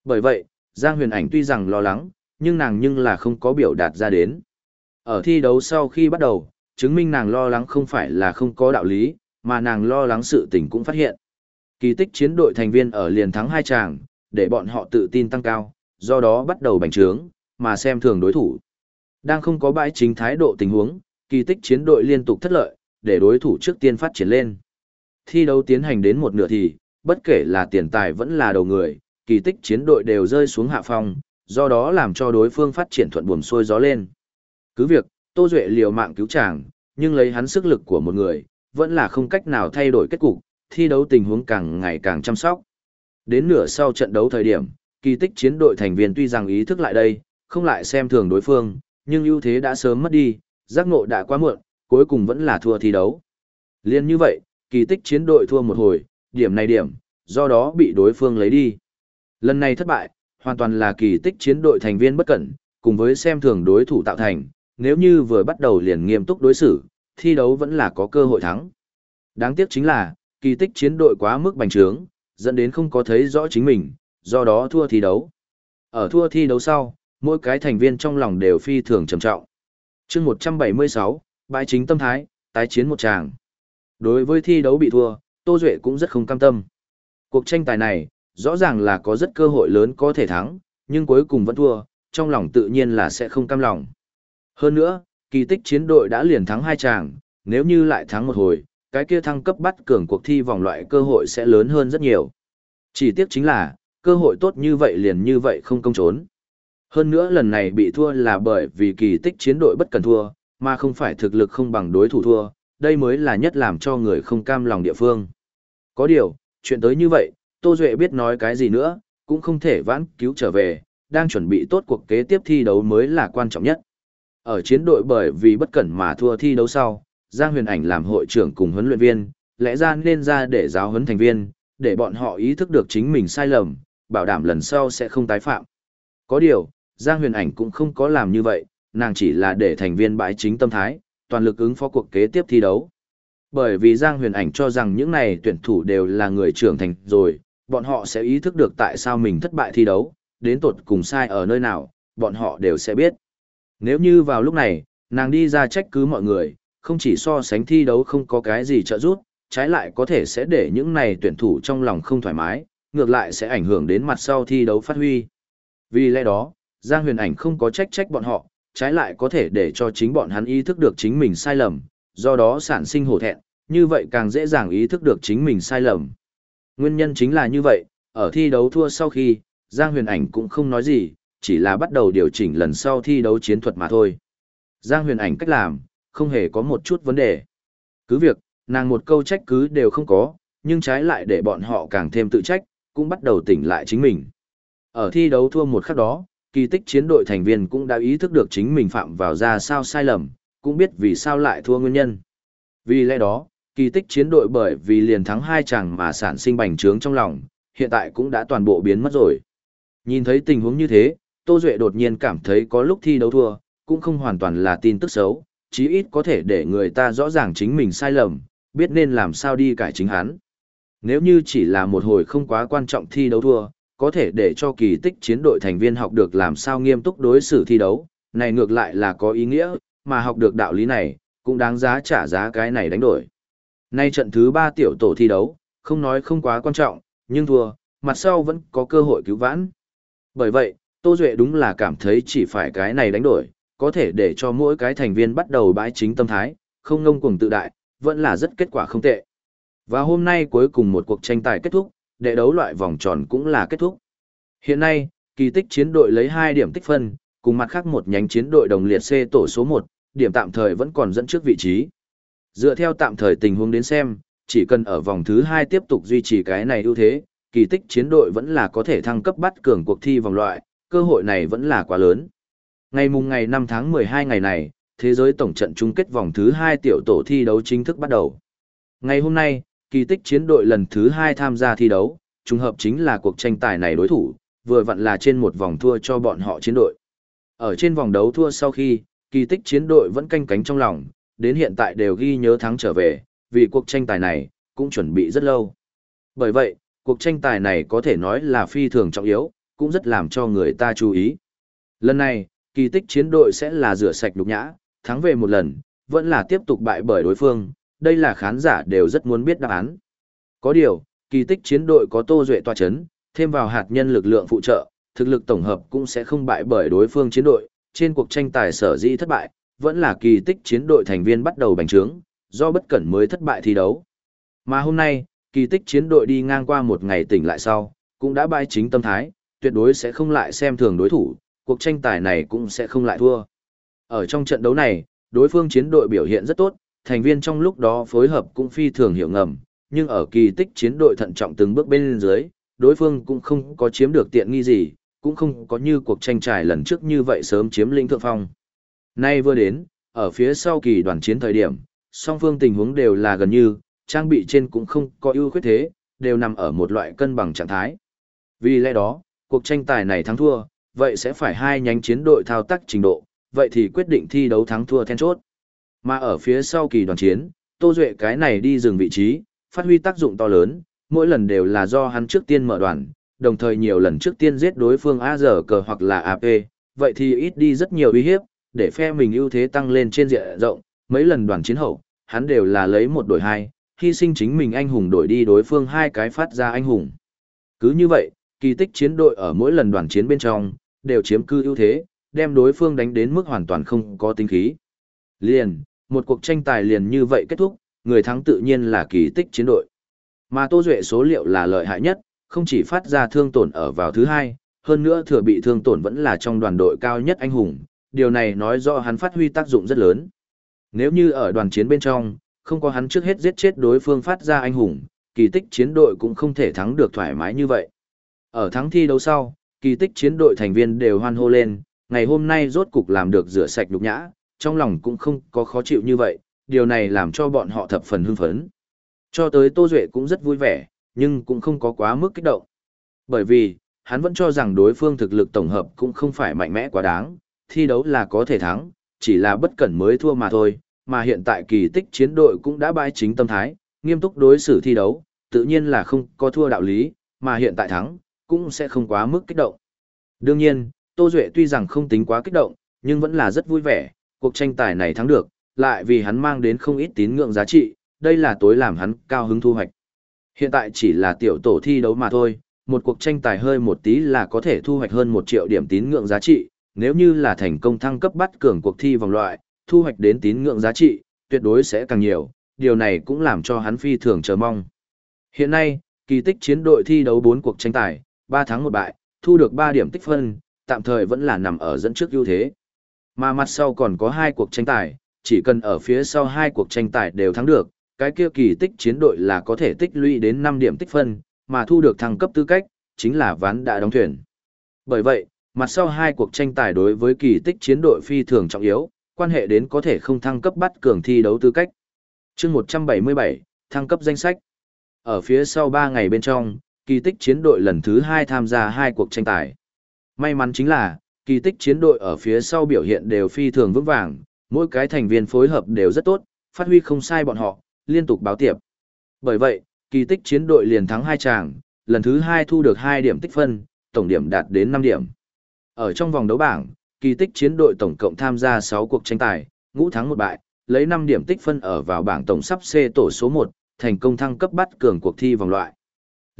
[SPEAKER 1] Bởi vậy, Giang Huyền Ảnh tuy rằng lo lắng, nhưng nàng nhưng là không có biểu đạt ra đến. Ở thi đấu sau khi bắt đầu, chứng minh nàng lo lắng không phải là không có đạo lý, mà nàng lo lắng sự tình cũng phát hiện. Kỳ tích chiến đội thành viên ở liền thắng hai chàng, để bọn họ tự tin tăng cao, do đó bắt đầu bành trướng, mà xem thường đối thủ. Đang không có bãi chính thái độ tình huống, kỳ tích chiến đội liên tục thất lợi, để đối thủ trước tiên phát triển lên. Thi đấu tiến hành đến một nửa thì, bất kể là tiền tài vẫn là đầu người, kỳ tích chiến đội đều rơi xuống hạ phong, do đó làm cho đối phương phát triển thuận buồm xuôi gió lên. Cứ việc, Tô Duệ liều mạng cứu chàng, nhưng lấy hắn sức lực của một người, vẫn là không cách nào thay đổi kết cục, thi đấu tình huống càng ngày càng chăm sóc. Đến nửa sau trận đấu thời điểm, kỳ tích chiến đội thành viên tuy rằng ý thức lại đây, không lại xem thường đối phương, nhưng ưu thế đã sớm mất đi, giác ngộ đã quá muộn, cuối cùng vẫn là thua thi đấu. Liên như vậy, kỳ tích chiến đội thua một hồi, điểm này điểm, do đó bị đối phương lấy đi. Lần này thất bại, hoàn toàn là kỳ tích chiến đội thành viên bất cẩn, cùng với xem thường đối thủ tạo thành, nếu như vừa bắt đầu liền nghiêm túc đối xử, thi đấu vẫn là có cơ hội thắng. Đáng tiếc chính là, kỳ tích chiến đội quá mức bành trướng, dẫn đến không có thấy rõ chính mình, do đó thua thi đấu. Ở thua thi đấu sau, mỗi cái thành viên trong lòng đều phi thường trầm trọng. chương 176, bãi chính tâm thái, tái chiến một tràng. Đối với thi đấu bị thua, Tô Duệ cũng rất không cam tâm. Cuộc tranh tài này, rõ ràng là có rất cơ hội lớn có thể thắng, nhưng cuối cùng vẫn thua, trong lòng tự nhiên là sẽ không cam lòng. Hơn nữa, kỳ tích chiến đội đã liền thắng hai tràng, nếu như lại thắng một hồi, cái kia thăng cấp bắt cường cuộc thi vòng loại cơ hội sẽ lớn hơn rất nhiều. Chỉ tiếc chính là, cơ hội tốt như vậy liền như vậy không công trốn. Hơn nữa lần này bị thua là bởi vì kỳ tích chiến đội bất cần thua, mà không phải thực lực không bằng đối thủ thua, đây mới là nhất làm cho người không cam lòng địa phương. Có điều, chuyện tới như vậy, Tô Duệ biết nói cái gì nữa, cũng không thể vãn cứu trở về, đang chuẩn bị tốt cuộc kế tiếp thi đấu mới là quan trọng nhất. Ở chiến đội bởi vì bất cẩn mà thua thi đấu sau, Giang Huyền Ảnh làm hội trưởng cùng huấn luyện viên, lẽ ra nên ra để giáo huấn thành viên, để bọn họ ý thức được chính mình sai lầm, bảo đảm lần sau sẽ không tái phạm. Có điều, Giang Huyền Ảnh cũng không có làm như vậy, nàng chỉ là để thành viên bãi chính tâm thái, toàn lực ứng phó cuộc kế tiếp thi đấu. Bởi vì Giang Huyền Ảnh cho rằng những này tuyển thủ đều là người trưởng thành rồi, bọn họ sẽ ý thức được tại sao mình thất bại thi đấu, đến tột cùng sai ở nơi nào, bọn họ đều sẽ biết. Nếu như vào lúc này, nàng đi ra trách cứ mọi người, không chỉ so sánh thi đấu không có cái gì trợ giúp, trái lại có thể sẽ để những này tuyển thủ trong lòng không thoải mái, ngược lại sẽ ảnh hưởng đến mặt sau thi đấu phát huy. Vì lẽ đó, Giang Huyền Ảnh không có trách trách bọn họ, trái lại có thể để cho chính bọn hắn ý thức được chính mình sai lầm, do đó sản sinh hổ thẹn, như vậy càng dễ dàng ý thức được chính mình sai lầm. Nguyên nhân chính là như vậy, ở thi đấu thua sau khi, Giang Huyền Ảnh cũng không nói gì, chỉ là bắt đầu điều chỉnh lần sau thi đấu chiến thuật mà thôi. Giang Huyền Ảnh cách làm, không hề có một chút vấn đề. Cứ việc, nàng một câu trách cứ đều không có, nhưng trái lại để bọn họ càng thêm tự trách, cũng bắt đầu tỉnh lại chính mình. Ở thi đấu thua một khắc đó, kỳ tích chiến đội thành viên cũng đã ý thức được chính mình phạm vào ra sao sai lầm, cũng biết vì sao lại thua nguyên nhân. Vì lẽ đó, kỳ tích chiến đội bởi vì liền thắng hai chàng mà sản sinh bành trướng trong lòng, hiện tại cũng đã toàn bộ biến mất rồi. Nhìn thấy tình huống như thế, Tô Duệ đột nhiên cảm thấy có lúc thi đấu thua, cũng không hoàn toàn là tin tức xấu, chí ít có thể để người ta rõ ràng chính mình sai lầm, biết nên làm sao đi cải chính hắn. Nếu như chỉ là một hồi không quá quan trọng thi đấu thua, có thể để cho kỳ tích chiến đội thành viên học được làm sao nghiêm túc đối xử thi đấu, này ngược lại là có ý nghĩa, mà học được đạo lý này, cũng đáng giá trả giá cái này đánh đổi. Nay trận thứ 3 tiểu tổ thi đấu, không nói không quá quan trọng, nhưng thua, mặt sau vẫn có cơ hội cứu vãn. Bởi vậy, Tô Duệ đúng là cảm thấy chỉ phải cái này đánh đổi, có thể để cho mỗi cái thành viên bắt đầu bãi chính tâm thái, không ngông cuồng tự đại, vẫn là rất kết quả không tệ. Và hôm nay cuối cùng một cuộc tranh tài kết thúc, đệ đấu loại vòng tròn cũng là kết thúc. Hiện nay, kỳ tích chiến đội lấy 2 điểm tích phân, cùng mặt khác một nhánh chiến đội đồng liệt C tổ số 1, điểm tạm thời vẫn còn dẫn trước vị trí. Dựa theo tạm thời tình huống đến xem, chỉ cần ở vòng thứ 2 tiếp tục duy trì cái này ưu thế, kỳ tích chiến đội vẫn là có thể thăng cấp bắt cường cuộc thi vòng loại, cơ hội này vẫn là quá lớn. Ngày mùng ngày 5 tháng 12 ngày này, thế giới tổng trận chung kết vòng thứ 2 tiểu tổ thi đấu chính thức bắt đầu. Ngày hôm nay, kỳ tích chiến đội lần thứ 2 tham gia thi đấu, trùng hợp chính là cuộc tranh tài này đối thủ, vừa vặn là trên một vòng thua cho bọn họ chiến đội. Ở trên vòng đấu thua sau khi, kỳ tích chiến đội vẫn canh cánh trong lòng, đến hiện tại đều ghi nhớ thắng trở về, vì cuộc tranh tài này, cũng chuẩn bị rất lâu. Bởi vậy, cuộc tranh tài này có thể nói là phi thường trọng yếu, cũng rất làm cho người ta chú ý. Lần này, kỳ tích chiến đội sẽ là rửa sạch đục nhã, thắng về một lần, vẫn là tiếp tục bại bởi đối phương, đây là khán giả đều rất muốn biết đáp án. Có điều, kỳ tích chiến đội có Tô Duệ tòa chấn, thêm vào hạt nhân lực lượng phụ trợ, thực lực tổng hợp cũng sẽ không bại bởi đối phương chiến đội, trên cuộc tranh tài sở dĩ thất bại, vẫn là kỳ tích chiến đội thành viên bắt đầu bành trướng, do bất cẩn mới thất bại thi đấu. Mà hôm nay, kỳ tích chiến đội đi ngang qua một ngày tỉnh lại sau, cũng đã bại chính tâm thái, tuyệt đối sẽ không lại xem thường đối thủ, cuộc tranh tài này cũng sẽ không lại thua. Ở trong trận đấu này, đối phương chiến đội biểu hiện rất tốt, thành viên trong lúc đó phối hợp cũng phi thường hiểu ngầm, nhưng ở kỳ tích chiến đội thận trọng từng bước bên dưới, đối phương cũng không có chiếm được tiện nghi gì, cũng không có như cuộc tranh trải lần trước như vậy sớm chiếm lĩnh thượng phong. Nay vừa đến, ở phía sau kỳ đoàn chiến thời điểm, song phương tình huống đều là gần như, trang bị trên cũng không có ưu khuyết thế, đều nằm ở một loại cân bằng trạng thái. Vì lẽ đó, cuộc tranh tài này thắng thua, vậy sẽ phải hai nhánh chiến đội thao tác trình độ, vậy thì quyết định thi đấu thắng thua then chốt. Mà ở phía sau kỳ đoàn chiến, Tô Duệ cái này đi dừng vị trí, phát huy tác dụng to lớn, mỗi lần đều là do hắn trước tiên mở đoàn, đồng thời nhiều lần trước tiên giết đối phương AZ cờ hoặc là AP, vậy thì ít đi rất nhiều uy hiếp, để phe mình ưu thế tăng lên trên diện rộng, mấy lần đoàn chiến hậu, hắn đều là lấy một đổi hai, hy sinh chính mình anh hùng đổi đi đối phương hai cái phát ra anh hùng. Cứ như vậy, kỳ tích chiến đội ở mỗi lần đoàn chiến bên trong, đều chiếm cư ưu thế, đem đối phương đánh đến mức hoàn toàn không có tính khí. Liền, một cuộc tranh tài liền như vậy kết thúc, người thắng tự nhiên là kỳ tích chiến đội. Mà Tô Duệ số liệu là lợi hại nhất, không chỉ phát ra thương tổn ở vào thứ hai, hơn nữa thừa bị thương tổn vẫn là trong đoàn đội cao nhất anh hùng, điều này nói rõ hắn phát huy tác dụng rất lớn. Nếu như ở đoàn chiến bên trong, không có hắn trước hết giết chết đối phương phát ra anh hùng, kỳ tích chiến đội cũng không thể thắng được thoải mái như vậy. Ở thắng thi đấu sau, kỳ tích chiến đội thành viên đều hoan hô lên, ngày hôm nay rốt cục làm được rửa sạch nhục nhã, trong lòng cũng không có khó chịu như vậy, điều này làm cho bọn họ thập phần hưng phấn. Cho tới Tô Duệ cũng rất vui vẻ, nhưng cũng không có quá mức kích động. Bởi vì, hắn vẫn cho rằng đối phương thực lực tổng hợp cũng không phải mạnh mẽ quá đáng, thi đấu là có thể thắng, chỉ là bất cẩn mới thua mà thôi, mà hiện tại kỳ tích chiến đội cũng đã bãi chính tâm thái, nghiêm túc đối xử thi đấu, tự nhiên là không có thua đạo lý, mà hiện tại thắng, cũng sẽ không quá mức kích động. Đương nhiên, Tô Duệ tuy rằng không tính quá kích động, nhưng vẫn là rất vui vẻ, cuộc tranh tài này thắng được, lại vì hắn mang đến không ít tín ngưỡng giá trị, đây là tối làm hắn cao hứng thu hoạch. Hiện tại chỉ là tiểu tổ thi đấu mà thôi, một cuộc tranh tài hơi một tí là có thể thu hoạch hơn 1 triệu điểm tín ngưỡng giá trị, nếu như là thành công thăng cấp bắt cường cuộc thi vòng loại, thu hoạch đến tín ngưỡng giá trị, tuyệt đối sẽ càng nhiều, điều này cũng làm cho hắn phi thường chờ mong. Hiện nay, kỳ tích chiến đội thi đấu 4 cuộc tranh tài, 3 tháng một bại, thu được 3 điểm tích phân, tạm thời vẫn là nằm ở dẫn trước ưu thế. Mà mặt sau còn có 2 cuộc tranh tài, chỉ cần ở phía sau 2 cuộc tranh tài đều thắng được, cái kia kỳ tích chiến đội là có thể tích lũy đến 5 điểm tích phân, mà thu được thăng cấp tư cách, chính là ván đã đóng thuyền. Bởi vậy, mặt sau hai cuộc tranh tài đối với kỳ tích chiến đội phi thường trọng yếu, quan hệ đến có thể không thăng cấp bắt cường thi đấu tư cách. chương 177, thăng cấp danh sách. Ở phía sau 3 ngày bên trong, kỳ tích chiến đội lần thứ hai tham gia hai cuộc tranh tài. May mắn chính là, kỳ tích chiến đội ở phía sau biểu hiện đều phi thường vững vàng, mỗi cái thành viên phối hợp đều rất tốt, phát huy không sai bọn họ, liên tục báo tiệp. Bởi vậy, kỳ tích chiến đội liền thắng hai tràng, lần thứ hai thu được 2 điểm tích phân, tổng điểm đạt đến 5 điểm. Ở trong vòng đấu bảng, kỳ tích chiến đội tổng cộng tham gia 6 cuộc tranh tài, ngũ thắng một bại, lấy 5 điểm tích phân ở vào bảng tổng sắp C tổ số 1, thành công thăng cấp bắt cường cuộc thi vòng loại.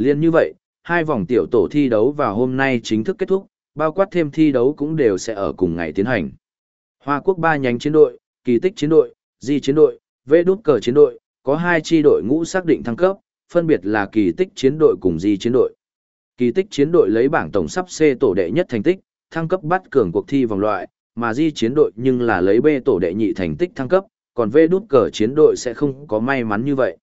[SPEAKER 1] Liên như vậy, hai vòng tiểu tổ thi đấu vào hôm nay chính thức kết thúc, bao quát thêm thi đấu cũng đều sẽ ở cùng ngày tiến hành. Hoa Quốc ba nhánh chiến đội, kỳ tích chiến đội, di chiến đội, vê đút cờ chiến đội, có hai chi đội ngũ xác định thăng cấp, phân biệt là kỳ tích chiến đội cùng di chiến đội. Kỳ tích chiến đội lấy bảng tổng sắp C tổ đệ nhất thành tích, thăng cấp bắt cường cuộc thi vòng loại, mà di chiến đội nhưng là lấy B tổ đệ nhị thành tích thăng cấp, còn V đút cờ chiến đội sẽ không có may mắn như vậy.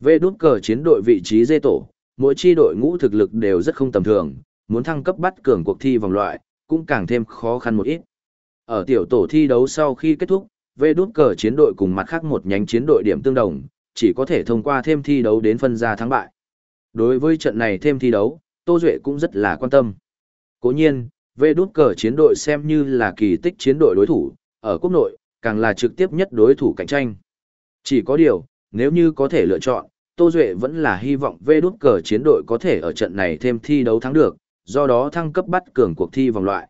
[SPEAKER 1] V đút cờ chiến đội vị trí dê tổ, mỗi chi đội ngũ thực lực đều rất không tầm thường, muốn thăng cấp bắt cường cuộc thi vòng loại, cũng càng thêm khó khăn một ít. Ở tiểu tổ thi đấu sau khi kết thúc, về đút cờ chiến đội cùng mặt khác một nhánh chiến đội điểm tương đồng, chỉ có thể thông qua thêm thi đấu đến phân ra thắng bại. Đối với trận này thêm thi đấu, Tô Duệ cũng rất là quan tâm. Cố nhiên, về đút cờ chiến đội xem như là kỳ tích chiến đội đối thủ, ở quốc nội, càng là trực tiếp nhất đối thủ cạnh tranh. Chỉ có điều, nếu như có thể lựa chọn, Tô Duệ vẫn là hy vọng V đút cờ chiến đội có thể ở trận này thêm thi đấu thắng được, do đó thăng cấp bắt cường cuộc thi vòng loại.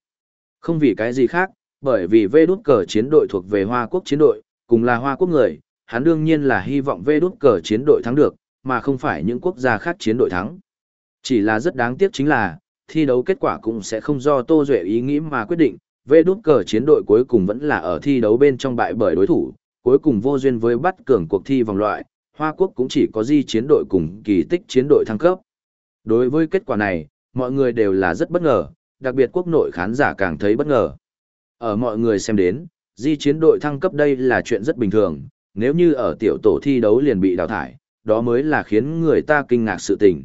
[SPEAKER 1] Không vì cái gì khác, bởi vì V đút cờ chiến đội thuộc về Hoa Quốc chiến đội, cùng là Hoa Quốc người, hắn đương nhiên là hy vọng V đút cờ chiến đội thắng được, mà không phải những quốc gia khác chiến đội thắng. Chỉ là rất đáng tiếc chính là, thi đấu kết quả cũng sẽ không do Tô Duệ ý nghĩ mà quyết định, V đút cờ chiến đội cuối cùng vẫn là ở thi đấu bên trong bại bởi đối thủ, cuối cùng vô duyên với bắt cường cuộc thi vòng loại, Hoa Quốc cũng chỉ có di chiến đội cùng kỳ tích chiến đội thăng cấp. Đối với kết quả này, mọi người đều là rất bất ngờ, đặc biệt quốc nội khán giả càng thấy bất ngờ. Ở mọi người xem đến, di chiến đội thăng cấp đây là chuyện rất bình thường, nếu như ở tiểu tổ thi đấu liền bị đào thải, đó mới là khiến người ta kinh ngạc sự tình.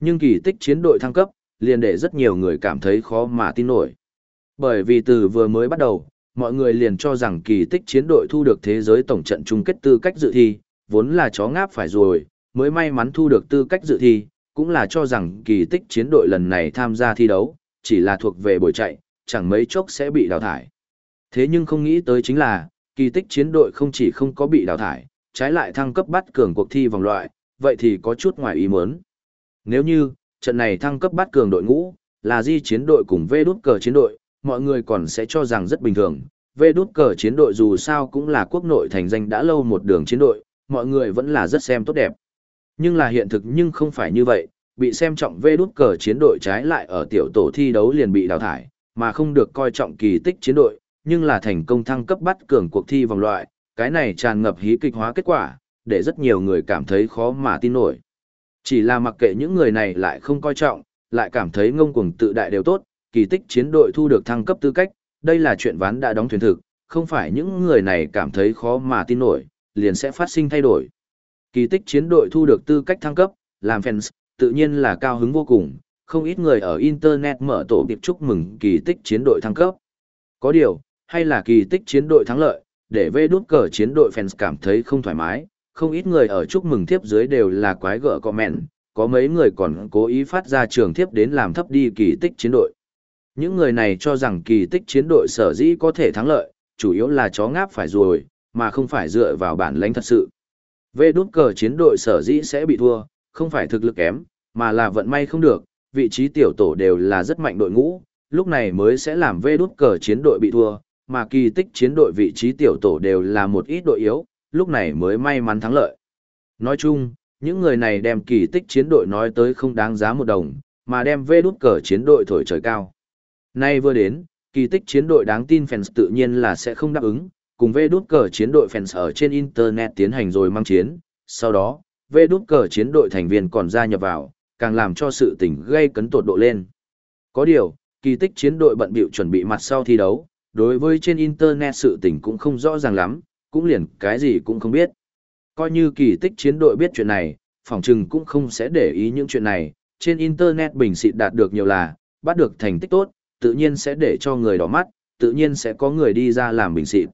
[SPEAKER 1] Nhưng kỳ tích chiến đội thăng cấp, liền để rất nhiều người cảm thấy khó mà tin nổi. Bởi vì từ vừa mới bắt đầu, mọi người liền cho rằng kỳ tích chiến đội thu được thế giới tổng trận chung kết tư cách dự thi, vốn là chó ngáp phải rồi, mới may mắn thu được tư cách dự thi, cũng là cho rằng kỳ tích chiến đội lần này tham gia thi đấu, chỉ là thuộc về buổi chạy, chẳng mấy chốc sẽ bị đào thải. Thế nhưng không nghĩ tới chính là, kỳ tích chiến đội không chỉ không có bị đào thải, trái lại thăng cấp bắt cường cuộc thi vòng loại, vậy thì có chút ngoài ý muốn. Nếu như, trận này thăng cấp bắt cường đội ngũ, là di chiến đội cùng vê đút cờ chiến đội, mọi người còn sẽ cho rằng rất bình thường. Vê đút cờ chiến đội dù sao cũng là quốc nội thành danh đã lâu một đường chiến đội, mọi người vẫn là rất xem tốt đẹp. Nhưng là hiện thực nhưng không phải như vậy, bị xem trọng vê đút cờ chiến đội trái lại ở tiểu tổ thi đấu liền bị đào thải, mà không được coi trọng kỳ tích chiến đội, nhưng là thành công thăng cấp bắt cường cuộc thi vòng loại, cái này tràn ngập hí kịch hóa kết quả, để rất nhiều người cảm thấy khó mà tin nổi. Chỉ là mặc kệ những người này lại không coi trọng, lại cảm thấy ngông cuồng tự đại đều tốt, kỳ tích chiến đội thu được thăng cấp tư cách, đây là chuyện ván đã đóng thuyền thực, không phải những người này cảm thấy khó mà tin nổi, liền sẽ phát sinh thay đổi. Kỳ tích chiến đội thu được tư cách thăng cấp, làm fans, tự nhiên là cao hứng vô cùng, không ít người ở Internet mở tổ tiệp chúc mừng kỳ tích chiến đội thăng cấp. Có điều, hay là kỳ tích chiến đội thắng lợi, để vê đút cờ chiến đội fans cảm thấy không thoải mái, không ít người ở chúc mừng thiếp dưới đều là quái gở comment, có mấy người còn cố ý phát ra trường thiếp đến làm thấp đi kỳ tích chiến đội. Những người này cho rằng kỳ tích chiến đội sở dĩ có thể thắng lợi, chủ yếu là chó ngáp phải rồi, mà không phải dựa vào bản lãnh thật sự. Về đút cờ chiến đội sở dĩ sẽ bị thua, không phải thực lực kém, mà là vận may không được, vị trí tiểu tổ đều là rất mạnh đội ngũ, lúc này mới sẽ làm về đút cờ chiến đội bị thua, mà kỳ tích chiến đội vị trí tiểu tổ đều là một ít đội yếu, lúc này mới may mắn thắng lợi. Nói chung, những người này đem kỳ tích chiến đội nói tới không đáng giá một đồng, mà đem về đút cờ chiến đội thổi trời cao. Nay vừa đến, kỳ tích chiến đội đáng tin fans tự nhiên là sẽ không đáp ứng, cùng vê đút cờ chiến đội fans ở trên internet tiến hành rồi mang chiến, sau đó, vê đút cờ chiến đội thành viên còn gia nhập vào, càng làm cho sự tình gây cấn tột độ lên. Có điều, kỳ tích chiến đội bận bịu chuẩn bị mặt sau thi đấu, đối với trên internet sự tình cũng không rõ ràng lắm, cũng liền cái gì cũng không biết. Coi như kỳ tích chiến đội biết chuyện này, phòng trừng cũng không sẽ để ý những chuyện này, trên internet bình xịt đạt được nhiều là, bắt được thành tích tốt, tự nhiên sẽ để cho người đỏ mắt, tự nhiên sẽ có người đi ra làm bình xịt.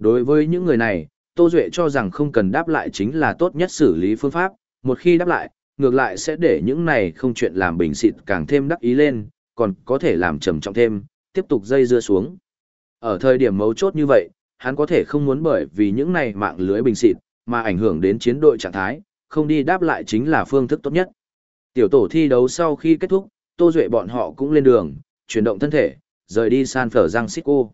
[SPEAKER 1] Đối với những người này, Tô Duệ cho rằng không cần đáp lại chính là tốt nhất xử lý phương pháp, một khi đáp lại, ngược lại sẽ để những này không chuyện làm bình xịt càng thêm đắc ý lên, còn có thể làm trầm trọng thêm, tiếp tục dây dưa xuống. Ở thời điểm mấu chốt như vậy, hắn có thể không muốn bởi vì những này mạng lưới bình xịt, mà ảnh hưởng đến chiến đội trạng thái, không đi đáp lại chính là phương thức tốt nhất. Tiểu tổ thi đấu sau khi kết thúc, Tô Duệ bọn họ cũng lên đường, chuyển động thân thể, rời đi San Francisco.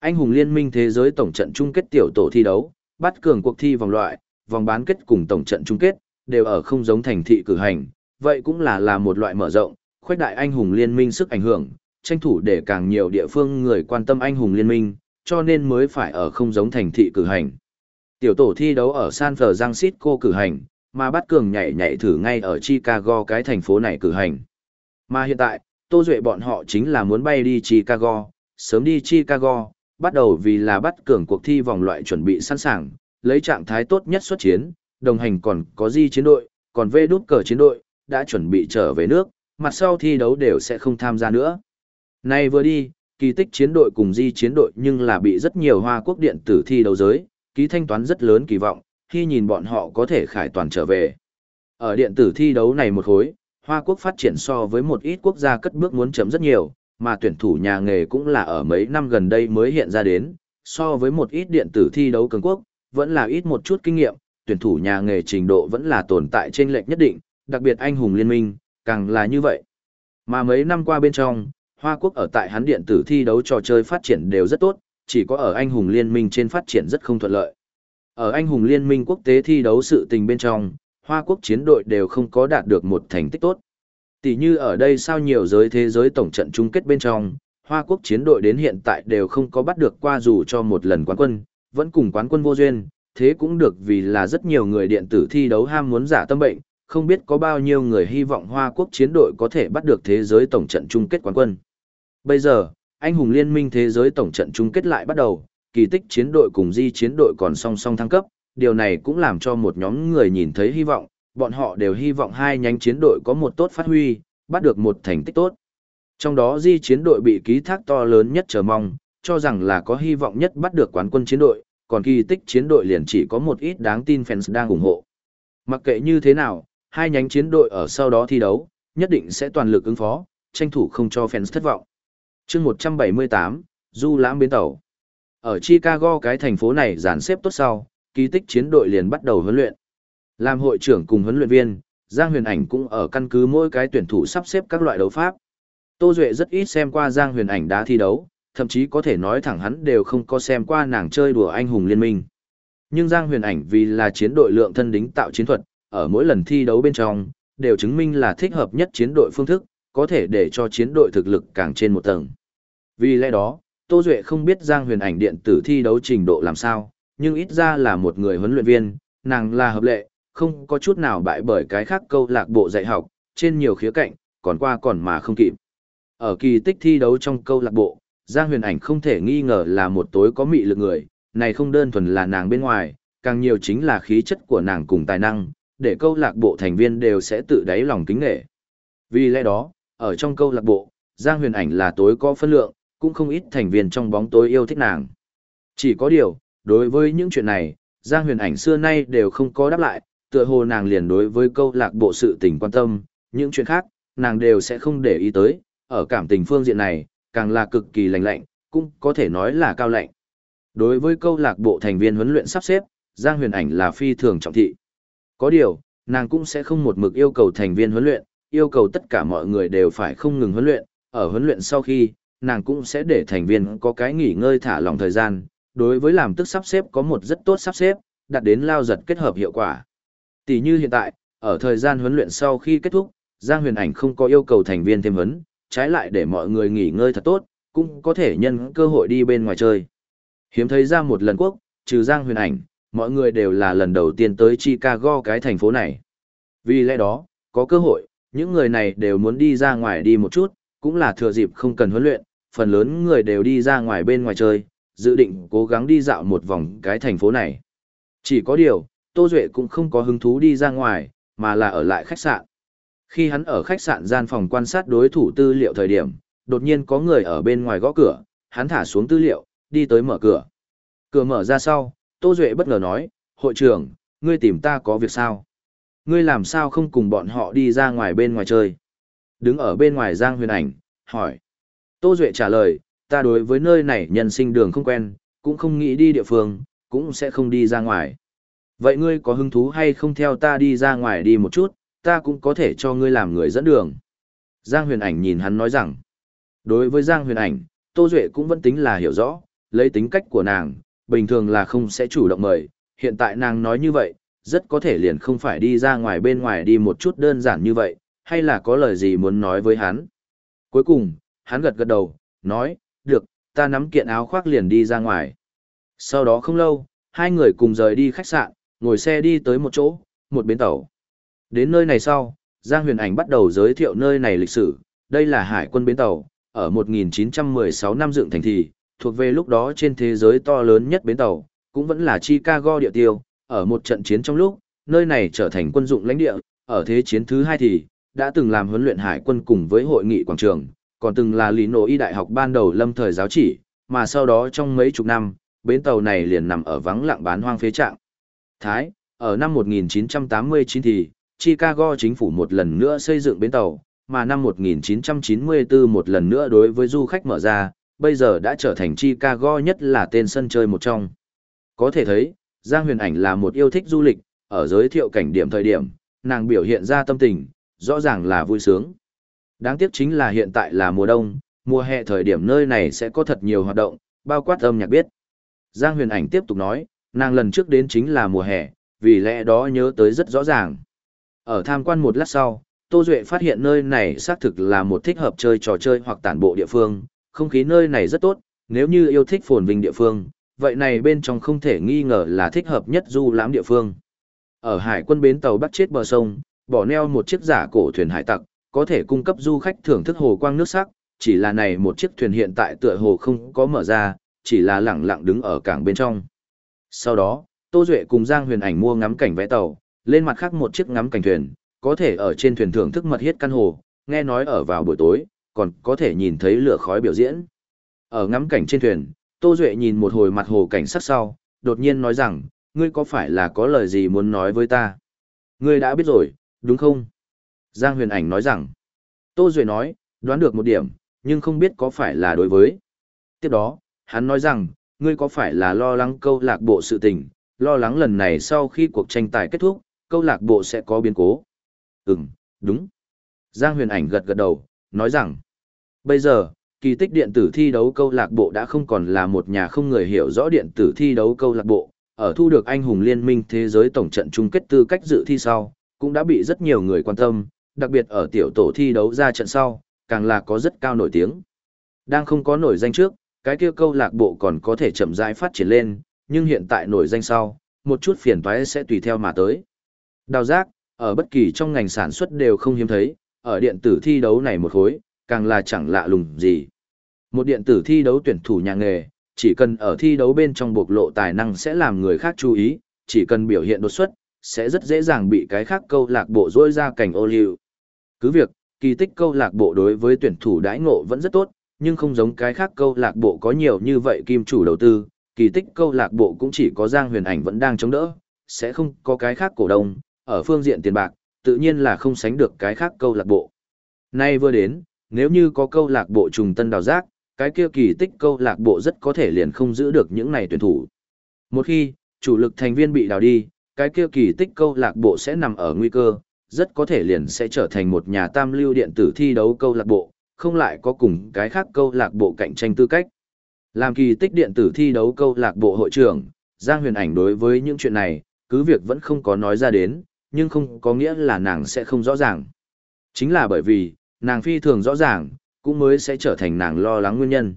[SPEAKER 1] Anh hùng liên minh thế giới tổng trận chung kết tiểu tổ thi đấu, bắt cường cuộc thi vòng loại, vòng bán kết cùng tổng trận chung kết, đều ở không giống thành thị cử hành, vậy cũng là là một loại mở rộng, khuếch đại anh hùng liên minh sức ảnh hưởng, tranh thủ để càng nhiều địa phương người quan tâm anh hùng liên minh, cho nên mới phải ở không giống thành thị cử hành. Tiểu tổ thi đấu ở San Francisco cử hành, mà bắt cường nhảy nhảy thử ngay ở Chicago cái thành phố này cử hành. Mà hiện tại, Tô Duệ bọn họ chính là muốn bay đi Chicago, sớm đi Chicago, bắt đầu vì là bắt cường cuộc thi vòng loại chuẩn bị sẵn sàng, lấy trạng thái tốt nhất xuất chiến, đồng hành còn có di chiến đội, còn vê đút cờ chiến đội, đã chuẩn bị trở về nước, mặt sau thi đấu đều sẽ không tham gia nữa. Nay vừa đi, kỳ tích chiến đội cùng di chiến đội nhưng là bị rất nhiều hoa quốc điện tử thi đấu giới, ký thanh toán rất lớn kỳ vọng, khi nhìn bọn họ có thể khải toàn trở về. Ở điện tử thi đấu này một khối, Hoa Quốc phát triển so với một ít quốc gia cất bước muốn chấm rất nhiều, mà tuyển thủ nhà nghề cũng là ở mấy năm gần đây mới hiện ra đến, so với một ít điện tử thi đấu cường quốc, vẫn là ít một chút kinh nghiệm, tuyển thủ nhà nghề trình độ vẫn là tồn tại trên lệch nhất định, đặc biệt anh hùng liên minh, càng là như vậy. Mà mấy năm qua bên trong, Hoa Quốc ở tại hắn điện tử thi đấu trò chơi phát triển đều rất tốt, chỉ có ở anh hùng liên minh trên phát triển rất không thuận lợi. Ở anh hùng liên minh quốc tế thi đấu sự tình bên trong, Hoa Quốc chiến đội đều không có đạt được một thành tích tốt. Tỷ như ở đây sao nhiều giới thế giới tổng trận chung kết bên trong, Hoa Quốc chiến đội đến hiện tại đều không có bắt được qua dù cho một lần quán quân, vẫn cùng quán quân vô duyên, thế cũng được vì là rất nhiều người điện tử thi đấu ham muốn giả tâm bệnh, không biết có bao nhiêu người hy vọng Hoa Quốc chiến đội có thể bắt được thế giới tổng trận chung kết quán quân. Bây giờ, anh hùng liên minh thế giới tổng trận chung kết lại bắt đầu, kỳ tích chiến đội cùng di chiến đội còn song song thăng cấp, điều này cũng làm cho một nhóm người nhìn thấy hy vọng, bọn họ đều hy vọng hai nhánh chiến đội có một tốt phát huy, bắt được một thành tích tốt. Trong đó di chiến đội bị ký thác to lớn nhất chờ mong, cho rằng là có hy vọng nhất bắt được quán quân chiến đội, còn kỳ tích chiến đội liền chỉ có một ít đáng tin fans đang ủng hộ. Mặc kệ như thế nào, hai nhánh chiến đội ở sau đó thi đấu, nhất định sẽ toàn lực ứng phó, tranh thủ không cho fans thất vọng. chương 178, Du Lãm Bến Tàu. Ở Chicago cái thành phố này dàn xếp tốt sau, kỳ tích chiến đội liền bắt đầu huấn luyện. Làm hội trưởng cùng huấn luyện viên, Giang Huyền Ảnh cũng ở căn cứ mỗi cái tuyển thủ sắp xếp các loại đấu pháp. Tô Duệ rất ít xem qua Giang Huyền Ảnh đá thi đấu, thậm chí có thể nói thẳng hắn đều không có xem qua nàng chơi đùa anh hùng liên minh. Nhưng Giang Huyền Ảnh vì là chiến đội lượng thân đính tạo chiến thuật, ở mỗi lần thi đấu bên trong, đều chứng minh là thích hợp nhất chiến đội phương thức, có thể để cho chiến đội thực lực càng trên một tầng. Vì lẽ đó, Tô Duệ không biết Giang Huyền Ảnh điện tử thi đấu trình độ làm sao, nhưng ít ra là một người huấn luyện viên, nàng là hợp lệ, không có chút nào bại bởi cái khác câu lạc bộ dạy học, trên nhiều khía cạnh, còn qua còn mà không kịp. Ở kỳ tích thi đấu trong câu lạc bộ, Giang Huyền Ảnh không thể nghi ngờ là một tối có mị lực người, này không đơn thuần là nàng bên ngoài, càng nhiều chính là khí chất của nàng cùng tài năng, để câu lạc bộ thành viên đều sẽ tự đáy lòng kính nghệ. Vì lẽ đó, ở trong câu lạc bộ, Giang Huyền Ảnh là tối có phân lượng, cũng không ít thành viên trong bóng tối yêu thích nàng. Chỉ có điều, đối với những chuyện này, Giang Huyền Ảnh xưa nay đều không có đáp lại, tựa hồ nàng liền đối với câu lạc bộ sự tình quan tâm, những chuyện khác, nàng đều sẽ không để ý tới, ở cảm tình phương diện này, càng là cực kỳ lạnh lạnh, cũng có thể nói là cao lạnh. Đối với câu lạc bộ thành viên huấn luyện sắp xếp, Giang Huyền Ảnh là phi thường trọng thị. Có điều, nàng cũng sẽ không một mực yêu cầu thành viên huấn luyện, yêu cầu tất cả mọi người đều phải không ngừng huấn luyện, ở huấn luyện sau khi, nàng cũng sẽ để thành viên có cái nghỉ ngơi thả lỏng thời gian, đối với làm tức sắp xếp có một rất tốt sắp xếp, đạt đến lao giật kết hợp hiệu quả. Tỷ như hiện tại, ở thời gian huấn luyện sau khi kết thúc, Giang Huyền Ảnh không có yêu cầu thành viên thêm huấn, trái lại để mọi người nghỉ ngơi thật tốt, cũng có thể nhân cơ hội đi bên ngoài chơi. Hiếm thấy ra một lần quốc, trừ Giang Huyền Ảnh, mọi người đều là lần đầu tiên tới Chicago cái thành phố này. Vì lẽ đó, có cơ hội, những người này đều muốn đi ra ngoài đi một chút, cũng là thừa dịp không cần huấn luyện, phần lớn người đều đi ra ngoài bên ngoài chơi, dự định cố gắng đi dạo một vòng cái thành phố này. Chỉ có điều, Tô Duệ cũng không có hứng thú đi ra ngoài, mà là ở lại khách sạn. Khi hắn ở khách sạn gian phòng quan sát đối thủ tư liệu thời điểm, đột nhiên có người ở bên ngoài gõ cửa, hắn thả xuống tư liệu, đi tới mở cửa. Cửa mở ra sau, Tô Duệ bất ngờ nói, hội trưởng, ngươi tìm ta có việc sao? Ngươi làm sao không cùng bọn họ đi ra ngoài bên ngoài chơi? Đứng ở bên ngoài Giang Huyền Ảnh, hỏi. Tô Duệ trả lời, ta đối với nơi này nhân sinh đường không quen, cũng không nghĩ đi địa phương, cũng sẽ không đi ra ngoài. Vậy ngươi có hứng thú hay không theo ta đi ra ngoài đi một chút, ta cũng có thể cho ngươi làm người dẫn đường. Giang huyền ảnh nhìn hắn nói rằng, đối với Giang huyền ảnh, Tô Duệ cũng vẫn tính là hiểu rõ, lấy tính cách của nàng, bình thường là không sẽ chủ động mời, hiện tại nàng nói như vậy, rất có thể liền không phải đi ra ngoài bên ngoài đi một chút đơn giản như vậy, hay là có lời gì muốn nói với hắn. Cuối cùng, hắn gật gật đầu, nói, được, ta nắm kiện áo khoác liền đi ra ngoài. Sau đó không lâu, hai người cùng rời đi khách sạn, ngồi xe đi tới một chỗ, một bến tàu. Đến nơi này sau, Giang Huyền Ảnh bắt đầu giới thiệu nơi này lịch sử, đây là hải quân bến tàu, ở 1916 năm dựng thành thị, thuộc về lúc đó trên thế giới to lớn nhất bến tàu, cũng vẫn là Chicago địa tiêu, ở một trận chiến trong lúc, nơi này trở thành quân dụng lãnh địa, ở thế chiến thứ hai thì, đã từng làm huấn luyện hải quân cùng với hội nghị quảng trường, còn từng là lý nổ y đại học ban đầu lâm thời giáo chỉ, mà sau đó trong mấy chục năm, bến tàu này liền nằm ở vắng lặng bán hoang phế trạng. Thái, ở năm 1989 thì, Chicago chính phủ một lần nữa xây dựng bến tàu, mà năm 1994 một lần nữa đối với du khách mở ra, bây giờ đã trở thành Chicago nhất là tên sân chơi một trong. Có thể thấy, Giang Huyền Ảnh là một yêu thích du lịch, ở giới thiệu cảnh điểm thời điểm, nàng biểu hiện ra tâm tình, rõ ràng là vui sướng. Đáng tiếc chính là hiện tại là mùa đông, mùa hè thời điểm nơi này sẽ có thật nhiều hoạt động, bao quát âm nhạc biết. Giang Huyền Ảnh tiếp tục nói, nàng lần trước đến chính là mùa hè, vì lẽ đó nhớ tới rất rõ ràng. Ở tham quan một lát sau, Tô Duệ phát hiện nơi này xác thực là một thích hợp chơi trò chơi hoặc tản bộ địa phương, không khí nơi này rất tốt, nếu như yêu thích phồn vinh địa phương, vậy này bên trong không thể nghi ngờ là thích hợp nhất du lãm địa phương. Ở hải quân bến tàu bắt chết bờ sông, bỏ neo một chiếc giả cổ thuyền hải tặc, có thể cung cấp du khách thưởng thức hồ quang nước sắc, chỉ là này một chiếc thuyền hiện tại tựa hồ không có mở ra, chỉ là lẳng lặng đứng ở cảng bên trong. Sau đó, Tô Duệ cùng Giang Huyền Ảnh mua ngắm cảnh vé tàu, lên mặt khác một chiếc ngắm cảnh thuyền, có thể ở trên thuyền thưởng thức mật hiết căn hồ, nghe nói ở vào buổi tối, còn có thể nhìn thấy lửa khói biểu diễn. Ở ngắm cảnh trên thuyền, Tô Duệ nhìn một hồi mặt hồ cảnh sắc sau, đột nhiên nói rằng, ngươi có phải là có lời gì muốn nói với ta? Ngươi đã biết rồi, đúng không? Giang huyền ảnh nói rằng, Tô Duệ nói, đoán được một điểm, nhưng không biết có phải là đối với. Tiếp đó, hắn nói rằng, ngươi có phải là lo lắng câu lạc bộ sự tình, lo lắng lần này sau khi cuộc tranh tài kết thúc, câu lạc bộ sẽ có biến cố. Ừm, đúng. Giang huyền ảnh gật gật đầu, nói rằng, bây giờ, kỳ tích điện tử thi đấu câu lạc bộ đã không còn là một nhà không người hiểu rõ điện tử thi đấu câu lạc bộ, ở thu được anh hùng liên minh thế giới tổng trận chung kết tư cách dự thi sau, cũng đã bị rất nhiều người quan tâm, đặc biệt ở tiểu tổ thi đấu ra trận sau, càng là có rất cao nổi tiếng. Đang không có nổi danh trước, cái kia câu lạc bộ còn có thể chậm rãi phát triển lên, nhưng hiện tại nổi danh sau, một chút phiền toái sẽ tùy theo mà tới. Đào giác, ở bất kỳ trong ngành sản xuất đều không hiếm thấy, ở điện tử thi đấu này một khối, càng là chẳng lạ lùng gì. Một điện tử thi đấu tuyển thủ nhà nghề, chỉ cần ở thi đấu bên trong bộc lộ tài năng sẽ làm người khác chú ý, chỉ cần biểu hiện đột xuất, sẽ rất dễ dàng bị cái khác câu lạc bộ rôi ra cảnh ô liu. Cứ việc, kỳ tích câu lạc bộ đối với tuyển thủ đãi ngộ vẫn rất tốt, nhưng không giống cái khác câu lạc bộ có nhiều như vậy kim chủ đầu tư, kỳ tích câu lạc bộ cũng chỉ có Giang Huyền Ảnh vẫn đang chống đỡ, sẽ không có cái khác cổ đông, ở phương diện tiền bạc, tự nhiên là không sánh được cái khác câu lạc bộ. Nay vừa đến, nếu như có câu lạc bộ trùng tân đào giác, cái kia kỳ tích câu lạc bộ rất có thể liền không giữ được những này tuyển thủ. Một khi, chủ lực thành viên bị đào đi, cái kia kỳ tích câu lạc bộ sẽ nằm ở nguy cơ, rất có thể liền sẽ trở thành một nhà tam lưu điện tử thi đấu câu lạc bộ, không lại có cùng cái khác câu lạc bộ cạnh tranh tư cách. Làm kỳ tích điện tử thi đấu câu lạc bộ hội trưởng, Giang Huyền Ảnh đối với những chuyện này, cứ việc vẫn không có nói ra đến, nhưng không có nghĩa là nàng sẽ không rõ ràng. Chính là bởi vì, nàng phi thường rõ ràng, cũng mới sẽ trở thành nàng lo lắng nguyên nhân.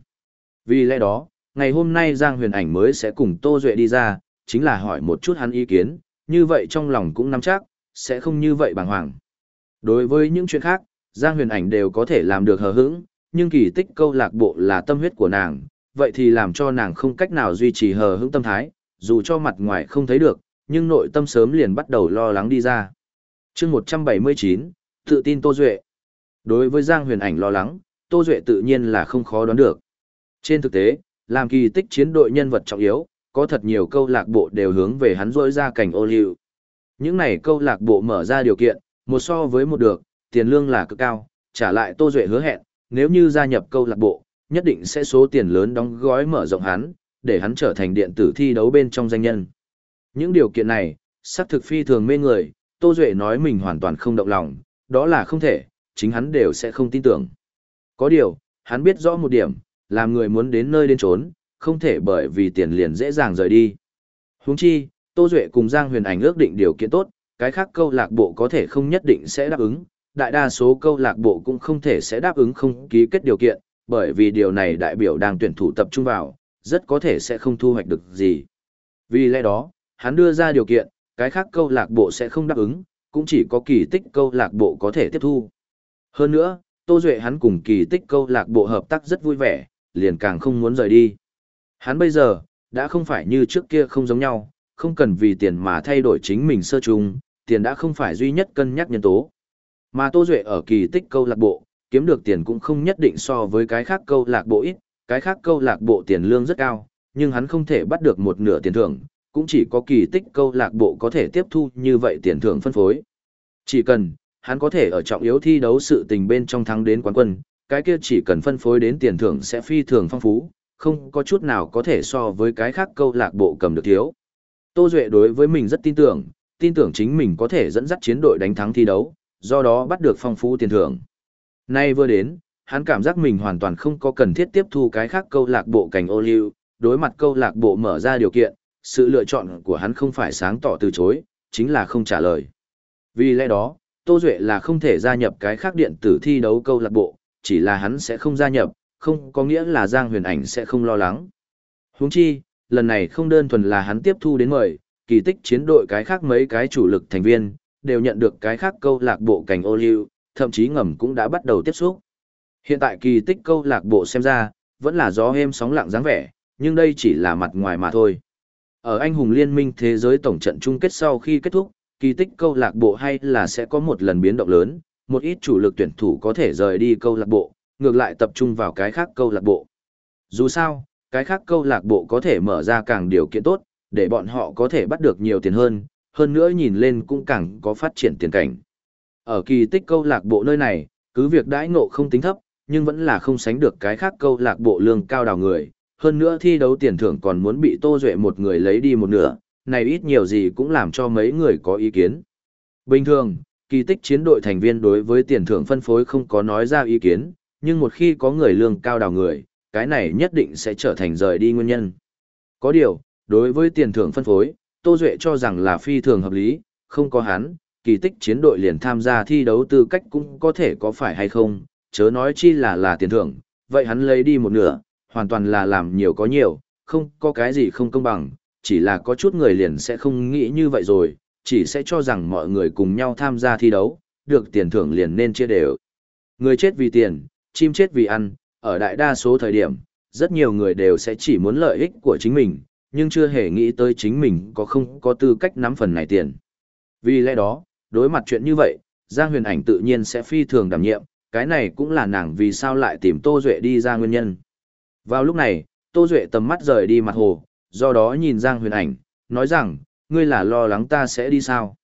[SPEAKER 1] Vì lẽ đó, ngày hôm nay Giang Huyền Ảnh mới sẽ cùng Tô Duệ đi ra, chính là hỏi một chút hắn ý kiến, như vậy trong lòng cũng nắm chắc, sẽ không như vậy bàng hoàng. Đối với những chuyện khác, Giang Huyền Ảnh đều có thể làm được hờ hững, nhưng kỳ tích câu lạc bộ là tâm huyết của nàng, vậy thì làm cho nàng không cách nào duy trì hờ hững tâm thái, dù cho mặt ngoài không thấy được, nhưng nội tâm sớm liền bắt đầu lo lắng đi ra. chương 179, tự tin Tô Duệ. Đối với Giang Huyền Ảnh lo lắng, Tô Duệ tự nhiên là không khó đoán được. Trên thực tế, làm kỳ tích chiến đội nhân vật trọng yếu, có thật nhiều câu lạc bộ đều hướng về hắn rỗi ra cảnh ô liu. Những này câu lạc bộ mở ra điều kiện, một so với một được, tiền lương là cực cao, trả lại Tô Duệ hứa hẹn, nếu như gia nhập câu lạc bộ, nhất định sẽ số tiền lớn đóng gói mở rộng hắn, để hắn trở thành điện tử thi đấu bên trong danh nhân. Những điều kiện này, sắc thực phi thường mê người, Tô Duệ nói mình hoàn toàn không động lòng, đó là không thể, chính hắn đều sẽ không tin tưởng. Có điều, hắn biết rõ một điểm, làm người muốn đến nơi đến trốn, không thể bởi vì tiền liền dễ dàng rời đi. Huống chi, Tô Duệ cùng Giang Huyền Ảnh ước định điều kiện tốt, cái khác câu lạc bộ có thể không nhất định sẽ đáp ứng, đại đa số câu lạc bộ cũng không thể sẽ đáp ứng không ký kết điều kiện, bởi vì điều này đại biểu đang tuyển thủ tập trung vào, rất có thể sẽ không thu hoạch được gì. Vì lẽ đó, hắn đưa ra điều kiện, cái khác câu lạc bộ sẽ không đáp ứng, cũng chỉ có kỳ tích câu lạc bộ có thể tiếp thu. Hơn nữa, Tô Duệ hắn cùng kỳ tích câu lạc bộ hợp tác rất vui vẻ, liền càng không muốn rời đi. Hắn bây giờ, đã không phải như trước kia không giống nhau, không cần vì tiền mà thay đổi chính mình sơ chung, tiền đã không phải duy nhất cân nhắc nhân tố. Mà Tô Duệ ở kỳ tích câu lạc bộ, kiếm được tiền cũng không nhất định so với cái khác câu lạc bộ ít, cái khác câu lạc bộ tiền lương rất cao, nhưng hắn không thể bắt được một nửa tiền thưởng, cũng chỉ có kỳ tích câu lạc bộ có thể tiếp thu như vậy tiền thưởng phân phối. Chỉ cần, hắn có thể ở trọng yếu thi đấu sự tình bên trong thắng đến quán quân, cái kia chỉ cần phân phối đến tiền thưởng sẽ phi thường phong phú, không có chút nào có thể so với cái khác câu lạc bộ cầm được thiếu. Tô Duệ đối với mình rất tin tưởng, tin tưởng chính mình có thể dẫn dắt chiến đội đánh thắng thi đấu, do đó bắt được phong phú tiền thưởng. Nay vừa đến, hắn cảm giác mình hoàn toàn không có cần thiết tiếp thu cái khác câu lạc bộ cảnh ô liu, đối mặt câu lạc bộ mở ra điều kiện, sự lựa chọn của hắn không phải sáng tỏ từ chối, chính là không trả lời. Vì lẽ đó, Tô Duệ là không thể gia nhập cái khác điện tử thi đấu câu lạc bộ, chỉ là hắn sẽ không gia nhập, không có nghĩa là Giang Huyền Ảnh sẽ không lo lắng. Huống chi, lần này không đơn thuần là hắn tiếp thu đến mời, kỳ tích chiến đội cái khác mấy cái chủ lực thành viên, đều nhận được cái khác câu lạc bộ cảnh ô liu, thậm chí ngầm cũng đã bắt đầu tiếp xúc. Hiện tại kỳ tích câu lạc bộ xem ra, vẫn là gió êm sóng lặng dáng vẻ, nhưng đây chỉ là mặt ngoài mà thôi. Ở anh hùng liên minh thế giới tổng trận chung kết sau khi kết thúc, kỳ tích câu lạc bộ hay là sẽ có một lần biến động lớn, một ít chủ lực tuyển thủ có thể rời đi câu lạc bộ, ngược lại tập trung vào cái khác câu lạc bộ. Dù sao, cái khác câu lạc bộ có thể mở ra càng điều kiện tốt, để bọn họ có thể bắt được nhiều tiền hơn, hơn nữa nhìn lên cũng càng có phát triển tiền cảnh. Ở kỳ tích câu lạc bộ nơi này, cứ việc đãi ngộ không tính thấp, nhưng vẫn là không sánh được cái khác câu lạc bộ lương cao đào người, hơn nữa thi đấu tiền thưởng còn muốn bị Tô Duệ một người lấy đi một nửa, này ít nhiều gì cũng làm cho mấy người có ý kiến. Bình thường, kỳ tích chiến đội thành viên đối với tiền thưởng phân phối không có nói ra ý kiến, nhưng một khi có người lương cao đào người, cái này nhất định sẽ trở thành rời đi nguyên nhân. Có điều, đối với tiền thưởng phân phối, Tô Duệ cho rằng là phi thường hợp lý, không có hắn, kỳ tích chiến đội liền tham gia thi đấu tư cách cũng có thể có phải hay không, chớ nói chi là là tiền thưởng, vậy hắn lấy đi một nửa, hoàn toàn là làm nhiều có nhiều, không có cái gì không công bằng, chỉ là có chút người liền sẽ không nghĩ như vậy rồi, chỉ sẽ cho rằng mọi người cùng nhau tham gia thi đấu, được tiền thưởng liền nên chia đều. Người chết vì tiền, chim chết vì ăn, ở đại đa số thời điểm, rất nhiều người đều sẽ chỉ muốn lợi ích của chính mình, nhưng chưa hề nghĩ tới chính mình có không có tư cách nắm phần này tiền. Vì lẽ đó, đối mặt chuyện như vậy, Giang Huyền Ảnh tự nhiên sẽ phi thường đảm nhiệm, cái này cũng là nàng vì sao lại tìm Tô Duệ đi ra nguyên nhân. Vào lúc này, Tô Duệ tầm mắt rời đi mặt hồ, do đó nhìn Giang Huyền Ảnh, nói rằng, ngươi là lo lắng ta sẽ đi sao?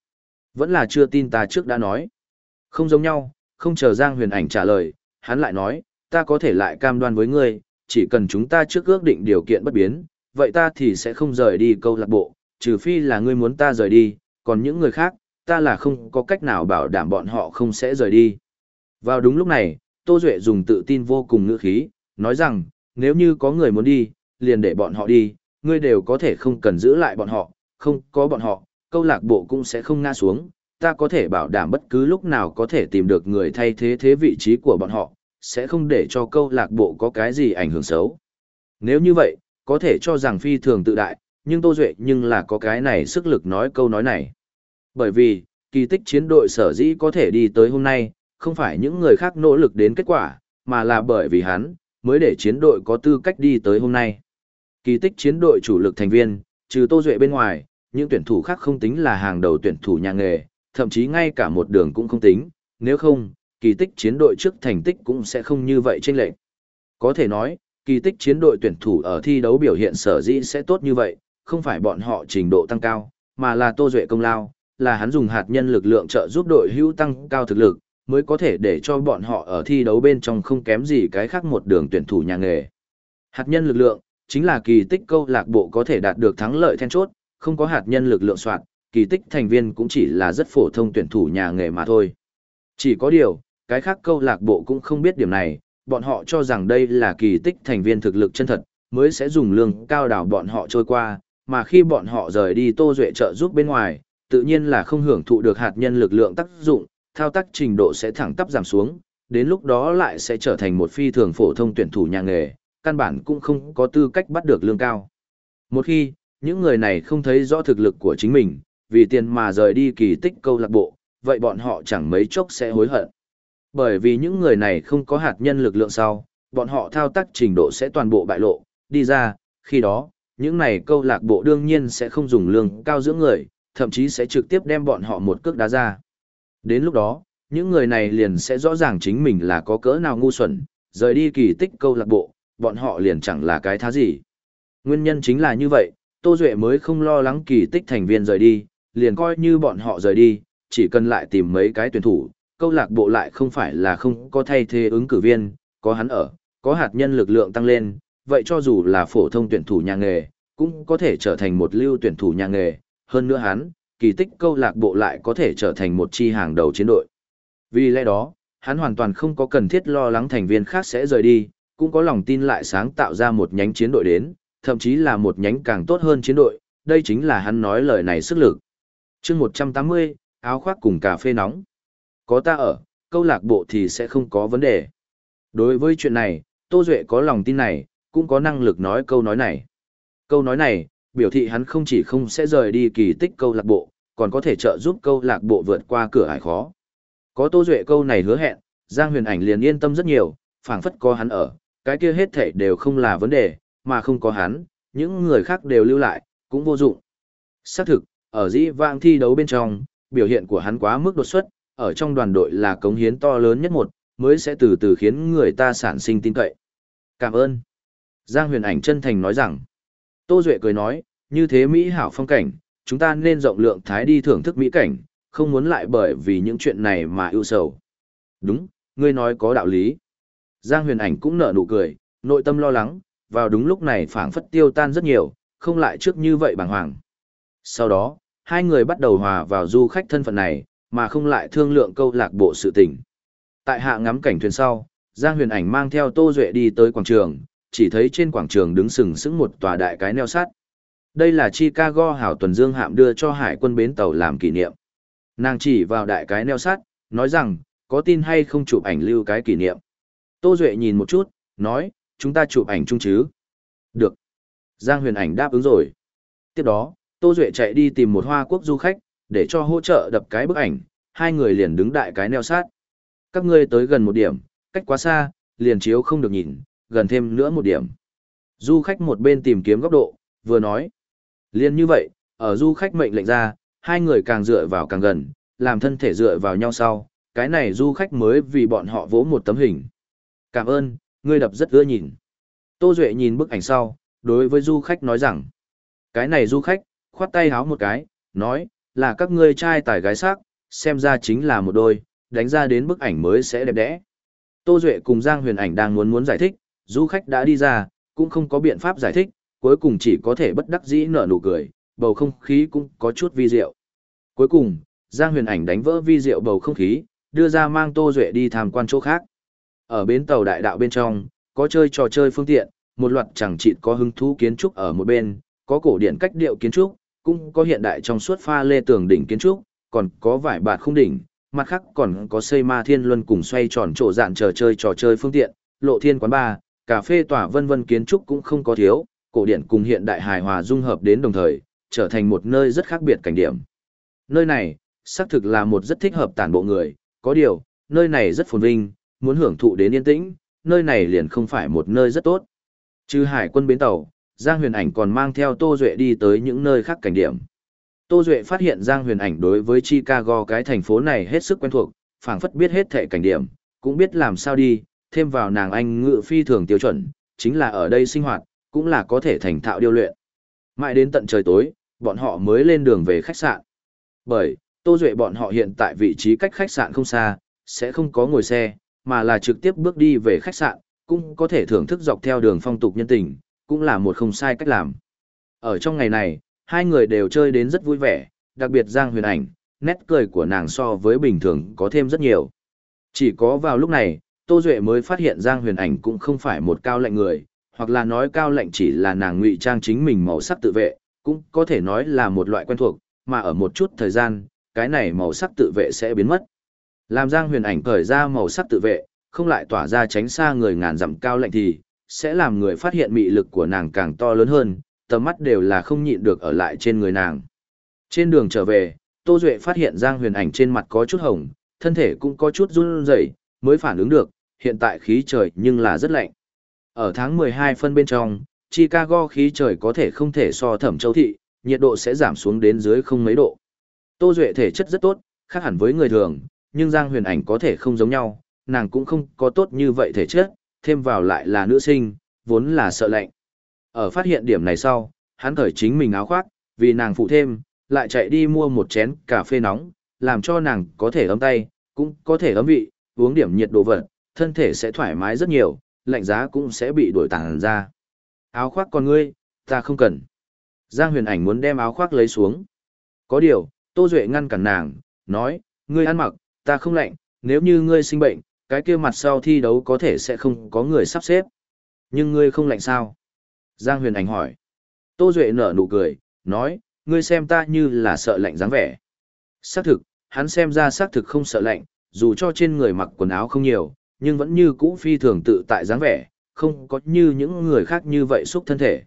[SPEAKER 1] Vẫn là chưa tin ta trước đã nói. Không giống nhau, không chờ Giang Huyền Ảnh trả lời, hắn lại nói, ta có thể lại cam đoan với ngươi, chỉ cần chúng ta trước ước định điều kiện bất biến, vậy ta thì sẽ không rời đi câu lạc bộ, trừ phi là ngươi muốn ta rời đi, còn những người khác, ta là không có cách nào bảo đảm bọn họ không sẽ rời đi. Vào đúng lúc này, Tô Duệ dùng tự tin vô cùng ngữ khí, nói rằng, nếu như có người muốn đi, liền để bọn họ đi, ngươi đều có thể không cần giữ lại bọn họ, không có bọn họ, câu lạc bộ cũng sẽ không ngã xuống, ta có thể bảo đảm bất cứ lúc nào có thể tìm được người thay thế thế vị trí của bọn họ, sẽ không để cho câu lạc bộ có cái gì ảnh hưởng xấu. Nếu như vậy, có thể cho rằng phi thường tự đại, nhưng Tô Duệ nhưng là có cái này sức lực nói câu nói này. Bởi vì, kỳ tích chiến đội sở dĩ có thể đi tới hôm nay, không phải những người khác nỗ lực đến kết quả, mà là bởi vì hắn, mới để chiến đội có tư cách đi tới hôm nay. Kỳ tích chiến đội chủ lực thành viên, trừ Tô Duệ bên ngoài, những tuyển thủ khác không tính là hàng đầu tuyển thủ nhà nghề, thậm chí ngay cả một đường cũng không tính, nếu không, kỳ tích chiến đội trước thành tích cũng sẽ không như vậy chênh lệch. Có thể nói, kỳ tích chiến đội tuyển thủ ở thi đấu biểu hiện sở dĩ sẽ tốt như vậy, không phải bọn họ trình độ tăng cao, mà là Tô Duệ công lao, là hắn dùng hạt nhân lực lượng trợ giúp đội hữu tăng cao thực lực, mới có thể để cho bọn họ ở thi đấu bên trong không kém gì cái khác một đường tuyển thủ nhà nghề. Hạt nhân lực lượng, chính là kỳ tích câu lạc bộ có thể đạt được thắng lợi then chốt, không có hạt nhân lực lượng soạn, kỳ tích thành viên cũng chỉ là rất phổ thông tuyển thủ nhà nghề mà thôi. Chỉ có điều, cái khác câu lạc bộ cũng không biết điểm này, bọn họ cho rằng đây là kỳ tích thành viên thực lực chân thật, mới sẽ dùng lương cao đảo bọn họ trôi qua, mà khi bọn họ rời đi Tô Duệ trợ giúp bên ngoài, tự nhiên là không hưởng thụ được hạt nhân lực lượng tác dụng, thao tác trình độ sẽ thẳng tắp giảm xuống, đến lúc đó lại sẽ trở thành một phi thường phổ thông tuyển thủ nhà nghề, căn bản cũng không có tư cách bắt được lương cao. Một khi, những người này không thấy rõ thực lực của chính mình, vì tiền mà rời đi kỳ tích câu lạc bộ, vậy bọn họ chẳng mấy chốc sẽ hối hận. Bởi vì những người này không có hạt nhân lực lượng sau, bọn họ thao tác trình độ sẽ toàn bộ bại lộ, đi ra, khi đó, những này câu lạc bộ đương nhiên sẽ không dùng lương cao dưỡng người, thậm chí sẽ trực tiếp đem bọn họ một cước đá ra. Đến lúc đó, những người này liền sẽ rõ ràng chính mình là có cỡ nào ngu xuẩn, rời đi kỳ tích câu lạc bộ, bọn họ liền chẳng là cái thá gì. Nguyên nhân chính là như vậy, Tô Duệ mới không lo lắng kỳ tích thành viên rời đi, liền coi như bọn họ rời đi, chỉ cần lại tìm mấy cái tuyển thủ, câu lạc bộ lại không phải là không có thay thế ứng cử viên, có hắn ở, có hạt nhân lực lượng tăng lên, vậy cho dù là phổ thông tuyển thủ nhà nghề, cũng có thể trở thành một lưu tuyển thủ nhà nghề, hơn nữa hắn, kỳ tích câu lạc bộ lại có thể trở thành một chi hàng đầu chiến đội. Vì lẽ đó, hắn hoàn toàn không có cần thiết lo lắng thành viên khác sẽ rời đi, cũng có lòng tin lại sáng tạo ra một nhánh chiến đội đến, thậm chí là một nhánh càng tốt hơn chiến đội, đây chính là hắn nói lời này sức lực. chương 180, áo khoác cùng cà phê nóng. Có ta ở, câu lạc bộ thì sẽ không có vấn đề. Đối với chuyện này, Tô Duệ có lòng tin này, cũng có năng lực nói câu nói này. Câu nói này, biểu thị hắn không chỉ không sẽ rời đi kỳ tích câu lạc bộ, còn có thể trợ giúp câu lạc bộ vượt qua cửa ải khó. Có Tô Duệ câu này hứa hẹn, Giang Huyền Ảnh liền yên tâm rất nhiều, phảng phất có hắn ở, cái kia hết thảy đều không là vấn đề, mà không có hắn, những người khác đều lưu lại, cũng vô dụng. Xác thực, ở dĩ vang thi đấu bên trong, biểu hiện của hắn quá mức đột xuất, ở trong đoàn đội là cống hiến to lớn nhất một, mới sẽ từ từ khiến người ta sản sinh tin cậy. Cảm ơn. Giang huyền ảnh chân thành nói rằng, Tô Duệ cười nói, như thế Mỹ hảo phong cảnh, chúng ta nên rộng lượng thái đi thưởng thức Mỹ cảnh, không muốn lại bởi vì những chuyện này mà ưu sầu. Đúng, ngươi nói có đạo lý. Giang huyền ảnh cũng nở nụ cười, nội tâm lo lắng, vào đúng lúc này phảng phất tiêu tan rất nhiều, không lại trước như vậy bàng hoàng. Sau đó, hai người bắt đầu hòa vào du khách thân phận này, mà không lại thương lượng câu lạc bộ sự tình. Tại hạ ngắm cảnh thuyền sau, Giang huyền ảnh mang theo Tô Duệ đi tới quảng trường, chỉ thấy trên quảng trường đứng sừng sững một tòa đại cái neo sắt. Đây là Chicago hảo tuần dương hạm đưa cho hải quân bến tàu làm kỷ niệm. Nàng chỉ vào đại cái neo sắt, nói rằng, có tin hay không chụp ảnh lưu cái kỷ niệm. Tô Duệ nhìn một chút, nói, chúng ta chụp ảnh chung chứ. Được. Giang huyền ảnh đáp ứng rồi. Tiếp đó, Tô Duệ chạy đi tìm một hoa quốc du khách, để cho hỗ trợ đập cái bức ảnh, hai người liền đứng đại cái neo sát. Các ngươi tới gần một điểm, cách quá xa, liền chiếu không được nhìn, gần thêm nữa một điểm. Du khách một bên tìm kiếm góc độ, vừa nói. Liên như vậy, ở du khách mệnh lệnh ra, hai người càng dựa vào càng gần, làm thân thể dựa vào nhau sau, cái này du khách mới vì bọn họ vỗ một tấm hình. Cảm ơn, ngươi đập rất ưa nhìn. Tô Duệ nhìn bức ảnh sau, đối với du khách nói rằng, cái này du khách, khoát tay háo một cái, nói, là các ngươi trai tài gái sắc, xem ra chính là một đôi, đánh ra đến bức ảnh mới sẽ đẹp đẽ. Tô Duệ cùng Giang Huyền Ảnh đang muốn muốn giải thích, du khách đã đi ra, cũng không có biện pháp giải thích, cuối cùng chỉ có thể bất đắc dĩ nở nụ cười, bầu không khí cũng có chút vi diệu. Cuối cùng, Giang Huyền Ảnh đánh vỡ vi diệu bầu không khí, đưa ra mang Tô Duệ đi tham quan chỗ khác. Ở bến tàu đại đạo bên trong, có chơi trò chơi phương tiện, một loạt chẳng chịt có hứng thú kiến trúc ở một bên, có cổ điển cách điệu kiến trúc, cũng có hiện đại trong suốt pha lê tường đỉnh kiến trúc, còn có vải bạt khung đỉnh, mặt khác còn có xây ma thiên luân cùng xoay tròn chỗ dạn chờ chơi trò chơi phương tiện, lộ thiên quán bar, cà phê tỏa vân vân kiến trúc cũng không có thiếu, cổ điển cùng hiện đại hài hòa dung hợp đến đồng thời, trở thành một nơi rất khác biệt cảnh điểm. Nơi này, xác thực là một rất thích hợp tản bộ người, có điều, nơi này rất phồn vinh, muốn hưởng thụ đến yên tĩnh, nơi này liền không phải một nơi rất tốt. Trừ hải quân bến tàu, Giang Huyền Ảnh còn mang theo Tô Duệ đi tới những nơi khác cảnh điểm. Tô Duệ phát hiện Giang Huyền Ảnh đối với Chicago cái thành phố này hết sức quen thuộc, phảng phất biết hết thể cảnh điểm, cũng biết làm sao đi, thêm vào nàng anh ngự phi thường tiêu chuẩn, chính là ở đây sinh hoạt, cũng là có thể thành thạo điều luyện. Mãi đến tận trời tối, bọn họ mới lên đường về khách sạn. Bởi, Tô Duệ bọn họ hiện tại vị trí cách khách sạn không xa, sẽ không có ngồi xe, mà là trực tiếp bước đi về khách sạn, cũng có thể thưởng thức dọc theo đường phong tục nhân tình, cũng là một không sai cách làm. Ở trong ngày này, hai người đều chơi đến rất vui vẻ, đặc biệt Giang Huyền Ảnh, nét cười của nàng so với bình thường có thêm rất nhiều. Chỉ có vào lúc này, Tô Duệ mới phát hiện Giang Huyền Ảnh cũng không phải một cao lệnh người, hoặc là nói cao lệnh chỉ là nàng ngụy trang chính mình màu sắc tự vệ, cũng có thể nói là một loại quen thuộc, mà ở một chút thời gian, cái này màu sắc tự vệ sẽ biến mất. Làm Giang Huyền Ảnh cởi ra màu sắc tự vệ, không lại tỏa ra tránh xa người ngàn dặm cao lạnh thì, sẽ làm người phát hiện mị lực của nàng càng to lớn hơn, tầm mắt đều là không nhịn được ở lại trên người nàng. Trên đường trở về, Tô Duệ phát hiện Giang Huyền Ảnh trên mặt có chút hồng, thân thể cũng có chút run rẩy, mới phản ứng được, hiện tại khí trời nhưng là rất lạnh. Ở tháng 12 phân bên trong, Chicago khí trời có thể không thể so thẩm châu thị, nhiệt độ sẽ giảm xuống đến dưới không mấy độ. Tô Duệ thể chất rất tốt, khác hẳn với người thường, nhưng Giang Huyền Ảnh có thể không giống nhau, nàng cũng không có tốt như vậy thể chất, thêm vào lại là nữ sinh, vốn là sợ lạnh. Ở phát hiện điểm này sau, hắn cởi chính mình áo khoác, vì nàng phụ thêm, lại chạy đi mua một chén cà phê nóng, làm cho nàng có thể ấm tay, cũng có thể ấm vị, uống điểm nhiệt độ vật, thân thể sẽ thoải mái rất nhiều, lạnh giá cũng sẽ bị đổi tàng ra. Áo khoác con ngươi, ta không cần. Giang huyền ảnh muốn đem áo khoác lấy xuống. Có điều, Tô Duệ ngăn cản nàng, nói, ngươi ăn mặc, ta không lạnh, nếu như ngươi sinh bệnh, cái kia mặt sau thi đấu có thể sẽ không có người sắp xếp. Nhưng ngươi không lạnh sao? Giang huyền ảnh hỏi. Tô Duệ nở nụ cười, nói, ngươi xem ta như là sợ lạnh dáng vẻ. Xác thực, hắn xem ra xác thực không sợ lạnh, dù cho trên người mặc quần áo không nhiều, nhưng vẫn như cũ phi thường tự tại dáng vẻ, không có như những người khác như vậy xúc thân thể.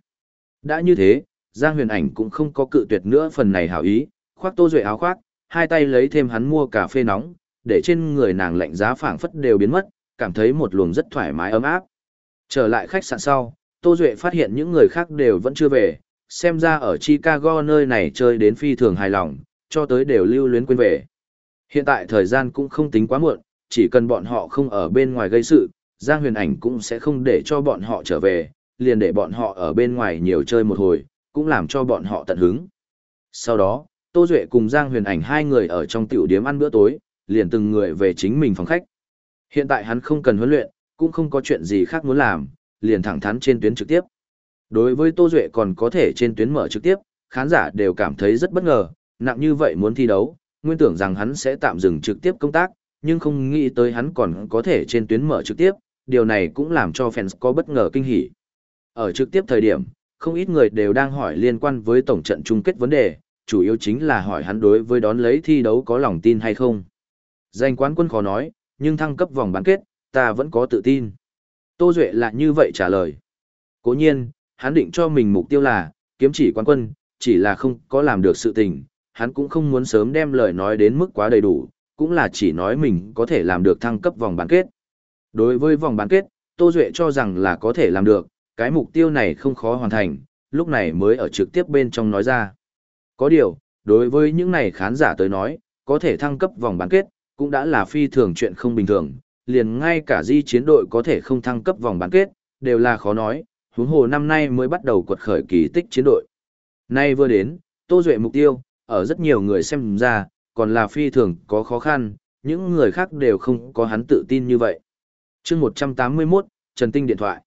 [SPEAKER 1] Đã như thế, Giang huyền ảnh cũng không có cự tuyệt nữa phần này hảo ý, khoác tô duệ áo khoác, hai tay lấy thêm hắn mua cà phê nóng, để trên người nàng lạnh giá phảng phất đều biến mất, cảm thấy một luồng rất thoải mái ấm áp. Trở lại khách sạn sau, Tô Duệ phát hiện những người khác đều vẫn chưa về, xem ra ở Chicago nơi này chơi đến phi thường hài lòng, cho tới đều lưu luyến quên về. Hiện tại thời gian cũng không tính quá muộn, chỉ cần bọn họ không ở bên ngoài gây sự, Giang Huyền Ảnh cũng sẽ không để cho bọn họ trở về, liền để bọn họ ở bên ngoài nhiều chơi một hồi, cũng làm cho bọn họ tận hứng. Sau đó, Tô Duệ cùng Giang Huyền Ảnh hai người ở trong tiểu điếm ăn bữa tối, liền từng người về chính mình phòng khách. Hiện tại hắn không cần huấn luyện, cũng không có chuyện gì khác muốn làm, liền thẳng thắn trên tuyến trực tiếp. Đối với Tô Duệ còn có thể trên tuyến mở trực tiếp, khán giả đều cảm thấy rất bất ngờ, nặng như vậy muốn thi đấu, nguyên tưởng rằng hắn sẽ tạm dừng trực tiếp công tác, nhưng không nghĩ tới hắn còn có thể trên tuyến mở trực tiếp, điều này cũng làm cho fans có bất ngờ kinh hỉ. Ở trực tiếp thời điểm, không ít người đều đang hỏi liên quan với tổng trận chung kết vấn đề, chủ yếu chính là hỏi hắn đối với đón lấy thi đấu có lòng tin hay không. Danh quán quân khó nói, nhưng thăng cấp vòng bán kết, ta vẫn có tự tin. Tô Duệ là như vậy trả lời. Cố nhiên, hắn định cho mình mục tiêu là, kiếm chỉ quán quân, chỉ là không có làm được sự tình, hắn cũng không muốn sớm đem lời nói đến mức quá đầy đủ, cũng là chỉ nói mình có thể làm được thăng cấp vòng bán kết. Đối với vòng bán kết, Tô Duệ cho rằng là có thể làm được, cái mục tiêu này không khó hoàn thành, lúc này mới ở trực tiếp bên trong nói ra. Có điều, đối với những này khán giả tới nói, có thể thăng cấp vòng bán kết, cũng đã là phi thường chuyện không bình thường, liền ngay cả di chiến đội có thể không thăng cấp vòng bán kết, đều là khó nói, huống hồ năm nay mới bắt đầu quật khởi kỳ tích chiến đội. Nay vừa đến, Tô Duệ mục tiêu, ở rất nhiều người xem ra, còn là phi thường có khó khăn, những người khác đều không có hắn tự tin như vậy. chương 181, Trần Tinh điện thoại.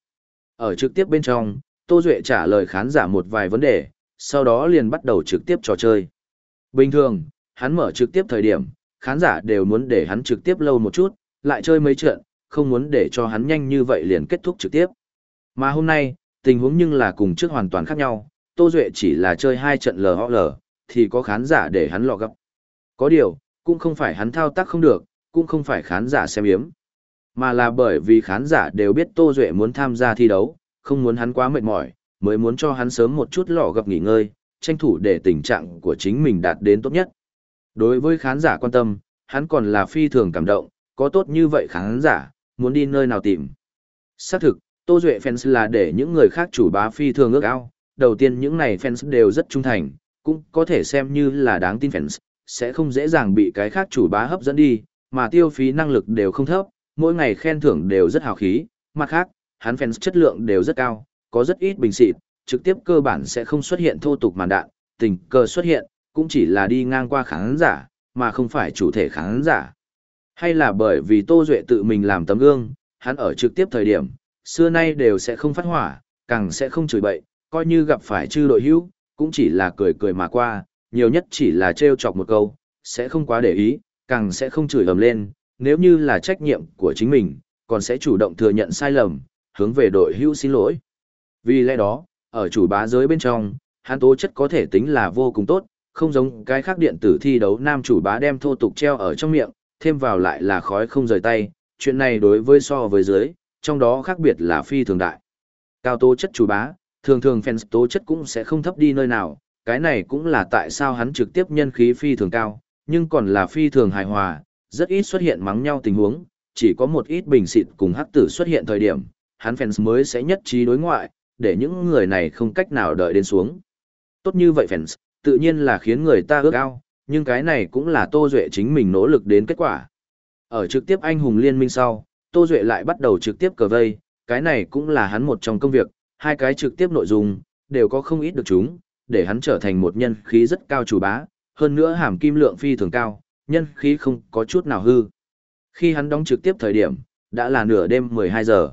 [SPEAKER 1] Ở trực tiếp bên trong, Tô Duệ trả lời khán giả một vài vấn đề, sau đó liền bắt đầu trực tiếp trò chơi. Bình thường, hắn mở trực tiếp thời điểm, khán giả đều muốn để hắn trực tiếp lâu một chút, lại chơi mấy trận, không muốn để cho hắn nhanh như vậy liền kết thúc trực tiếp. Mà hôm nay, tình huống nhưng là cùng trước hoàn toàn khác nhau, Tô Duệ chỉ là chơi hai trận LOL, thì có khán giả để hắn lọ gấp. Có điều, cũng không phải hắn thao tác không được, cũng không phải khán giả xem yếm, mà là bởi vì khán giả đều biết Tô Duệ muốn tham gia thi đấu, không muốn hắn quá mệt mỏi, mới muốn cho hắn sớm một chút lọ gặp nghỉ ngơi, tranh thủ để tình trạng của chính mình đạt đến tốt nhất. Đối với khán giả quan tâm, hắn còn là phi thường cảm động, có tốt như vậy khán giả, muốn đi nơi nào tìm. Xác thực, Tô Duệ fans là để những người khác chủ bá phi thường ước ao, đầu tiên những này fans đều rất trung thành, cũng có thể xem như là đáng tin fans, sẽ không dễ dàng bị cái khác chủ bá hấp dẫn đi, mà tiêu phí năng lực đều không thấp, mỗi ngày khen thưởng đều rất hào khí, mặt khác, hắn fans chất lượng đều rất cao, có rất ít bình xịt, trực tiếp cơ bản sẽ không xuất hiện thô tục màn đạn, tình cờ xuất hiện, cũng chỉ là đi ngang qua khán giả, mà không phải chủ thể khán giả. Hay là bởi vì Tô Duệ tự mình làm tấm gương, hắn ở trực tiếp thời điểm, xưa nay đều sẽ không phát hỏa, càng sẽ không chửi bậy, coi như gặp phải chư đội hữu, cũng chỉ là cười cười mà qua, nhiều nhất chỉ là trêu chọc một câu, sẽ không quá để ý, càng sẽ không chửi ầm lên, nếu như là trách nhiệm của chính mình, còn sẽ chủ động thừa nhận sai lầm, hướng về đội hữu xin lỗi. Vì lẽ đó, ở chủ bá giới bên trong, hắn tố chất có thể tính là vô cùng tốt, không giống cái khác điện tử thi đấu nam chủ bá đem thô tục treo ở trong miệng, thêm vào lại là khói không rời tay, chuyện này đối với so với dưới, trong đó khác biệt là phi thường đại. Cao tố chất chủ bá, thường thường fans tố chất cũng sẽ không thấp đi nơi nào, cái này cũng là tại sao hắn trực tiếp nhân khí phi thường cao, nhưng còn là phi thường hài hòa, rất ít xuất hiện mắng nhau tình huống, chỉ có một ít bình xịt cùng hắc tử xuất hiện thời điểm, hắn fans mới sẽ nhất trí đối ngoại, để những người này không cách nào đợi đến xuống. Tốt như vậy fans, tự nhiên là khiến người ta ước ao, nhưng cái này cũng là Tô Duệ chính mình nỗ lực đến kết quả. Ở trực tiếp anh hùng liên minh sau, Tô Duệ lại bắt đầu trực tiếp cờ vây, cái này cũng là hắn một trong công việc, hai cái trực tiếp nội dung, đều có không ít được chúng, để hắn trở thành một nhân khí rất cao chủ bá, hơn nữa hàm kim lượng phi thường cao, nhân khí không có chút nào hư. Khi hắn đóng trực tiếp thời điểm, đã là nửa đêm 12 giờ.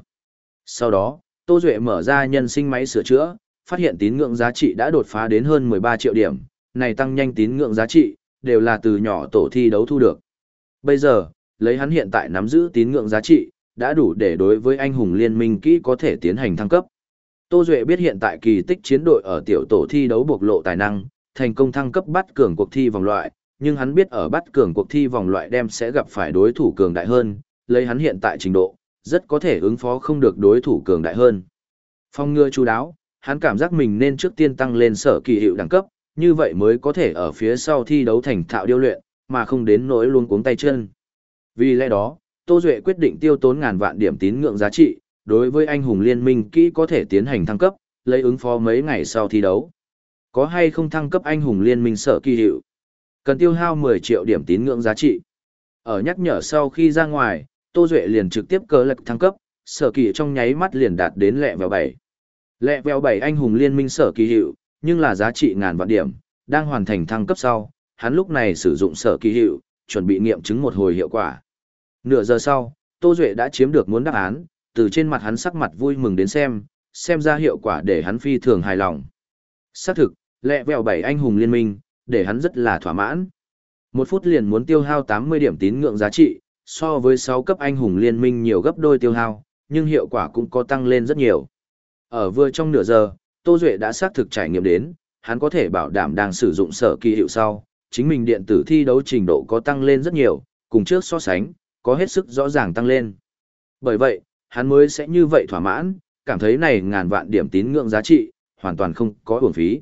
[SPEAKER 1] Sau đó, Tô Duệ mở ra nhân sinh máy sửa chữa, phát hiện tín ngưỡng giá trị đã đột phá đến hơn 13 triệu điểm, này tăng nhanh tín ngưỡng giá trị, đều là từ nhỏ tổ thi đấu thu được. Bây giờ, lấy hắn hiện tại nắm giữ tín ngưỡng giá trị, đã đủ để đối với anh hùng liên minh kỹ có thể tiến hành thăng cấp. Tô Duệ biết hiện tại kỳ tích chiến đội ở tiểu tổ thi đấu bộc lộ tài năng, thành công thăng cấp bắt cường cuộc thi vòng loại, nhưng hắn biết ở bắt cường cuộc thi vòng loại đem sẽ gặp phải đối thủ cường đại hơn, lấy hắn hiện tại trình độ, rất có thể ứng phó không được đối thủ cường đại hơn. Phong ngừa chú đáo, hắn cảm giác mình nên trước tiên tăng lên sở kỳ hiệu đẳng cấp, như vậy mới có thể ở phía sau thi đấu thành thạo điêu luyện, mà không đến nỗi luôn cuống tay chân. Vì lẽ đó, Tô Duệ quyết định tiêu tốn ngàn vạn điểm tín ngưỡng giá trị, đối với anh hùng liên minh kỹ có thể tiến hành thăng cấp, lấy ứng phó mấy ngày sau thi đấu. Có hay không thăng cấp anh hùng liên minh sở kỳ hiệu? Cần tiêu hao 10 triệu điểm tín ngưỡng giá trị. Ở nhắc nhở sau khi ra ngoài, Tô Duệ liền trực tiếp cờ lực thăng cấp, sở kỳ trong nháy mắt liền đạt đến lẹ vào 7. Lẹ vèo bảy anh hùng liên minh sở kỳ hiệu, nhưng là giá trị ngàn vạn điểm, đang hoàn thành thăng cấp sau, hắn lúc này sử dụng sở kỳ hiệu, chuẩn bị nghiệm chứng một hồi hiệu quả. Nửa giờ sau, Tô Duệ đã chiếm được muốn đáp án, từ trên mặt hắn sắc mặt vui mừng đến xem, xem ra hiệu quả để hắn phi thường hài lòng. Xác thực, lẹ vèo bảy anh hùng liên minh, để hắn rất là thỏa mãn. Một phút liền muốn tiêu hao 80 điểm tín ngưỡng giá trị, so với 6 cấp anh hùng liên minh nhiều gấp đôi tiêu hao, nhưng hiệu quả cũng có tăng lên rất nhiều. Ở vừa trong nửa giờ, Tô Duệ đã xác thực trải nghiệm đến, hắn có thể bảo đảm đang sử dụng sở kỳ hiệu sau, chính mình điện tử thi đấu trình độ có tăng lên rất nhiều, cùng trước so sánh, có hết sức rõ ràng tăng lên. Bởi vậy, hắn mới sẽ như vậy thỏa mãn, cảm thấy này ngàn vạn điểm tín ngưỡng giá trị, hoàn toàn không có uổng phí.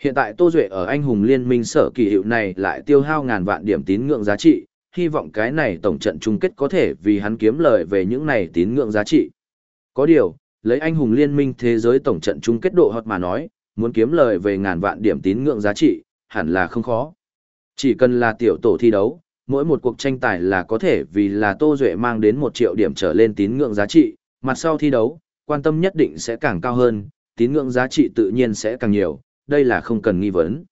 [SPEAKER 1] Hiện tại Tô Duệ ở anh hùng liên minh sở kỳ hiệu này lại tiêu hao ngàn vạn điểm tín ngưỡng giá trị, hy vọng cái này tổng trận chung kết có thể vì hắn kiếm lời về những này tín ngưỡng giá trị. Có điều, lấy anh hùng liên minh thế giới tổng trận chung kết độ hot mà nói, muốn kiếm lời về ngàn vạn điểm tín ngưỡng giá trị, hẳn là không khó. Chỉ cần là tiểu tổ thi đấu, mỗi một cuộc tranh tài là có thể vì là Tô Duệ mang đến một triệu điểm trở lên tín ngưỡng giá trị, mặt sau thi đấu, quan tâm nhất định sẽ càng cao hơn, tín ngưỡng giá trị tự nhiên sẽ càng nhiều, đây là không cần nghi vấn.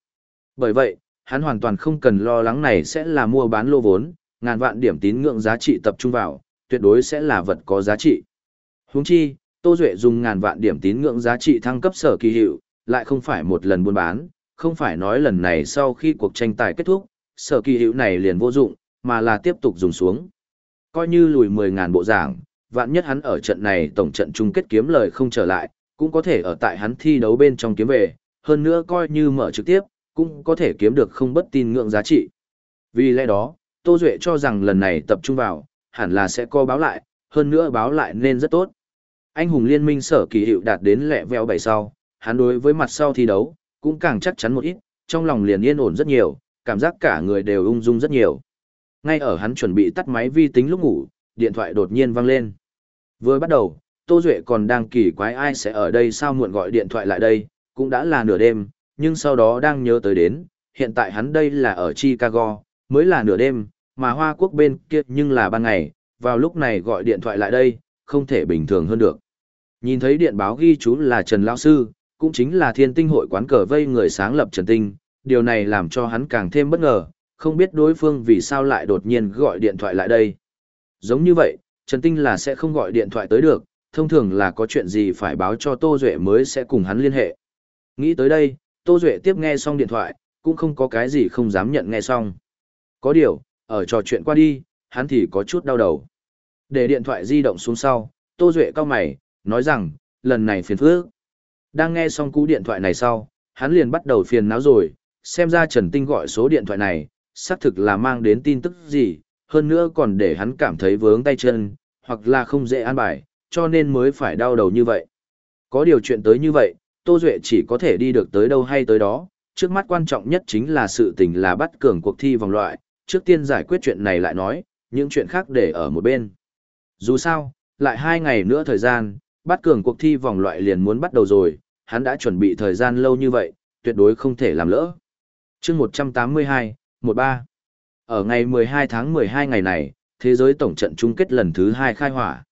[SPEAKER 1] Bởi vậy, hắn hoàn toàn không cần lo lắng này sẽ là mua bán lô vốn, ngàn vạn điểm tín ngưỡng giá trị tập trung vào, tuyệt đối sẽ là vật có giá trị. Huống chi, Tô Duệ dùng ngàn vạn điểm tín ngưỡng giá trị thăng cấp sở kỳ hiệu, lại không phải một lần buôn bán, không phải nói lần này sau khi cuộc tranh tài kết thúc, sở kỳ hiệu này liền vô dụng, mà là tiếp tục dùng xuống. Coi như lùi 10.000 bộ giảng, vạn nhất hắn ở trận này tổng trận chung kết kiếm lời không trở lại, cũng có thể ở tại hắn thi đấu bên trong kiếm về, hơn nữa coi như mở trực tiếp, cũng có thể kiếm được không bất tin ngưỡng giá trị. Vì lẽ đó, Tô Duệ cho rằng lần này tập trung vào, hẳn là sẽ co báo lại, hơn nữa báo lại nên rất tốt. Anh hùng liên minh sở kỳ hiệu đạt đến lẹ veo bảy sau, hắn đối với mặt sau thi đấu, cũng càng chắc chắn một ít, trong lòng liền yên ổn rất nhiều, cảm giác cả người đều ung dung rất nhiều. Ngay ở hắn chuẩn bị tắt máy vi tính lúc ngủ, điện thoại đột nhiên vang lên. Vừa bắt đầu, Tô Duệ còn đang kỳ quái ai sẽ ở đây sao muộn gọi điện thoại lại đây, cũng đã là nửa đêm, nhưng sau đó đang nhớ tới đến, hiện tại hắn đây là ở Chicago, mới là nửa đêm, mà Hoa Quốc bên kia nhưng là ban ngày, vào lúc này gọi điện thoại lại đây, không thể bình thường hơn được. Nhìn thấy điện báo ghi chú là Trần Lão Sư, cũng chính là thiên tinh hội quán cờ vây người sáng lập Trần Tinh, điều này làm cho hắn càng thêm bất ngờ, không biết đối phương vì sao lại đột nhiên gọi điện thoại lại đây. Giống như vậy, Trần Tinh là sẽ không gọi điện thoại tới được, thông thường là có chuyện gì phải báo cho Tô Duệ mới sẽ cùng hắn liên hệ. Nghĩ tới đây, Tô Duệ tiếp nghe xong điện thoại, cũng không có cái gì không dám nhận nghe xong. Có điều, ở trò chuyện qua đi, hắn thì có chút đau đầu. Để điện thoại di động xuống sau, Tô Duệ cao mày, nói rằng, lần này phiền phước. Đang nghe xong cú điện thoại này sau, hắn liền bắt đầu phiền não rồi, xem ra Trần Tinh gọi số điện thoại này, xác thực là mang đến tin tức gì, hơn nữa còn để hắn cảm thấy vướng tay chân, hoặc là không dễ an bài, cho nên mới phải đau đầu như vậy. Có điều chuyện tới như vậy, Tô Duệ chỉ có thể đi được tới đâu hay tới đó, trước mắt quan trọng nhất chính là sự tình là bắt cường cuộc thi vòng loại, trước tiên giải quyết chuyện này lại nói, những chuyện khác để ở một bên. Dù sao, lại hai ngày nữa thời gian, bắt cường cuộc thi vòng loại liền muốn bắt đầu rồi, hắn đã chuẩn bị thời gian lâu như vậy, tuyệt đối không thể làm lỡ. chương 182, 13. Ở ngày 12 tháng 12 ngày này, thế giới tổng trận chung kết lần thứ 2 khai hỏa.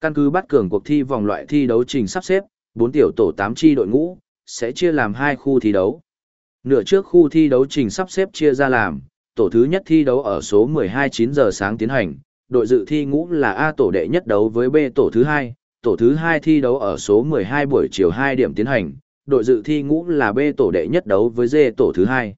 [SPEAKER 1] Căn cứ bắt cường cuộc thi vòng loại thi đấu trình sắp xếp, 4 tiểu tổ 8 chi đội ngũ, sẽ chia làm hai khu thi đấu. Nửa trước khu thi đấu trình sắp xếp chia ra làm, tổ thứ nhất thi đấu ở số 12 9 giờ sáng tiến hành, đội dự thi ngũ là A tổ đệ nhất đấu với B tổ thứ hai, tổ thứ hai thi đấu ở số 12 buổi chiều 2 điểm tiến hành, đội dự thi ngũ là B tổ đệ nhất đấu với D tổ thứ hai.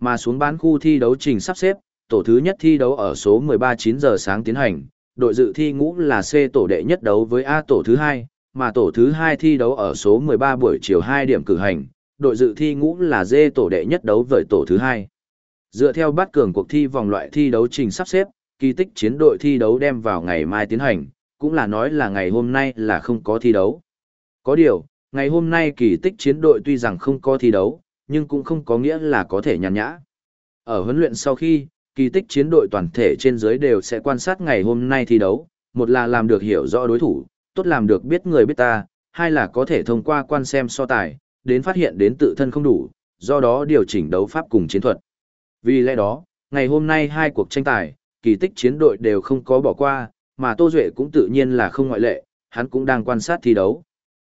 [SPEAKER 1] Mà xuống bán khu thi đấu trình sắp xếp, tổ thứ nhất thi đấu ở số 13 9 giờ sáng tiến hành, đội dự thi ngũ là C tổ đệ nhất đấu với A tổ thứ hai, mà tổ thứ hai thi đấu ở số 13 buổi chiều 2 điểm cử hành, đội dự thi ngũ là D tổ đệ nhất đấu với tổ thứ hai. Dựa theo bát cường cuộc thi vòng loại thi đấu trình sắp xếp, kỳ tích chiến đội thi đấu đem vào ngày mai tiến hành, cũng là nói là ngày hôm nay là không có thi đấu. Có điều, ngày hôm nay kỳ tích chiến đội tuy rằng không có thi đấu, nhưng cũng không có nghĩa là có thể nhàn nhã. Ở huấn luyện sau khi, kỳ tích chiến đội toàn thể trên dưới đều sẽ quan sát ngày hôm nay thi đấu, một là làm được hiểu rõ đối thủ, tốt làm được biết người biết ta, hai là có thể thông qua quan xem so tài, đến phát hiện đến tự thân không đủ, do đó điều chỉnh đấu pháp cùng chiến thuật. Vì lẽ đó, ngày hôm nay hai cuộc tranh tài, kỳ tích chiến đội đều không có bỏ qua, mà Tô Duệ cũng tự nhiên là không ngoại lệ, hắn cũng đang quan sát thi đấu.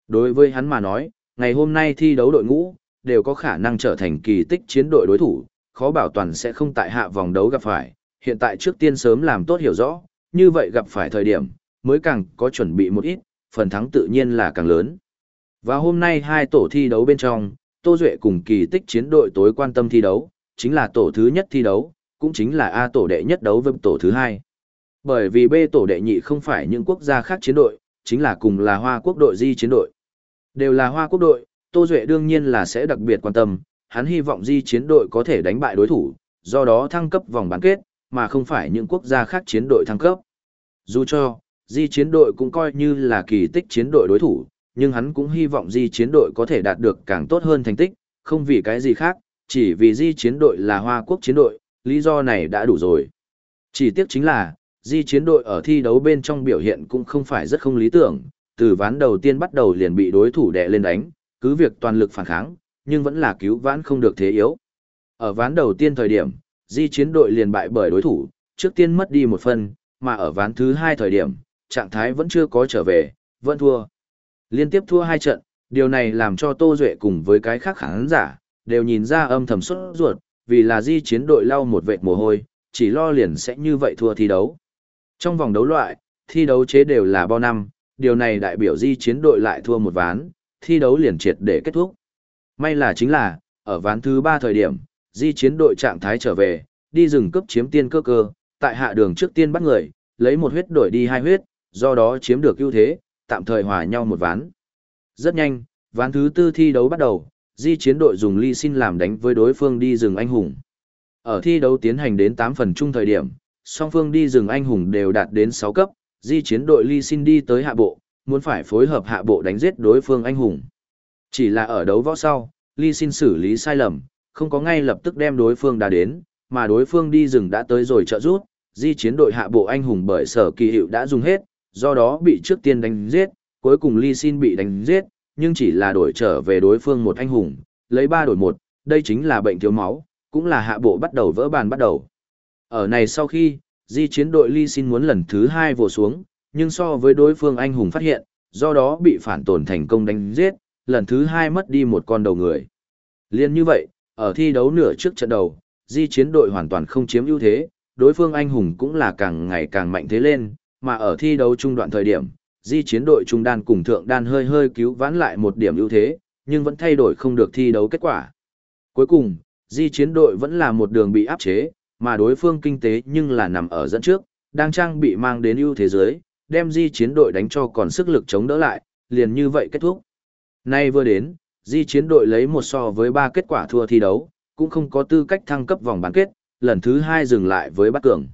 [SPEAKER 1] Đối với hắn mà nói, ngày hôm nay thi đấu đội ngũ, đều có khả năng trở thành kỳ tích chiến đội đối thủ, khó bảo toàn sẽ không tại hạ vòng đấu gặp phải, hiện tại trước tiên sớm làm tốt hiểu rõ, như vậy gặp phải thời điểm, mới càng có chuẩn bị một ít, phần thắng tự nhiên là càng lớn. Và hôm nay hai tổ thi đấu bên trong, Tô Duệ cùng kỳ tích chiến đội tối quan tâm thi đấu, chính là tổ thứ nhất thi đấu, cũng chính là A tổ đệ nhất đấu với tổ thứ hai. Bởi vì B tổ đệ nhị không phải những quốc gia khác chiến đội, chính là cùng là Hoa quốc đội di chiến đội. Đều là Hoa quốc đội, Tô Duệ đương nhiên là sẽ đặc biệt quan tâm, hắn hy vọng di chiến đội có thể đánh bại đối thủ, do đó thăng cấp vòng bán kết, mà không phải những quốc gia khác chiến đội thăng cấp. Dù cho, di chiến đội cũng coi như là kỳ tích chiến đội đối thủ, nhưng hắn cũng hy vọng di chiến đội có thể đạt được càng tốt hơn thành tích, không vì cái gì khác, chỉ vì di chiến đội là Hoa quốc chiến đội, lý do này đã đủ rồi. Chỉ tiếc chính là, di chiến đội ở thi đấu bên trong biểu hiện cũng không phải rất không lý tưởng, từ ván đầu tiên bắt đầu liền bị đối thủ đè lên đánh, cứ việc toàn lực phản kháng, nhưng vẫn là cứu vãn không được thế yếu. Ở ván đầu tiên thời điểm, di chiến đội liền bại bởi đối thủ, trước tiên mất đi một phần, mà ở ván thứ hai thời điểm, trạng thái vẫn chưa có trở về, vẫn thua. Liên tiếp thua hai trận, điều này làm cho Tô Duệ cùng với cái khác khán giả, đều nhìn ra âm thầm xuất ruột, vì là di chiến đội lau một vệt mồ hôi, chỉ lo liền sẽ như vậy thua thi đấu. Trong vòng đấu loại, thi đấu chế đều là bao năm, điều này đại biểu di chiến đội lại thua một ván, thi đấu liền triệt để kết thúc. May là chính là, ở ván thứ ba thời điểm, di chiến đội trạng thái trở về, đi rừng cấp chiếm tiên cơ cơ, tại hạ đường trước tiên bắt người, lấy một huyết đổi đi hai huyết, do đó chiếm được ưu thế, tạm thời hòa nhau một ván. Rất nhanh, ván thứ tư thi đấu bắt đầu, di chiến đội dùng ly xin làm đánh với đối phương đi rừng anh hùng. Ở thi đấu tiến hành đến 8 phần chung thời điểm, song phương đi rừng anh hùng đều đạt đến 6 cấp, di chiến đội ly xin đi tới hạ bộ, muốn phải phối hợp hạ bộ đánh giết đối phương anh hùng. Chỉ là ở đấu võ sau, ly xin xử lý sai lầm, không có ngay lập tức đem đối phương đã đến, mà đối phương đi rừng đã tới rồi trợ rút, di chiến đội hạ bộ anh hùng bởi sở kỳ hiệu đã dùng hết, do đó bị trước tiên đánh giết, cuối cùng ly xin bị đánh giết, nhưng chỉ là đổi trở về đối phương một anh hùng, lấy ba đổi một, đây chính là bệnh thiếu máu, cũng là hạ bộ bắt đầu vỡ bàn bắt đầu. Ở này sau khi, di chiến đội ly xin muốn lần thứ hai vồ xuống, nhưng so với đối phương anh hùng phát hiện, do đó bị phản tổn thành công đánh giết, lần thứ hai mất đi một con đầu người. Liên như vậy, ở thi đấu nửa trước trận đầu, di chiến đội hoàn toàn không chiếm ưu thế, đối phương anh hùng cũng là càng ngày càng mạnh thế lên, mà ở thi đấu trung đoạn thời điểm, di chiến đội trung đan cùng thượng đan hơi hơi cứu vãn lại một điểm ưu thế, nhưng vẫn thay đổi không được thi đấu kết quả. Cuối cùng, di chiến đội vẫn là một đường bị áp chế, mà đối phương kinh tế nhưng là nằm ở dẫn trước, đang trang bị mang đến ưu thế giới, đem di chiến đội đánh cho còn sức lực chống đỡ lại, liền như vậy kết thúc. Nay vừa đến, Di chiến đội lấy một so với ba kết quả thua thi đấu, cũng không có tư cách thăng cấp vòng bán kết, lần thứ hai dừng lại với Bắc Cường.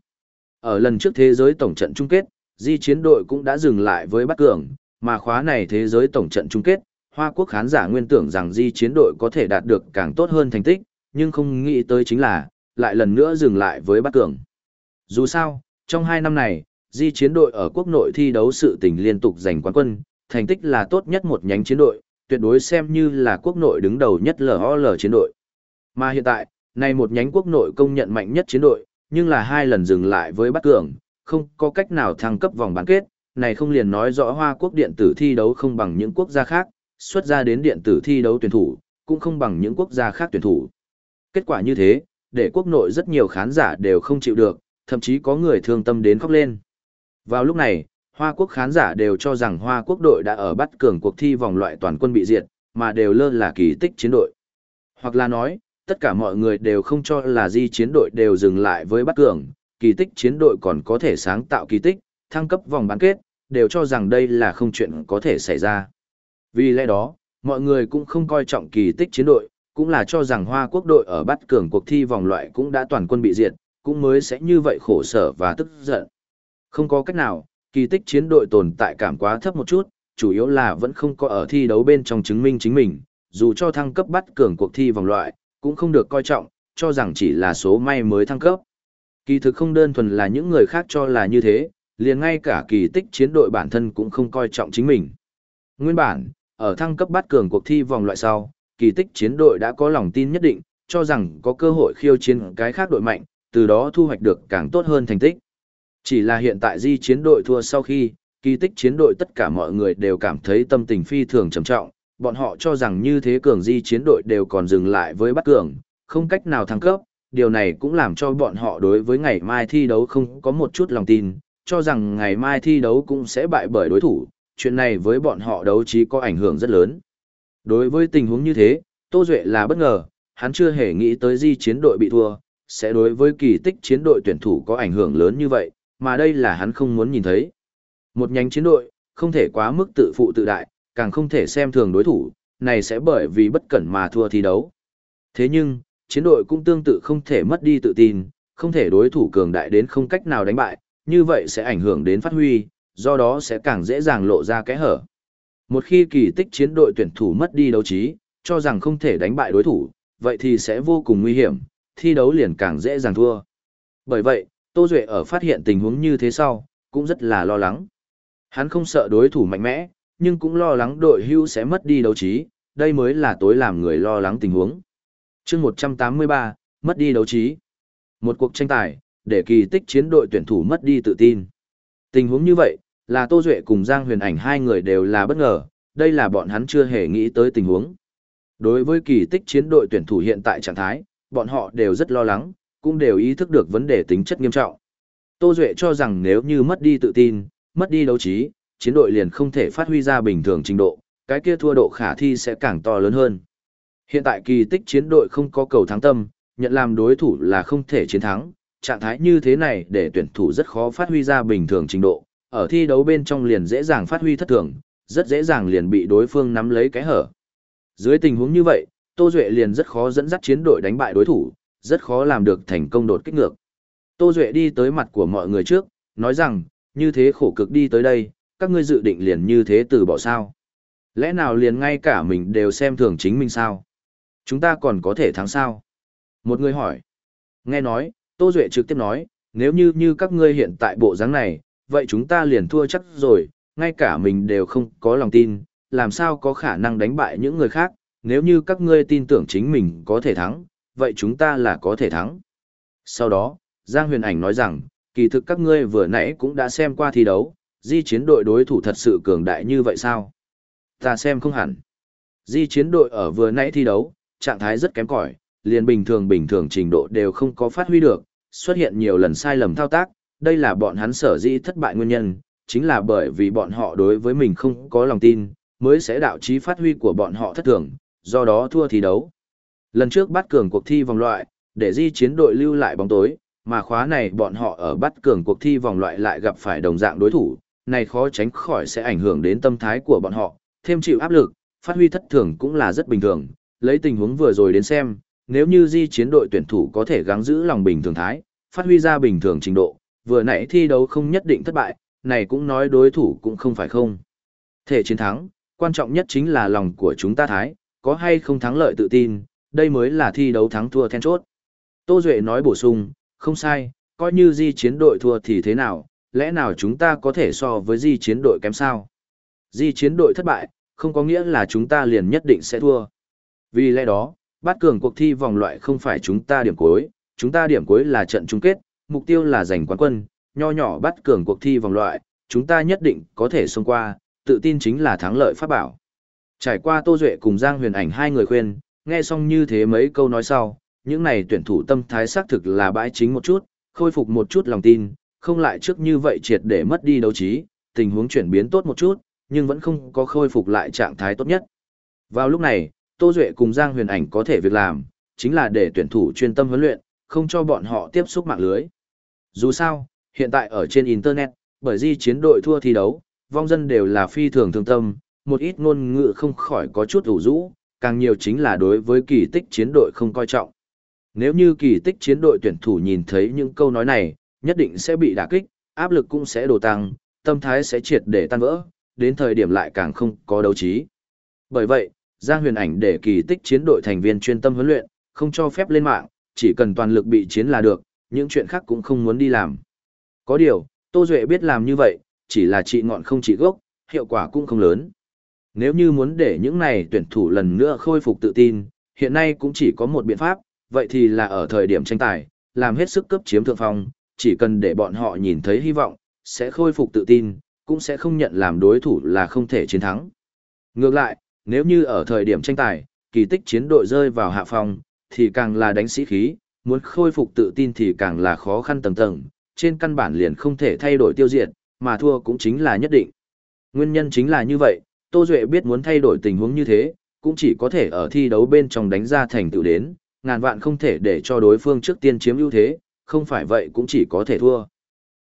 [SPEAKER 1] Ở lần trước thế giới tổng trận chung kết, Di chiến đội cũng đã dừng lại với Bắc Cường, mà khóa này thế giới tổng trận chung kết, Hoa Quốc khán giả nguyên tưởng rằng Di chiến đội có thể đạt được càng tốt hơn thành tích, nhưng không nghĩ tới chính là, lại lần nữa dừng lại với bát Cường. Dù sao, trong hai năm này, Di chiến đội ở quốc nội thi đấu sự tình liên tục giành quán quân, thành tích là tốt nhất một nhánh chiến đội, tuyệt đối xem như là quốc nội đứng đầu nhất LOL chiến đội. Mà hiện tại, này một nhánh quốc nội công nhận mạnh nhất chiến đội, nhưng là hai lần dừng lại với bát Cường, không có cách nào thăng cấp vòng bán kết, này không liền nói rõ Hoa Quốc điện tử thi đấu không bằng những quốc gia khác, xuất ra đến điện tử thi đấu tuyển thủ, cũng không bằng những quốc gia khác tuyển thủ. Kết quả như thế, để quốc nội rất nhiều khán giả đều không chịu được, thậm chí có người thương tâm đến khóc lên. Vào lúc này, Hoa Quốc khán giả đều cho rằng Hoa Quốc đội đã ở bắt cường cuộc thi vòng loại toàn quân bị diệt, mà đều lơ là kỳ tích chiến đội. Hoặc là nói, tất cả mọi người đều không cho là di chiến đội đều dừng lại với bắt cường, kỳ tích chiến đội còn có thể sáng tạo kỳ tích, thăng cấp vòng bán kết, đều cho rằng đây là không chuyện có thể xảy ra. Vì lẽ đó, mọi người cũng không coi trọng kỳ tích chiến đội, cũng là cho rằng Hoa Quốc đội ở bắt cường cuộc thi vòng loại cũng đã toàn quân bị diệt, cũng mới sẽ như vậy khổ sở và tức giận. Không có cách nào, kỳ tích chiến đội tồn tại cảm quá thấp một chút, chủ yếu là vẫn không có ở thi đấu bên trong chứng minh chính mình, dù cho thăng cấp bắt cường cuộc thi vòng loại, cũng không được coi trọng, cho rằng chỉ là số may mới thăng cấp. Kỳ thực không đơn thuần là những người khác cho là như thế, liền ngay cả kỳ tích chiến đội bản thân cũng không coi trọng chính mình. Nguyên bản, ở thăng cấp bắt cường cuộc thi vòng loại sau, kỳ tích chiến đội đã có lòng tin nhất định, cho rằng có cơ hội khiêu chiến cái khác đội mạnh, từ đó thu hoạch được càng tốt hơn thành tích. Chỉ là hiện tại di chiến đội thua sau khi, kỳ tích chiến đội tất cả mọi người đều cảm thấy tâm tình phi thường trầm trọng, bọn họ cho rằng như thế cường di chiến đội đều còn dừng lại với bắt cường, không cách nào thăng cấp, điều này cũng làm cho bọn họ đối với ngày mai thi đấu không có một chút lòng tin, cho rằng ngày mai thi đấu cũng sẽ bại bởi đối thủ, chuyện này với bọn họ đấu trí có ảnh hưởng rất lớn. Đối với tình huống như thế, Tô Duệ là bất ngờ, hắn chưa hề nghĩ tới di chiến đội bị thua, sẽ đối với kỳ tích chiến đội tuyển thủ có ảnh hưởng lớn như vậy, mà đây là hắn không muốn nhìn thấy. Một nhánh chiến đội, không thể quá mức tự phụ tự đại, càng không thể xem thường đối thủ, này sẽ bởi vì bất cẩn mà thua thi đấu. Thế nhưng, chiến đội cũng tương tự không thể mất đi tự tin, không thể đối thủ cường đại đến không cách nào đánh bại, như vậy sẽ ảnh hưởng đến phát huy, do đó sẽ càng dễ dàng lộ ra kẽ hở. Một khi kỳ tích chiến đội tuyển thủ mất đi đấu trí, cho rằng không thể đánh bại đối thủ, vậy thì sẽ vô cùng nguy hiểm, thi đấu liền càng dễ dàng thua. Bởi vậy, Tô Duệ ở phát hiện tình huống như thế sau, cũng rất là lo lắng. Hắn không sợ đối thủ mạnh mẽ, nhưng cũng lo lắng đội hưu sẽ mất đi đấu trí, đây mới là tối làm người lo lắng tình huống. chương 183, mất đi đấu trí. Một cuộc tranh tài, để kỳ tích chiến đội tuyển thủ mất đi tự tin. Tình huống như vậy, là Tô Duệ cùng Giang Huyền Ảnh hai người đều là bất ngờ, đây là bọn hắn chưa hề nghĩ tới tình huống. Đối với kỳ tích chiến đội tuyển thủ hiện tại trạng thái, bọn họ đều rất lo lắng, cũng đều ý thức được vấn đề tính chất nghiêm trọng. Tô Duệ cho rằng nếu như mất đi tự tin, mất đi đấu trí, chiến đội liền không thể phát huy ra bình thường trình độ, cái kia thua độ khả thi sẽ càng to lớn hơn. Hiện tại kỳ tích chiến đội không có cầu thắng tâm, nhận làm đối thủ là không thể chiến thắng, trạng thái như thế này để tuyển thủ rất khó phát huy ra bình thường trình độ, ở thi đấu bên trong liền dễ dàng phát huy thất thường, rất dễ dàng liền bị đối phương nắm lấy cái hở. Dưới tình huống như vậy, Tô Duệ liền rất khó dẫn dắt chiến đội đánh bại đối thủ, rất khó làm được thành công đột kích ngược. Tô Duệ đi tới mặt của mọi người trước, nói rằng, như thế khổ cực đi tới đây, các ngươi dự định liền như thế từ bỏ sao. Lẽ nào liền ngay cả mình đều xem thường chính mình sao? Chúng ta còn có thể thắng sao? Một người hỏi. Nghe nói, Tô Duệ trực tiếp nói, nếu như như các ngươi hiện tại bộ dáng này, vậy chúng ta liền thua chắc rồi, ngay cả mình đều không có lòng tin, làm sao có khả năng đánh bại những người khác, nếu như các ngươi tin tưởng chính mình có thể thắng, vậy chúng ta là có thể thắng. Sau đó, Giang Huyền Ảnh nói rằng, kỳ thực các ngươi vừa nãy cũng đã xem qua thi đấu, di chiến đội đối thủ thật sự cường đại như vậy sao? Ta xem không hẳn. Di chiến đội ở vừa nãy thi đấu, trạng thái rất kém cỏi, liền bình thường bình thường trình độ đều không có phát huy được, xuất hiện nhiều lần sai lầm thao tác, đây là bọn hắn sở dĩ thất bại nguyên nhân, chính là bởi vì bọn họ đối với mình không có lòng tin, mới sẽ đạo trí phát huy của bọn họ thất thường, do đó thua thi đấu. Lần trước bắt cường cuộc thi vòng loại, để di chiến đội lưu lại bóng tối, mà khóa này bọn họ ở bắt cường cuộc thi vòng loại lại gặp phải đồng dạng đối thủ, này khó tránh khỏi sẽ ảnh hưởng đến tâm thái của bọn họ, thêm chịu áp lực, phát huy thất thường cũng là rất bình thường, lấy tình huống vừa rồi đến xem, nếu như di chiến đội tuyển thủ có thể gắng giữ lòng bình thường thái, phát huy ra bình thường trình độ, vừa nãy thi đấu không nhất định thất bại, này cũng nói đối thủ cũng không phải không. Thể chiến thắng, quan trọng nhất chính là lòng của chúng ta thái, có hay không thắng lợi tự tin, đây mới là thi đấu thắng thua then chốt. Tô Duệ nói bổ sung, không sai, coi như di chiến đội thua thì thế nào, lẽ nào chúng ta có thể so với di chiến đội kém sao? Di chiến đội thất bại, không có nghĩa là chúng ta liền nhất định sẽ thua. Vì lẽ đó, bát cường cuộc thi vòng loại không phải chúng ta điểm cuối, chúng ta điểm cuối là trận chung kết, mục tiêu là giành quán quân, nho nhỏ bắt cường cuộc thi vòng loại, chúng ta nhất định có thể xông qua, tự tin chính là thắng lợi pháp bảo. Trải qua Tô Duệ cùng Giang Huyền Ảnh hai người khuyên, nghe xong như thế mấy câu nói sau, những này tuyển thủ tâm thái xác thực là bãi chính một chút, khôi phục một chút lòng tin, không lại trước như vậy triệt để mất đi đấu trí, tình huống chuyển biến tốt một chút, nhưng vẫn không có khôi phục lại trạng thái tốt nhất. Vào lúc này, Tô Duệ cùng Giang Huyền Ảnh có thể việc làm, chính là để tuyển thủ chuyên tâm huấn luyện, không cho bọn họ tiếp xúc mạng lưới. Dù sao, hiện tại ở trên Internet, bởi di chiến đội thua thi đấu, vong dân đều là phi thường thương tâm, một ít ngôn ngữ không khỏi có chút ủ rũ, càng nhiều chính là đối với kỳ tích chiến đội không coi trọng. Nếu như kỳ tích chiến đội tuyển thủ nhìn thấy những câu nói này, nhất định sẽ bị đả kích, áp lực cũng sẽ đổ tăng, tâm thái sẽ triệt để tan vỡ, đến thời điểm lại càng không có đấu trí. Bởi vậy, Giang Huyền Ảnh để kỳ tích chiến đội thành viên chuyên tâm huấn luyện, không cho phép lên mạng, chỉ cần toàn lực bị chiến là được, những chuyện khác cũng không muốn đi làm. Có điều, Tô Duệ biết làm như vậy, chỉ là trị ngọn không trị gốc, hiệu quả cũng không lớn. Nếu như muốn để những này tuyển thủ lần nữa khôi phục tự tin, hiện nay cũng chỉ có một biện pháp, vậy thì là ở thời điểm tranh tài, làm hết sức cấp chiếm thượng phong, chỉ cần để bọn họ nhìn thấy hy vọng, sẽ khôi phục tự tin, cũng sẽ không nhận làm đối thủ là không thể chiến thắng. Ngược lại, nếu như ở thời điểm tranh tài, kỳ tích chiến đội rơi vào hạ phong, thì càng là đánh sĩ khí, muốn khôi phục tự tin thì càng là khó khăn tầng tầng, trên căn bản liền không thể thay đổi tiêu diệt, mà thua cũng chính là nhất định. Nguyên nhân chính là như vậy, Tô Duệ biết muốn thay đổi tình huống như thế, cũng chỉ có thể ở thi đấu bên trong đánh ra thành tựu đến, ngàn vạn không thể để cho đối phương trước tiên chiếm ưu thế, không phải vậy cũng chỉ có thể thua.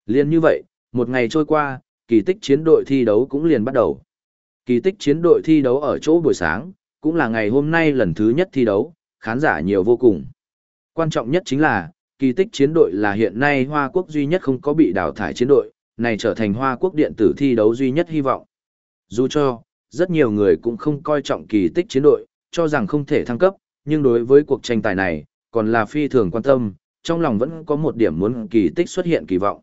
[SPEAKER 1] Liên như vậy, một ngày trôi qua, kỳ tích chiến đội thi đấu cũng liền bắt đầu. Kỳ tích chiến đội thi đấu ở chỗ buổi sáng, cũng là ngày hôm nay lần thứ nhất thi đấu, khán giả nhiều vô cùng. Quan trọng nhất chính là, kỳ tích chiến đội là hiện nay Hoa Quốc duy nhất không có bị đào thải chiến đội, này trở thành Hoa Quốc điện tử thi đấu duy nhất hy vọng. Dù cho, rất nhiều người cũng không coi trọng kỳ tích chiến đội, cho rằng không thể thăng cấp, nhưng đối với cuộc tranh tài này, còn là phi thường quan tâm, trong lòng vẫn có một điểm muốn kỳ tích xuất hiện kỳ vọng.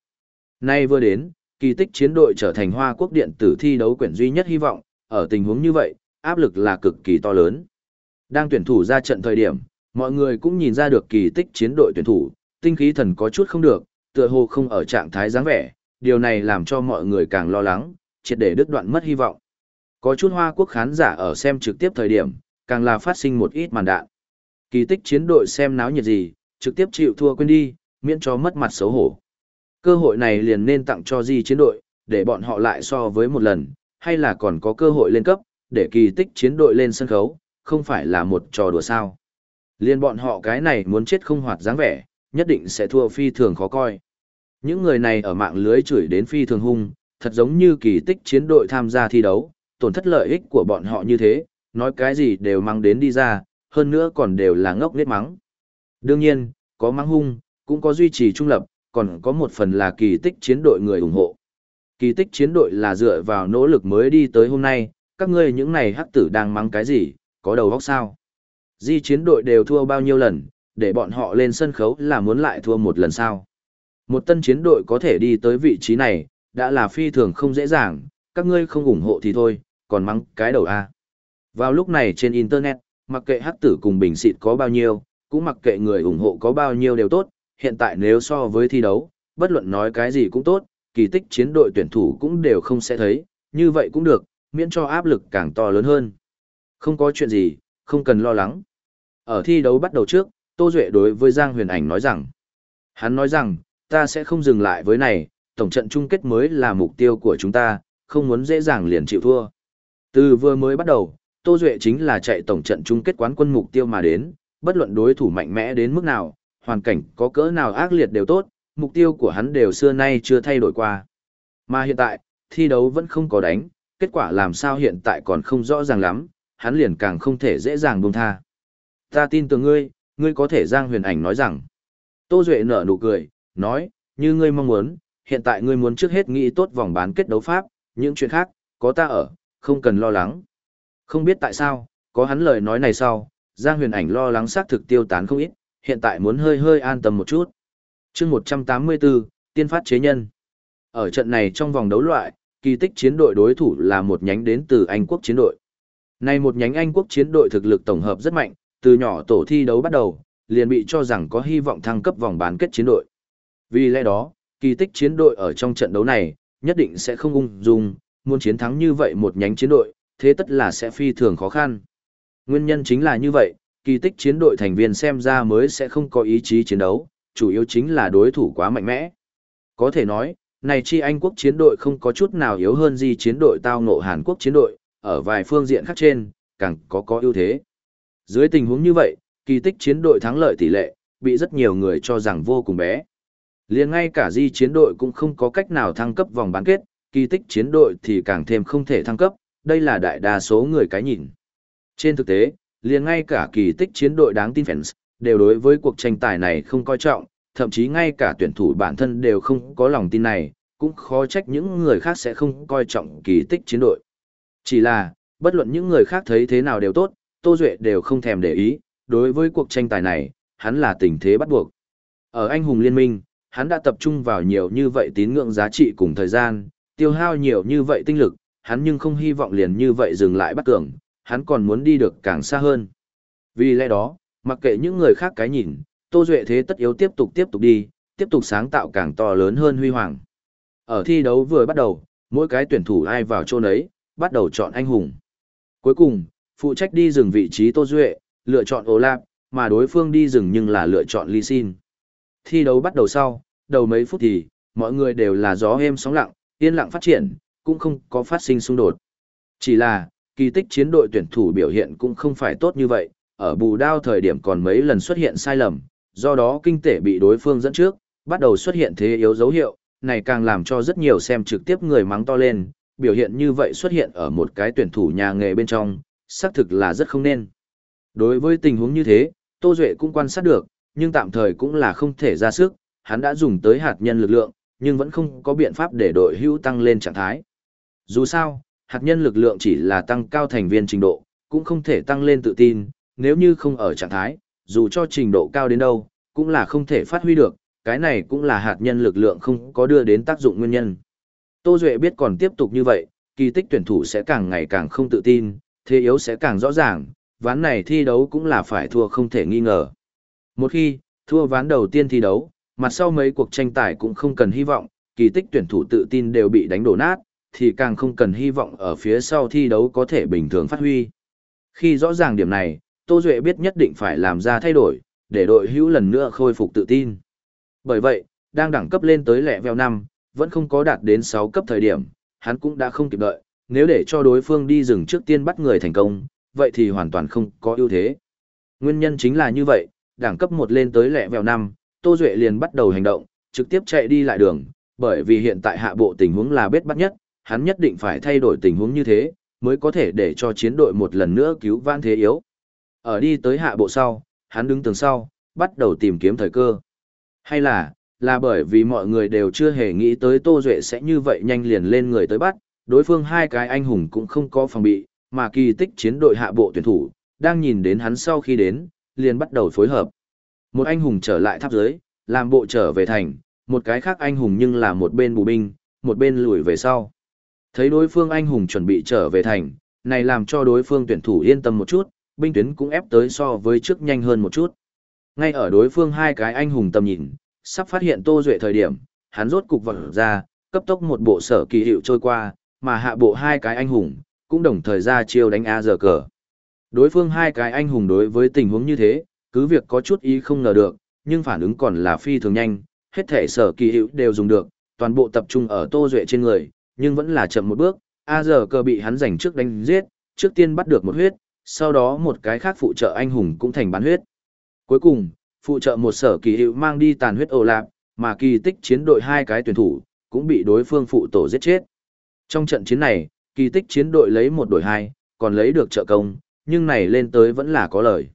[SPEAKER 1] Nay vừa đến, kỳ tích chiến đội trở thành Hoa Quốc điện tử thi đấu quyển duy nhất hy vọng, ở tình huống như vậy, áp lực là cực kỳ to lớn. Đang tuyển thủ ra trận thời điểm, mọi người cũng nhìn ra được kỳ tích chiến đội tuyển thủ, tinh khí thần có chút không được, tựa hồ không ở trạng thái dáng vẻ, điều này làm cho mọi người càng lo lắng, triệt để đứt đoạn mất hy vọng. Có chút Hoa Quốc khán giả ở xem trực tiếp thời điểm, càng là phát sinh một ít màn đạn. Kỳ tích chiến đội xem náo nhiệt gì, trực tiếp chịu thua quên đi, miễn cho mất mặt xấu hổ. Cơ hội này liền nên tặng cho di chiến đội, để bọn họ lại so với một lần, hay là còn có cơ hội lên cấp, để kỳ tích chiến đội lên sân khấu, không phải là một trò đùa sao. Liên bọn họ cái này muốn chết không hoạt dáng vẻ, nhất định sẽ thua phi thường khó coi. Những người này ở mạng lưới chửi đến phi thường hung, thật giống như kỳ tích chiến đội tham gia thi đấu, tổn thất lợi ích của bọn họ như thế, nói cái gì đều mang đến đi ra, hơn nữa còn đều là ngốc nết mắng. Đương nhiên, có mắng hung, cũng có duy trì trung lập, còn có một phần là kỳ tích chiến đội người ủng hộ. Kỳ tích chiến đội là dựa vào nỗ lực mới đi tới hôm nay, các ngươi những này hắc tử đang mắng cái gì, có đầu óc sao? Di chiến đội đều thua bao nhiêu lần, để bọn họ lên sân khấu là muốn lại thua một lần sao? Một tân chiến đội có thể đi tới vị trí này, đã là phi thường không dễ dàng, các ngươi không ủng hộ thì thôi, còn mắng cái đầu a. Vào lúc này trên Internet, mặc kệ hắc tử cùng bình xịt có bao nhiêu, cũng mặc kệ người ủng hộ có bao nhiêu đều tốt, hiện tại nếu so với thi đấu, bất luận nói cái gì cũng tốt, kỳ tích chiến đội tuyển thủ cũng đều không sẽ thấy, như vậy cũng được, miễn cho áp lực càng to lớn hơn. Không có chuyện gì, không cần lo lắng. Ở thi đấu bắt đầu trước, Tô Duệ đối với Giang Huyền Ảnh nói rằng, hắn nói rằng, ta sẽ không dừng lại với này, tổng trận chung kết mới là mục tiêu của chúng ta, không muốn dễ dàng liền chịu thua. Từ vừa mới bắt đầu, Tô Duệ chính là chạy tổng trận chung kết quán quân mục tiêu mà đến, bất luận đối thủ mạnh mẽ đến mức nào, hoàn cảnh có cỡ nào ác liệt đều tốt, mục tiêu của hắn đều xưa nay chưa thay đổi qua. Mà hiện tại, thi đấu vẫn không có đánh, kết quả làm sao hiện tại còn không rõ ràng lắm, hắn liền càng không thể dễ dàng buông tha. Ta tin tưởng ngươi, ngươi có thể Giang Huyền Ảnh nói rằng. Tô Duệ nở nụ cười, nói, như ngươi mong muốn, hiện tại ngươi muốn trước hết nghĩ tốt vòng bán kết đấu pháp, những chuyện khác, có ta ở, không cần lo lắng. Không biết tại sao, có hắn lời nói này sau, Giang Huyền Ảnh lo lắng xác thực tiêu tán không ít, hiện tại muốn hơi hơi an tâm một chút. chương 184, tiên phát chế nhân. Ở trận này trong vòng đấu loại, kỳ tích chiến đội đối thủ là một nhánh đến từ Anh quốc chiến đội. Này một nhánh Anh quốc chiến đội thực lực tổng hợp rất mạnh, từ nhỏ tổ thi đấu bắt đầu, liền bị cho rằng có hy vọng thăng cấp vòng bán kết chiến đội. Vì lẽ đó, kỳ tích chiến đội ở trong trận đấu này, nhất định sẽ không ung dung, muốn chiến thắng như vậy một nhánh chiến đội, thế tất là sẽ phi thường khó khăn. Nguyên nhân chính là như vậy, kỳ tích chiến đội thành viên xem ra mới sẽ không có ý chí chiến đấu, chủ yếu chính là đối thủ quá mạnh mẽ. Có thể nói, này chi Anh quốc chiến đội không có chút nào yếu hơn gì chiến đội tao ngộ Hàn Quốc chiến đội, ở vài phương diện khác trên, càng có có ưu thế. Dưới tình huống như vậy, kỳ tích chiến đội thắng lợi tỷ lệ, bị rất nhiều người cho rằng vô cùng bé. liền ngay cả di chiến đội cũng không có cách nào thăng cấp vòng bán kết, kỳ tích chiến đội thì càng thêm không thể thăng cấp, đây là đại đa số người cái nhìn. Trên thực tế, liền ngay cả kỳ tích chiến đội đáng tin fans, đều đối với cuộc tranh tài này không coi trọng, thậm chí ngay cả tuyển thủ bản thân đều không có lòng tin này, cũng khó trách những người khác sẽ không coi trọng kỳ tích chiến đội. Chỉ là, bất luận những người khác thấy thế nào đều tốt, Tô Duệ đều không thèm để ý, đối với cuộc tranh tài này, hắn là tình thế bắt buộc. Ở anh hùng liên minh, hắn đã tập trung vào nhiều như vậy tín ngưỡng giá trị cùng thời gian, tiêu hao nhiều như vậy tinh lực, hắn nhưng không hy vọng liền như vậy dừng lại bắt tưởng, hắn còn muốn đi được càng xa hơn. Vì lẽ đó, mặc kệ những người khác cái nhìn, Tô Duệ thế tất yếu tiếp tục tiếp tục đi, tiếp tục sáng tạo càng to lớn hơn huy hoàng. Ở thi đấu vừa bắt đầu, mỗi cái tuyển thủ ai vào chỗ nấy, bắt đầu chọn anh hùng. Cuối cùng, phụ trách đi rừng vị trí Tô Duệ, lựa chọn Olaf, mà đối phương đi rừng nhưng là lựa chọn Ly Xin. Thi đấu bắt đầu sau, đầu mấy phút thì, mọi người đều là gió êm sóng lặng, yên lặng phát triển, cũng không có phát sinh xung đột. Chỉ là, kỳ tích chiến đội tuyển thủ biểu hiện cũng không phải tốt như vậy, ở bù đao thời điểm còn mấy lần xuất hiện sai lầm, do đó kinh tế bị đối phương dẫn trước, bắt đầu xuất hiện thế yếu dấu hiệu, này càng làm cho rất nhiều xem trực tiếp người mắng to lên, biểu hiện như vậy xuất hiện ở một cái tuyển thủ nhà nghề bên trong, xác thực là rất không nên. Đối với tình huống như thế, Tô Duệ cũng quan sát được, nhưng tạm thời cũng là không thể ra sức, hắn đã dùng tới hạt nhân lực lượng, nhưng vẫn không có biện pháp để đội hữu tăng lên trạng thái. Dù sao, hạt nhân lực lượng chỉ là tăng cao thành viên trình độ, cũng không thể tăng lên tự tin, nếu như không ở trạng thái, dù cho trình độ cao đến đâu, cũng là không thể phát huy được, cái này cũng là hạt nhân lực lượng không có đưa đến tác dụng nguyên nhân. Tô Duệ biết còn tiếp tục như vậy, kỳ tích tuyển thủ sẽ càng ngày càng không tự tin, thế yếu sẽ càng rõ ràng, ván này thi đấu cũng là phải thua không thể nghi ngờ. Một khi, thua ván đầu tiên thi đấu, mặt sau mấy cuộc tranh tài cũng không cần hy vọng, kỳ tích tuyển thủ tự tin đều bị đánh đổ nát, thì càng không cần hy vọng ở phía sau thi đấu có thể bình thường phát huy. Khi rõ ràng điểm này, Tô Duệ biết nhất định phải làm ra thay đổi, để đội hữu lần nữa khôi phục tự tin. Bởi vậy, đang đẳng cấp lên tới lẹ veo 5, vẫn không có đạt đến 6 cấp thời điểm, hắn cũng đã không kịp đợi, nếu để cho đối phương đi rừng trước tiên bắt người thành công, vậy thì hoàn toàn không có ưu thế. Nguyên nhân chính là như vậy, đẳng cấp 1 lên tới lẹ vèo 5, Tô Duệ liền bắt đầu hành động, trực tiếp chạy đi lại đường, bởi vì hiện tại hạ bộ tình huống là bết bắt nhất, hắn nhất định phải thay đổi tình huống như thế, mới có thể để cho chiến đội một lần nữa cứu vãn thế yếu. Ở đi tới hạ bộ sau, hắn đứng tường sau, bắt đầu tìm kiếm thời cơ. Hay là, là bởi vì mọi người đều chưa hề nghĩ tới Tô Duệ sẽ như vậy nhanh liền lên người tới bắt, đối phương hai cái anh hùng cũng không có phòng bị, mà kỳ tích chiến đội hạ bộ tuyển thủ, đang nhìn đến hắn sau khi đến, liền bắt đầu phối hợp. Một anh hùng trở lại tháp dưới, làm bộ trở về thành, một cái khác anh hùng nhưng là một bên bù binh, một bên lùi về sau. Thấy đối phương anh hùng chuẩn bị trở về thành, này làm cho đối phương tuyển thủ yên tâm một chút, binh tuyến cũng ép tới so với trước nhanh hơn một chút. Ngay ở đối phương hai cái anh hùng tầm nhìn, sắp phát hiện Tô Duệ thời điểm, hắn rốt cục vật ra, cấp tốc một bộ sở kỳ hiệu trôi qua, mà hạ bộ hai cái anh hùng, cũng đồng thời ra chiêu đánh A giờ cờ. Đối phương hai cái anh hùng đối với tình huống như thế, cứ việc có chút ý không ngờ được, nhưng phản ứng còn là phi thường nhanh, hết thể sở kỳ hiệu đều dùng được, toàn bộ tập trung ở Tô Duệ trên người, nhưng vẫn là chậm một bước, A giờ cờ bị hắn giành trước đánh giết, trước tiên bắt được một huyết, sau đó một cái khác phụ trợ anh hùng cũng thành bán huyết. Cuối cùng, phụ trợ một sở kỳ hiệu mang đi tàn huyết ồ lạp, mà kỳ tích chiến đội hai cái tuyển thủ, cũng bị đối phương phụ tổ giết chết. Trong trận chiến này, kỳ tích chiến đội lấy một đội hai, còn lấy được trợ công, nhưng này lên tới vẫn là có lời.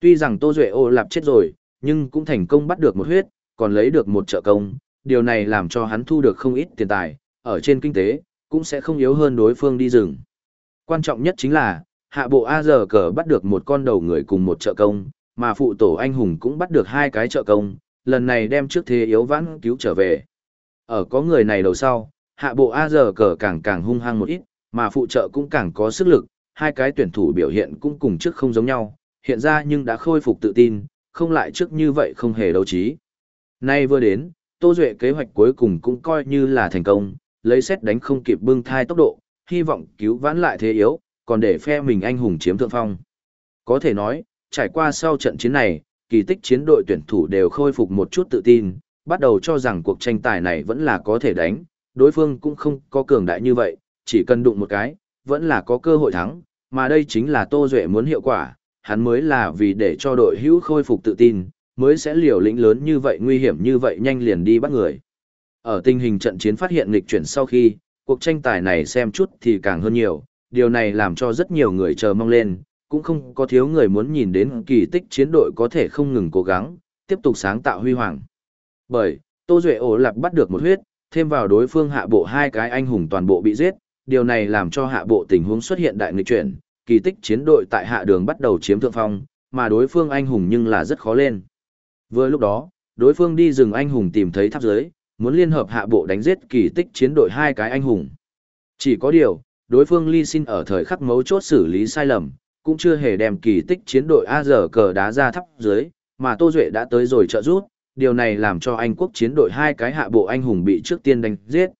[SPEAKER 1] Tuy rằng Tô Duệ ô lạp chết rồi, nhưng cũng thành công bắt được một huyết, còn lấy được một trợ công, điều này làm cho hắn thu được không ít tiền tài, ở trên kinh tế, cũng sẽ không yếu hơn đối phương đi rừng. Quan trọng nhất chính là, hạ bộ A giờ cờ bắt được một con đầu người cùng một trợ công, mà phụ tổ anh hùng cũng bắt được hai cái trợ công, lần này đem trước thế yếu vãn cứu trở về. Ở có người này đầu sau, hạ bộ A giờ cờ càng càng hung hăng một ít, mà phụ trợ cũng càng có sức lực, hai cái tuyển thủ biểu hiện cũng cùng trước không giống nhau, hiện ra nhưng đã khôi phục tự tin, không lại trước như vậy không hề đấu trí. Nay vừa đến, Tô Duệ kế hoạch cuối cùng cũng coi như là thành công, lấy xét đánh không kịp bưng thai tốc độ, hy vọng cứu vãn lại thế yếu, còn để phe mình anh hùng chiếm thượng phong. Có thể nói, trải qua sau trận chiến này, kỳ tích chiến đội tuyển thủ đều khôi phục một chút tự tin, bắt đầu cho rằng cuộc tranh tài này vẫn là có thể đánh, đối phương cũng không có cường đại như vậy, chỉ cần đụng một cái, vẫn là có cơ hội thắng, mà đây chính là Tô Duệ muốn hiệu quả, hắn mới là vì để cho đội hữu khôi phục tự tin, mới sẽ liều lĩnh lớn như vậy nguy hiểm như vậy nhanh liền đi bắt người. Ở tình hình trận chiến phát hiện nghịch chuyển sau khi, cuộc tranh tài này xem chút thì càng hơn nhiều, điều này làm cho rất nhiều người chờ mong lên, cũng không có thiếu người muốn nhìn đến kỳ tích chiến đội có thể không ngừng cố gắng, tiếp tục sáng tạo huy hoàng. Bởi, Tô Duệ ổ lạc bắt được một huyết, thêm vào đối phương hạ bộ hai cái anh hùng toàn bộ bị giết, điều này làm cho hạ bộ tình huống xuất hiện đại nghịch chuyển, kỳ tích chiến đội tại hạ đường bắt đầu chiếm thượng phong, mà đối phương anh hùng nhưng là rất khó lên. Vừa lúc đó, đối phương đi rừng anh hùng tìm thấy tháp giới, muốn liên hợp hạ bộ đánh giết kỳ tích chiến đội hai cái anh hùng. Chỉ có điều, đối phương ly xin ở thời khắc mấu chốt xử lý sai lầm, cũng chưa hề đem kỳ tích chiến đội A giờ cờ đá ra thấp dưới, mà Tô Duệ đã tới rồi trợ rút, điều này làm cho Anh quốc chiến đội hai cái hạ bộ anh hùng bị trước tiên đánh giết.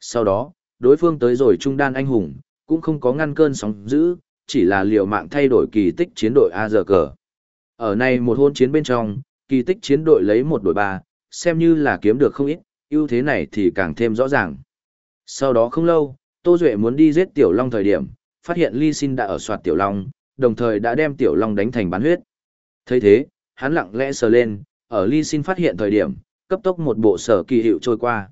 [SPEAKER 1] Sau đó, đối phương tới rồi trung đan anh hùng, cũng không có ngăn cơn sóng dữ, chỉ là liều mạng thay đổi kỳ tích chiến đội A giờ cờ. Ở này một hôn chiến bên trong, kỳ tích chiến đội lấy một đội ba, xem như là kiếm được không ít, ưu thế này thì càng thêm rõ ràng. Sau đó không lâu, Tô Duệ muốn đi giết Tiểu Long thời điểm, phát hiện Ly Xin đã ở soạt Tiểu Long, đồng thời đã đem Tiểu Long đánh thành bán huyết. thấy thế, hắn lặng lẽ sờ lên, ở Ly Xin phát hiện thời điểm, cấp tốc một bộ sở kỳ hiệu trôi qua.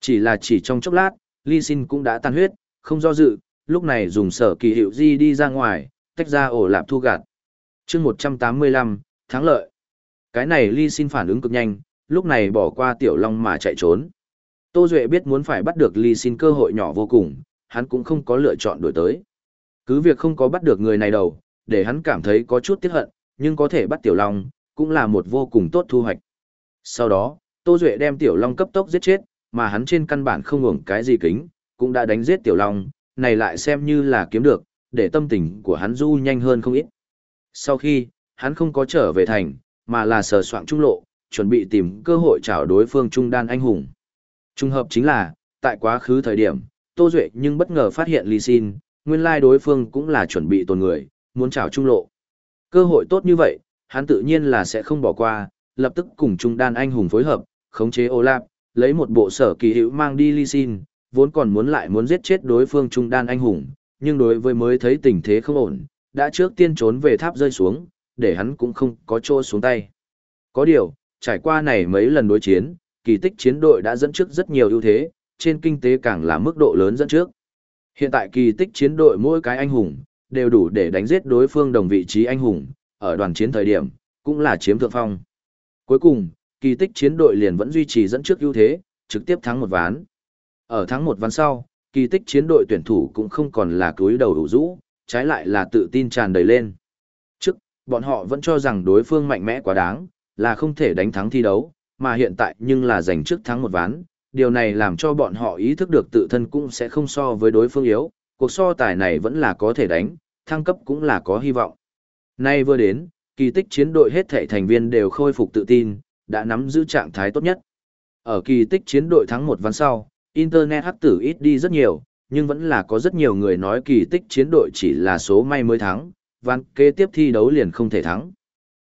[SPEAKER 1] Chỉ là chỉ trong chốc lát, Ly Xin cũng đã tan huyết, không do dự, lúc này dùng sở kỳ hiệu di đi ra ngoài, tách ra ổ lạp thu gạt. chương 185, thắng lợi. Cái này Ly Xin phản ứng cực nhanh, lúc này bỏ qua Tiểu Long mà chạy trốn. Tô Duệ biết muốn phải bắt được Ly Xin cơ hội nhỏ vô cùng, hắn cũng không có lựa chọn đổi tới. Cứ việc không có bắt được người này đầu, để hắn cảm thấy có chút tiếc hận, nhưng có thể bắt Tiểu Long, cũng là một vô cùng tốt thu hoạch. Sau đó, Tô Duệ đem Tiểu Long cấp tốc giết chết, mà hắn trên căn bản không ngủng cái gì kính, cũng đã đánh giết Tiểu Long, này lại xem như là kiếm được, để tâm tình của hắn du nhanh hơn không ít. Sau khi, hắn không có trở về thành, mà là sờ soạn trung lộ, chuẩn bị tìm cơ hội trảo đối phương trung đan anh hùng. Trung hợp chính là, tại quá khứ thời điểm, Tô Duệ nhưng bất ngờ phát hiện Ly Xin, nguyên lai đối phương cũng là chuẩn bị tồn người, muốn trảo trung lộ. Cơ hội tốt như vậy, hắn tự nhiên là sẽ không bỏ qua, lập tức cùng trung đan anh hùng phối hợp, khống chế Olaf, lấy một bộ sở kỳ hữu mang đi Ly Sin, vốn còn muốn lại muốn giết chết đối phương trung đan anh hùng, nhưng đối với mới thấy tình thế không ổn, đã trước tiên trốn về tháp rơi xuống, để hắn cũng không có chỗ xuống tay. Có điều, trải qua này mấy lần đối chiến, kỳ tích chiến đội đã dẫn trước rất nhiều ưu thế, trên kinh tế càng là mức độ lớn dẫn trước. Hiện tại kỳ tích chiến đội mỗi cái anh hùng, đều đủ để đánh giết đối phương đồng vị trí anh hùng, ở đoàn chiến thời điểm, cũng là chiếm thượng phong. Cuối cùng, kỳ tích chiến đội liền vẫn duy trì dẫn trước ưu thế, trực tiếp thắng một ván. Ở thắng một ván sau, kỳ tích chiến đội tuyển thủ cũng không còn là cúi đầu đủ rũ, trái lại là tự tin tràn đầy lên. Trước, bọn họ vẫn cho rằng đối phương mạnh mẽ quá đáng, là không thể đánh thắng thi đấu, mà hiện tại nhưng là giành trước thắng một ván, điều này làm cho bọn họ ý thức được tự thân cũng sẽ không so với đối phương yếu, cuộc so tài này vẫn là có thể đánh, thăng cấp cũng là có hy vọng. Nay vừa đến, kỳ tích chiến đội hết thể thành viên đều khôi phục tự tin, đã nắm giữ trạng thái tốt nhất. Ở kỳ tích chiến đội thắng một ván sau, Internet hắc tử ít đi rất nhiều, nhưng vẫn là có rất nhiều người nói kỳ tích chiến đội chỉ là số may mới thắng, ván kế tiếp thi đấu liền không thể thắng.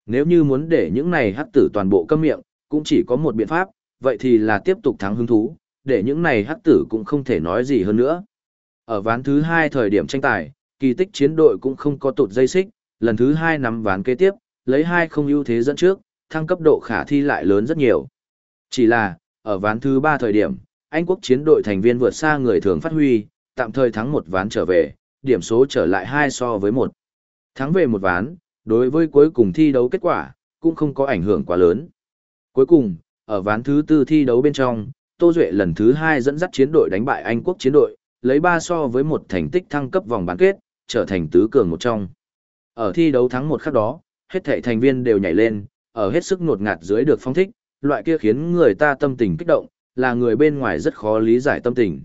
[SPEAKER 1] Nếu như muốn để những này hắc tử toàn bộ câm miệng, cũng chỉ có một biện pháp, vậy thì là tiếp tục thắng hứng thú, để những này hắc tử cũng không thể nói gì hơn nữa. Ở ván thứ hai thời điểm tranh tài, kỳ tích chiến đội cũng không có tụt dây xích, lần thứ hai nắm ván kế tiếp, lấy hai không ưu thế dẫn trước, thăng cấp độ khả thi lại lớn rất nhiều. Chỉ là, ở ván thứ ba thời điểm, Anh quốc chiến đội thành viên vượt xa người thường phát huy, tạm thời thắng một ván trở về, điểm số trở lại hai so với một. Thắng về một ván, đối với cuối cùng thi đấu kết quả, cũng không có ảnh hưởng quá lớn. Cuối cùng, ở ván thứ tư thi đấu bên trong, Tô Duệ lần thứ hai dẫn dắt chiến đội đánh bại Anh quốc chiến đội, lấy 3 so với một thành tích thăng cấp vòng bán kết, trở thành tứ cường một trong. Ở thi đấu thắng một khắc đó, hết thảy thành viên đều nhảy lên, ở hết sức nột ngạt dưới được phong thích, loại kia khiến người ta tâm tình kích động, là người bên ngoài rất khó lý giải tâm tình.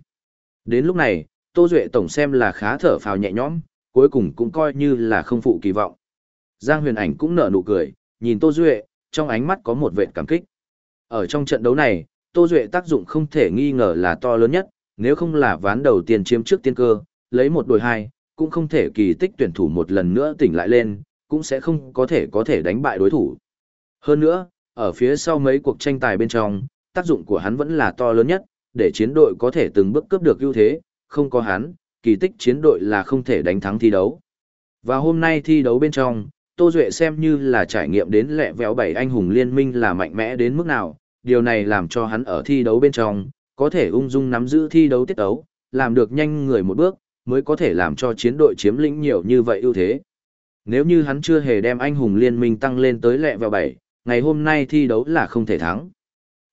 [SPEAKER 1] Đến lúc này, Tô Duệ tổng xem là khá thở phào nhẹ nhõm, cuối cùng cũng coi như là không phụ kỳ vọng. Giang huyền ảnh cũng nở nụ cười, nhìn Tô Duệ, trong ánh mắt có một vệt cảm kích. Ở trong trận đấu này, Tô Duệ tác dụng không thể nghi ngờ là to lớn nhất, nếu không là ván đầu tiên chiếm trước tiên cơ, lấy một đổi hai, cũng không thể kỳ tích tuyển thủ một lần nữa tỉnh lại lên, cũng sẽ không có thể có thể đánh bại đối thủ. Hơn nữa, ở phía sau mấy cuộc tranh tài bên trong, tác dụng của hắn vẫn là to lớn nhất, để chiến đội có thể từng bước cướp được ưu thế, không có hắn, kỳ tích chiến đội là không thể đánh thắng thi đấu. Và hôm nay thi đấu bên trong, Tô Duệ xem như là trải nghiệm đến lẹ véo bảy anh hùng liên minh là mạnh mẽ đến mức nào, điều này làm cho hắn ở thi đấu bên trong, có thể ung dung nắm giữ thi đấu tiết đấu, làm được nhanh người một bước, mới có thể làm cho chiến đội chiếm lĩnh nhiều như vậy ưu thế. Nếu như hắn chưa hề đem anh hùng liên minh tăng lên tới lẹ véo bảy, ngày hôm nay thi đấu là không thể thắng.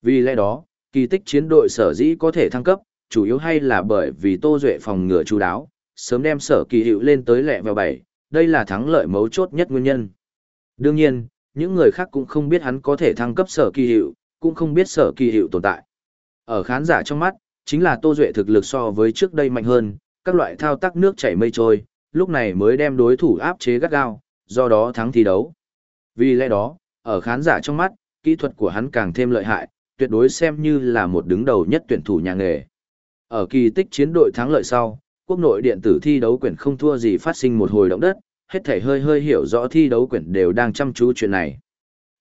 [SPEAKER 1] Vì lẽ đó, kỳ tích chiến đội sở dĩ có thể thăng cấp, chủ yếu hay là bởi vì Tô Duệ phòng ngừa chú đáo, sớm đem sở kỳ hiệu lên tới lẹ vào bảy, đây là thắng lợi mấu chốt nhất nguyên nhân. Đương nhiên, những người khác cũng không biết hắn có thể thăng cấp sở kỳ hiệu, cũng không biết sở kỳ hiệu tồn tại. Ở khán giả trong mắt, chính là Tô Duệ thực lực so với trước đây mạnh hơn, các loại thao tác nước chảy mây trôi, lúc này mới đem đối thủ áp chế gắt gao, do đó thắng thi đấu. Vì lẽ đó, ở khán giả trong mắt, kỹ thuật của hắn càng thêm lợi hại, tuyệt đối xem như là một đứng đầu nhất tuyển thủ nhà nghề. Ở kỳ tích chiến đội thắng lợi sau, quốc nội điện tử thi đấu quyển không thua gì phát sinh một hồi động đất, hết thể hơi hơi hiểu rõ thi đấu quyển đều đang chăm chú chuyện này.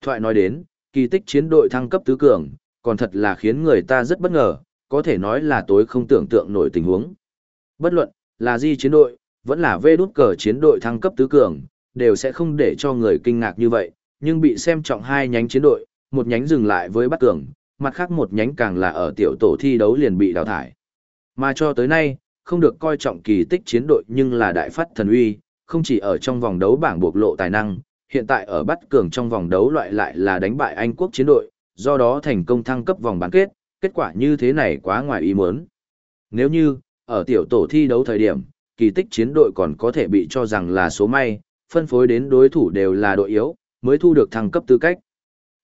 [SPEAKER 1] Thoại nói đến, kỳ tích chiến đội thăng cấp tứ cường, còn thật là khiến người ta rất bất ngờ, có thể nói là tối không tưởng tượng nổi tình huống. Bất luận, là di chiến đội, vẫn là vê đút cờ chiến đội thăng cấp tứ cường, đều sẽ không để cho người kinh ngạc như vậy, nhưng bị xem trọng hai nhánh chiến đội, một nhánh dừng lại với bắt cường, mặt khác một nhánh càng là ở tiểu tổ thi đấu liền bị đào thải. Mà cho tới nay, không được coi trọng kỳ tích chiến đội nhưng là đại phát thần uy, không chỉ ở trong vòng đấu bảng bộc lộ tài năng, hiện tại ở bắt cường trong vòng đấu loại lại là đánh bại Anh quốc chiến đội, do đó thành công thăng cấp vòng bán kết, kết quả như thế này quá ngoài ý muốn. Nếu như, ở tiểu tổ thi đấu thời điểm, kỳ tích chiến đội còn có thể bị cho rằng là số may, phân phối đến đối thủ đều là đội yếu, mới thu được thăng cấp tư cách.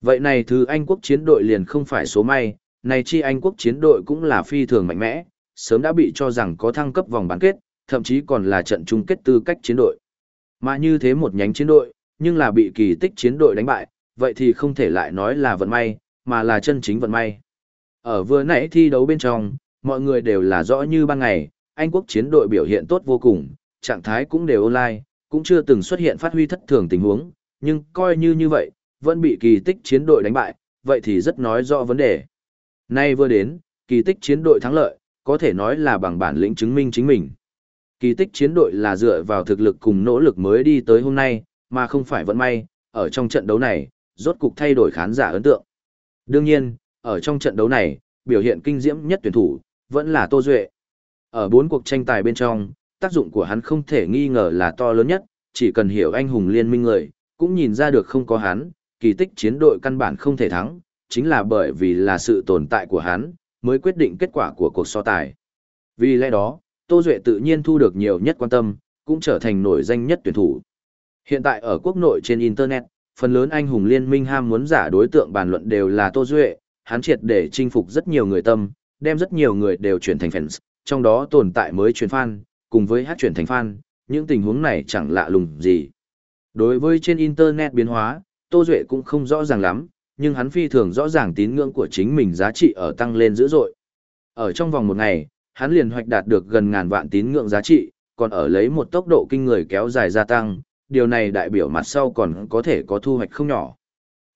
[SPEAKER 1] Vậy này thứ Anh quốc chiến đội liền không phải số may, này chi Anh quốc chiến đội cũng là phi thường mạnh mẽ, sớm đã bị cho rằng có thăng cấp vòng bán kết, thậm chí còn là trận chung kết tư cách chiến đội. Mà như thế một nhánh chiến đội, nhưng là bị kỳ tích chiến đội đánh bại, vậy thì không thể lại nói là vận may, mà là chân chính vận may. Ở vừa nãy thi đấu bên trong, mọi người đều là rõ như ban ngày, Anh quốc chiến đội biểu hiện tốt vô cùng, trạng thái cũng đều online, cũng chưa từng xuất hiện phát huy thất thường tình huống, nhưng coi như như vậy, vẫn bị kỳ tích chiến đội đánh bại, vậy thì rất nói rõ vấn đề. Nay vừa đến, kỳ tích chiến đội thắng lợi, có thể nói là bằng bản lĩnh chứng minh chính mình. Kỳ tích chiến đội là dựa vào thực lực cùng nỗ lực mới đi tới hôm nay, mà không phải vận may, ở trong trận đấu này, rốt cục thay đổi khán giả ấn tượng. Đương nhiên, ở trong trận đấu này, biểu hiện kinh diễm nhất tuyển thủ, vẫn là Tô Duệ. Ở bốn cuộc tranh tài bên trong, tác dụng của hắn không thể nghi ngờ là to lớn nhất, chỉ cần hiểu anh hùng liên minh người, cũng nhìn ra được không có hắn, kỳ tích chiến đội căn bản không thể thắng, chính là bởi vì là sự tồn tại của hắn, mới quyết định kết quả của cuộc so tài. Vì lẽ đó, Tô Duệ tự nhiên thu được nhiều nhất quan tâm, cũng trở thành nổi danh nhất tuyển thủ. Hiện tại ở quốc nội trên Internet, phần lớn anh hùng liên minh ham muốn giả đối tượng bàn luận đều là Tô Duệ, hắn triệt để chinh phục rất nhiều người tâm, đem rất nhiều người đều chuyển thành fans, trong đó tồn tại mới chuyển fan, cùng với hát chuyển thành fan, những tình huống này chẳng lạ lùng gì. Đối với trên Internet biến hóa, Tô Duệ cũng không rõ ràng lắm, nhưng hắn phi thường rõ ràng tín ngưỡng của chính mình giá trị ở tăng lên dữ dội. Ở trong vòng một ngày, hắn liền hoạch đạt được gần ngàn vạn tín ngưỡng giá trị, còn ở lấy một tốc độ kinh người kéo dài gia tăng, điều này đại biểu mặt sau còn có thể có thu hoạch không nhỏ.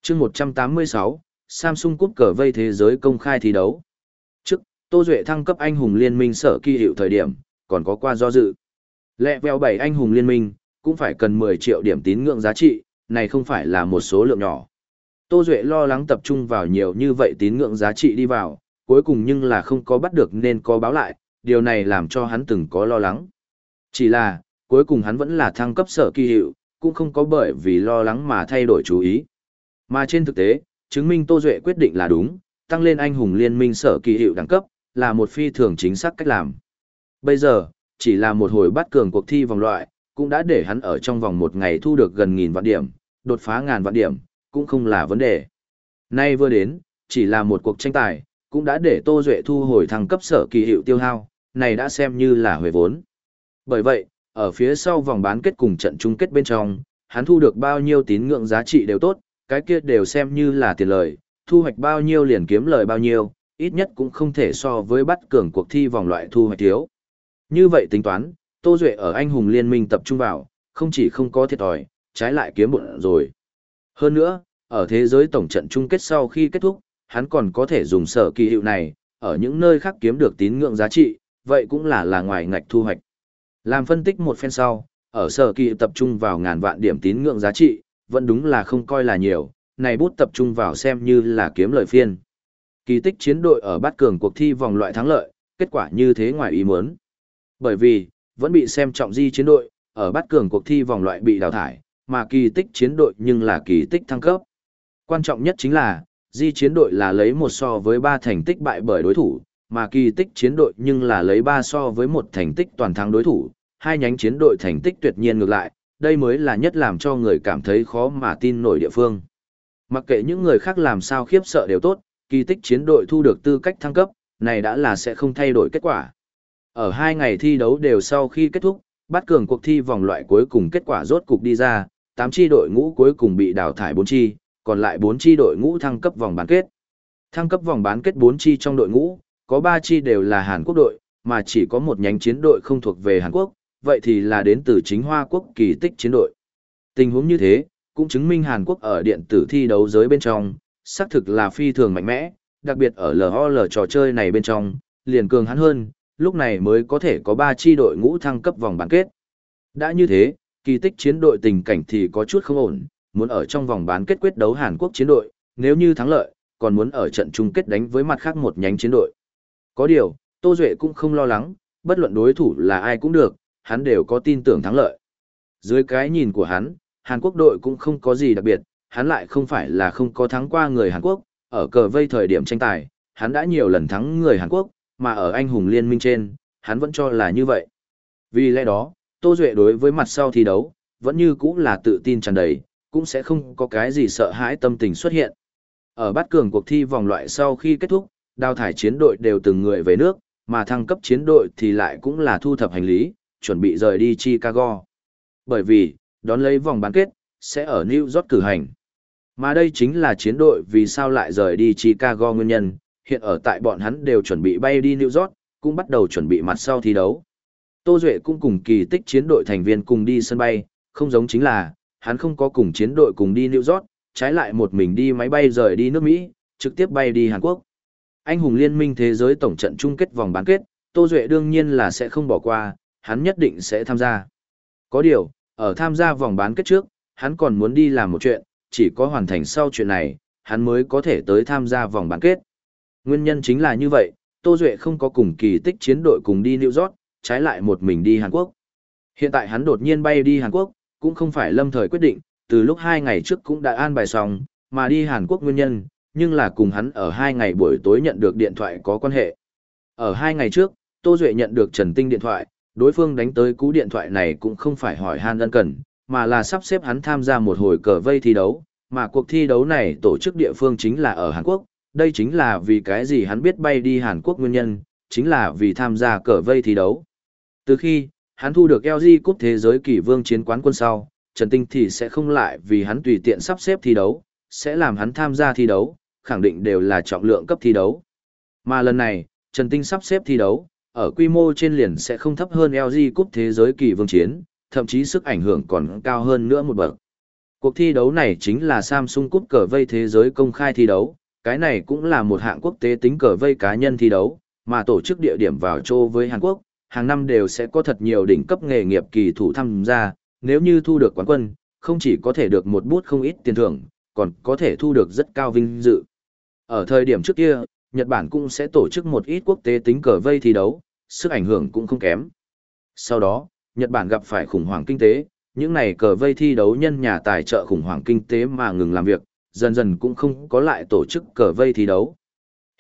[SPEAKER 1] chương 186, Samsung cúp cờ vây thế giới công khai thi đấu. Trước, Tô Duệ thăng cấp anh hùng liên minh sở kỳ hiệu thời điểm, còn có qua do dự. Lẹ vèo 7 anh hùng liên minh, cũng phải cần 10 triệu điểm tín ngưỡng giá trị, này không phải là một số lượng nhỏ. Tô Duệ lo lắng tập trung vào nhiều như vậy tín ngưỡng giá trị đi vào, cuối cùng nhưng là không có bắt được nên có báo lại, điều này làm cho hắn từng có lo lắng. Chỉ là, cuối cùng hắn vẫn là thăng cấp sở kỳ hiệu, cũng không có bởi vì lo lắng mà thay đổi chú ý. Mà trên thực tế, chứng minh Tô Duệ quyết định là đúng, tăng lên anh hùng liên minh sở kỳ hiệu đẳng cấp, là một phi thường chính xác cách làm. Bây giờ, chỉ là một hồi bắt cường cuộc thi vòng loại, cũng đã để hắn ở trong vòng một ngày thu được gần nghìn vạn điểm, đột phá ngàn vạn điểm, cũng không là vấn đề. Nay vừa đến, chỉ là một cuộc tranh tài, cũng đã để Tô Duệ thu hồi thăng cấp sở kỳ hiệu tiêu hao, này đã xem như là hồi vốn. Bởi vậy, ở phía sau vòng bán kết cùng trận chung kết bên trong, hắn thu được bao nhiêu tín ngưỡng giá trị đều tốt, cái kia đều xem như là tiền lời, thu hoạch bao nhiêu liền kiếm lời bao nhiêu, ít nhất cũng không thể so với bắt cường cuộc thi vòng loại thu hoạch thiếu. Như vậy tính toán, Tô Duệ ở anh hùng liên minh tập trung vào, không chỉ không có thiệt thòi, trái lại kiếm bộn rồi. Hơn nữa, ở thế giới tổng trận chung kết sau khi kết thúc, hắn còn có thể dùng sở kỳ hiệu này, ở những nơi khác kiếm được tín ngưỡng giá trị, vậy cũng là là ngoài ngạch thu hoạch. Làm phân tích một phen sau, ở sở kỳ tập trung vào ngàn vạn điểm tín ngưỡng giá trị, vẫn đúng là không coi là nhiều, này bút tập trung vào xem như là kiếm lợi phiên. Kỳ tích chiến đội ở bát cường cuộc thi vòng loại thắng lợi, kết quả như thế ngoài ý muốn. Bởi vì, vẫn bị xem trọng di chiến đội, ở bát cường cuộc thi vòng loại bị đào thải, mà kỳ tích chiến đội nhưng là kỳ tích thăng cấp. Quan trọng nhất chính là, di chiến đội là lấy một so với ba thành tích bại bởi đối thủ, mà kỳ tích chiến đội nhưng là lấy ba so với một thành tích toàn thắng đối thủ, hai nhánh chiến đội thành tích tuyệt nhiên ngược lại, đây mới là nhất làm cho người cảm thấy khó mà tin nổi địa phương. Mặc kệ những người khác làm sao khiếp sợ đều tốt, kỳ tích chiến đội thu được tư cách thăng cấp, này đã là sẽ không thay đổi kết quả. Ở hai ngày thi đấu đều sau khi kết thúc, bắt cường cuộc thi vòng loại cuối cùng kết quả rốt cục đi ra, 8 chi đội ngũ cuối cùng bị đào thải 4 chi, còn lại 4 chi đội ngũ thăng cấp vòng bán kết. Thăng cấp vòng bán kết 4 chi trong đội ngũ, có 3 chi đều là Hàn Quốc đội, mà chỉ có một nhánh chiến đội không thuộc về Hàn Quốc, vậy thì là đến từ chính Hoa Quốc kỳ tích chiến đội. Tình huống như thế, cũng chứng minh Hàn Quốc ở điện tử thi đấu giới bên trong, xác thực là phi thường mạnh mẽ, đặc biệt ở LOL trò chơi này bên trong, liền cường hắn hơn, lúc này mới có thể có 3 chi đội ngũ thăng cấp vòng bán kết. Đã như thế, kỳ tích chiến đội tình cảnh thì có chút không ổn, muốn ở trong vòng bán kết quyết đấu Hàn Quốc chiến đội, nếu như thắng lợi, còn muốn ở trận chung kết đánh với mặt khác một nhánh chiến đội. Có điều, Tô Duệ cũng không lo lắng, bất luận đối thủ là ai cũng được, hắn đều có tin tưởng thắng lợi. Dưới cái nhìn của hắn, Hàn Quốc đội cũng không có gì đặc biệt, hắn lại không phải là không có thắng qua người Hàn Quốc, ở cờ vây thời điểm tranh tài, hắn đã nhiều lần thắng người Hàn Quốc, mà ở anh hùng liên minh trên, hắn vẫn cho là như vậy. Vì lẽ đó, Tô Duệ đối với mặt sau thi đấu, vẫn như cũng là tự tin tràn đầy, cũng sẽ không có cái gì sợ hãi tâm tình xuất hiện. Ở bát cường cuộc thi vòng loại sau khi kết thúc, đào thải chiến đội đều từng người về nước, mà thăng cấp chiến đội thì lại cũng là thu thập hành lý, chuẩn bị rời đi Chicago. Bởi vì, đón lấy vòng bán kết, sẽ ở New York cử hành. Mà đây chính là chiến đội vì sao lại rời đi Chicago nguyên nhân, hiện ở tại bọn hắn đều chuẩn bị bay đi New York, cũng bắt đầu chuẩn bị mặt sau thi đấu. Tô Duệ cũng cùng kỳ tích chiến đội thành viên cùng đi sân bay, không giống chính là, hắn không có cùng chiến đội cùng đi New York, trái lại một mình đi máy bay rời đi nước Mỹ, trực tiếp bay đi Hàn Quốc. Anh hùng liên minh thế giới tổng trận chung kết vòng bán kết, Tô Duệ đương nhiên là sẽ không bỏ qua, hắn nhất định sẽ tham gia. Có điều, ở tham gia vòng bán kết trước, hắn còn muốn đi làm một chuyện, chỉ có hoàn thành sau chuyện này, hắn mới có thể tới tham gia vòng bán kết. Nguyên nhân chính là như vậy, Tô Duệ không có cùng kỳ tích chiến đội cùng đi New York, trái lại một mình đi Hàn Quốc. Hiện tại hắn đột nhiên bay đi Hàn Quốc, cũng không phải lâm thời quyết định, từ lúc hai ngày trước cũng đã an bài xong, mà đi Hàn Quốc nguyên nhân, nhưng là cùng hắn ở hai ngày buổi tối nhận được điện thoại có quan hệ. Ở hai ngày trước, Tô Duệ nhận được Trần Tinh điện thoại, đối phương đánh tới cú điện thoại này cũng không phải hỏi han ân cần, mà là sắp xếp hắn tham gia một hồi cờ vây thi đấu, mà cuộc thi đấu này tổ chức địa phương chính là ở Hàn Quốc, đây chính là vì cái gì hắn biết bay đi Hàn Quốc nguyên nhân, chính là vì tham gia cờ vây thi đấu. Từ khi, hắn thu được LG Cúp Thế giới kỳ vương chiến quán quân sau, Trần Tinh thì sẽ không lại vì hắn tùy tiện sắp xếp thi đấu, sẽ làm hắn tham gia thi đấu, khẳng định đều là trọng lượng cấp thi đấu. Mà lần này, Trần Tinh sắp xếp thi đấu, ở quy mô trên liền sẽ không thấp hơn LG Cúp Thế giới kỳ vương chiến, thậm chí sức ảnh hưởng còn cao hơn nữa một bậc. Cuộc thi đấu này chính là Samsung Cúp cờ vây thế giới công khai thi đấu, cái này cũng là một hạng quốc tế tính cờ vây cá nhân thi đấu, mà tổ chức địa điểm vào châu với Hàn Quốc, hàng năm đều sẽ có thật nhiều đỉnh cấp nghề nghiệp kỳ thủ tham gia, nếu như thu được quán quân, không chỉ có thể được một bút không ít tiền thưởng, còn có thể thu được rất cao vinh dự. Ở thời điểm trước kia, Nhật Bản cũng sẽ tổ chức một ít quốc tế tính cờ vây thi đấu, sức ảnh hưởng cũng không kém. Sau đó, Nhật Bản gặp phải khủng hoảng kinh tế, những này cờ vây thi đấu nhân nhà tài trợ khủng hoảng kinh tế mà ngừng làm việc, dần dần cũng không có lại tổ chức cờ vây thi đấu.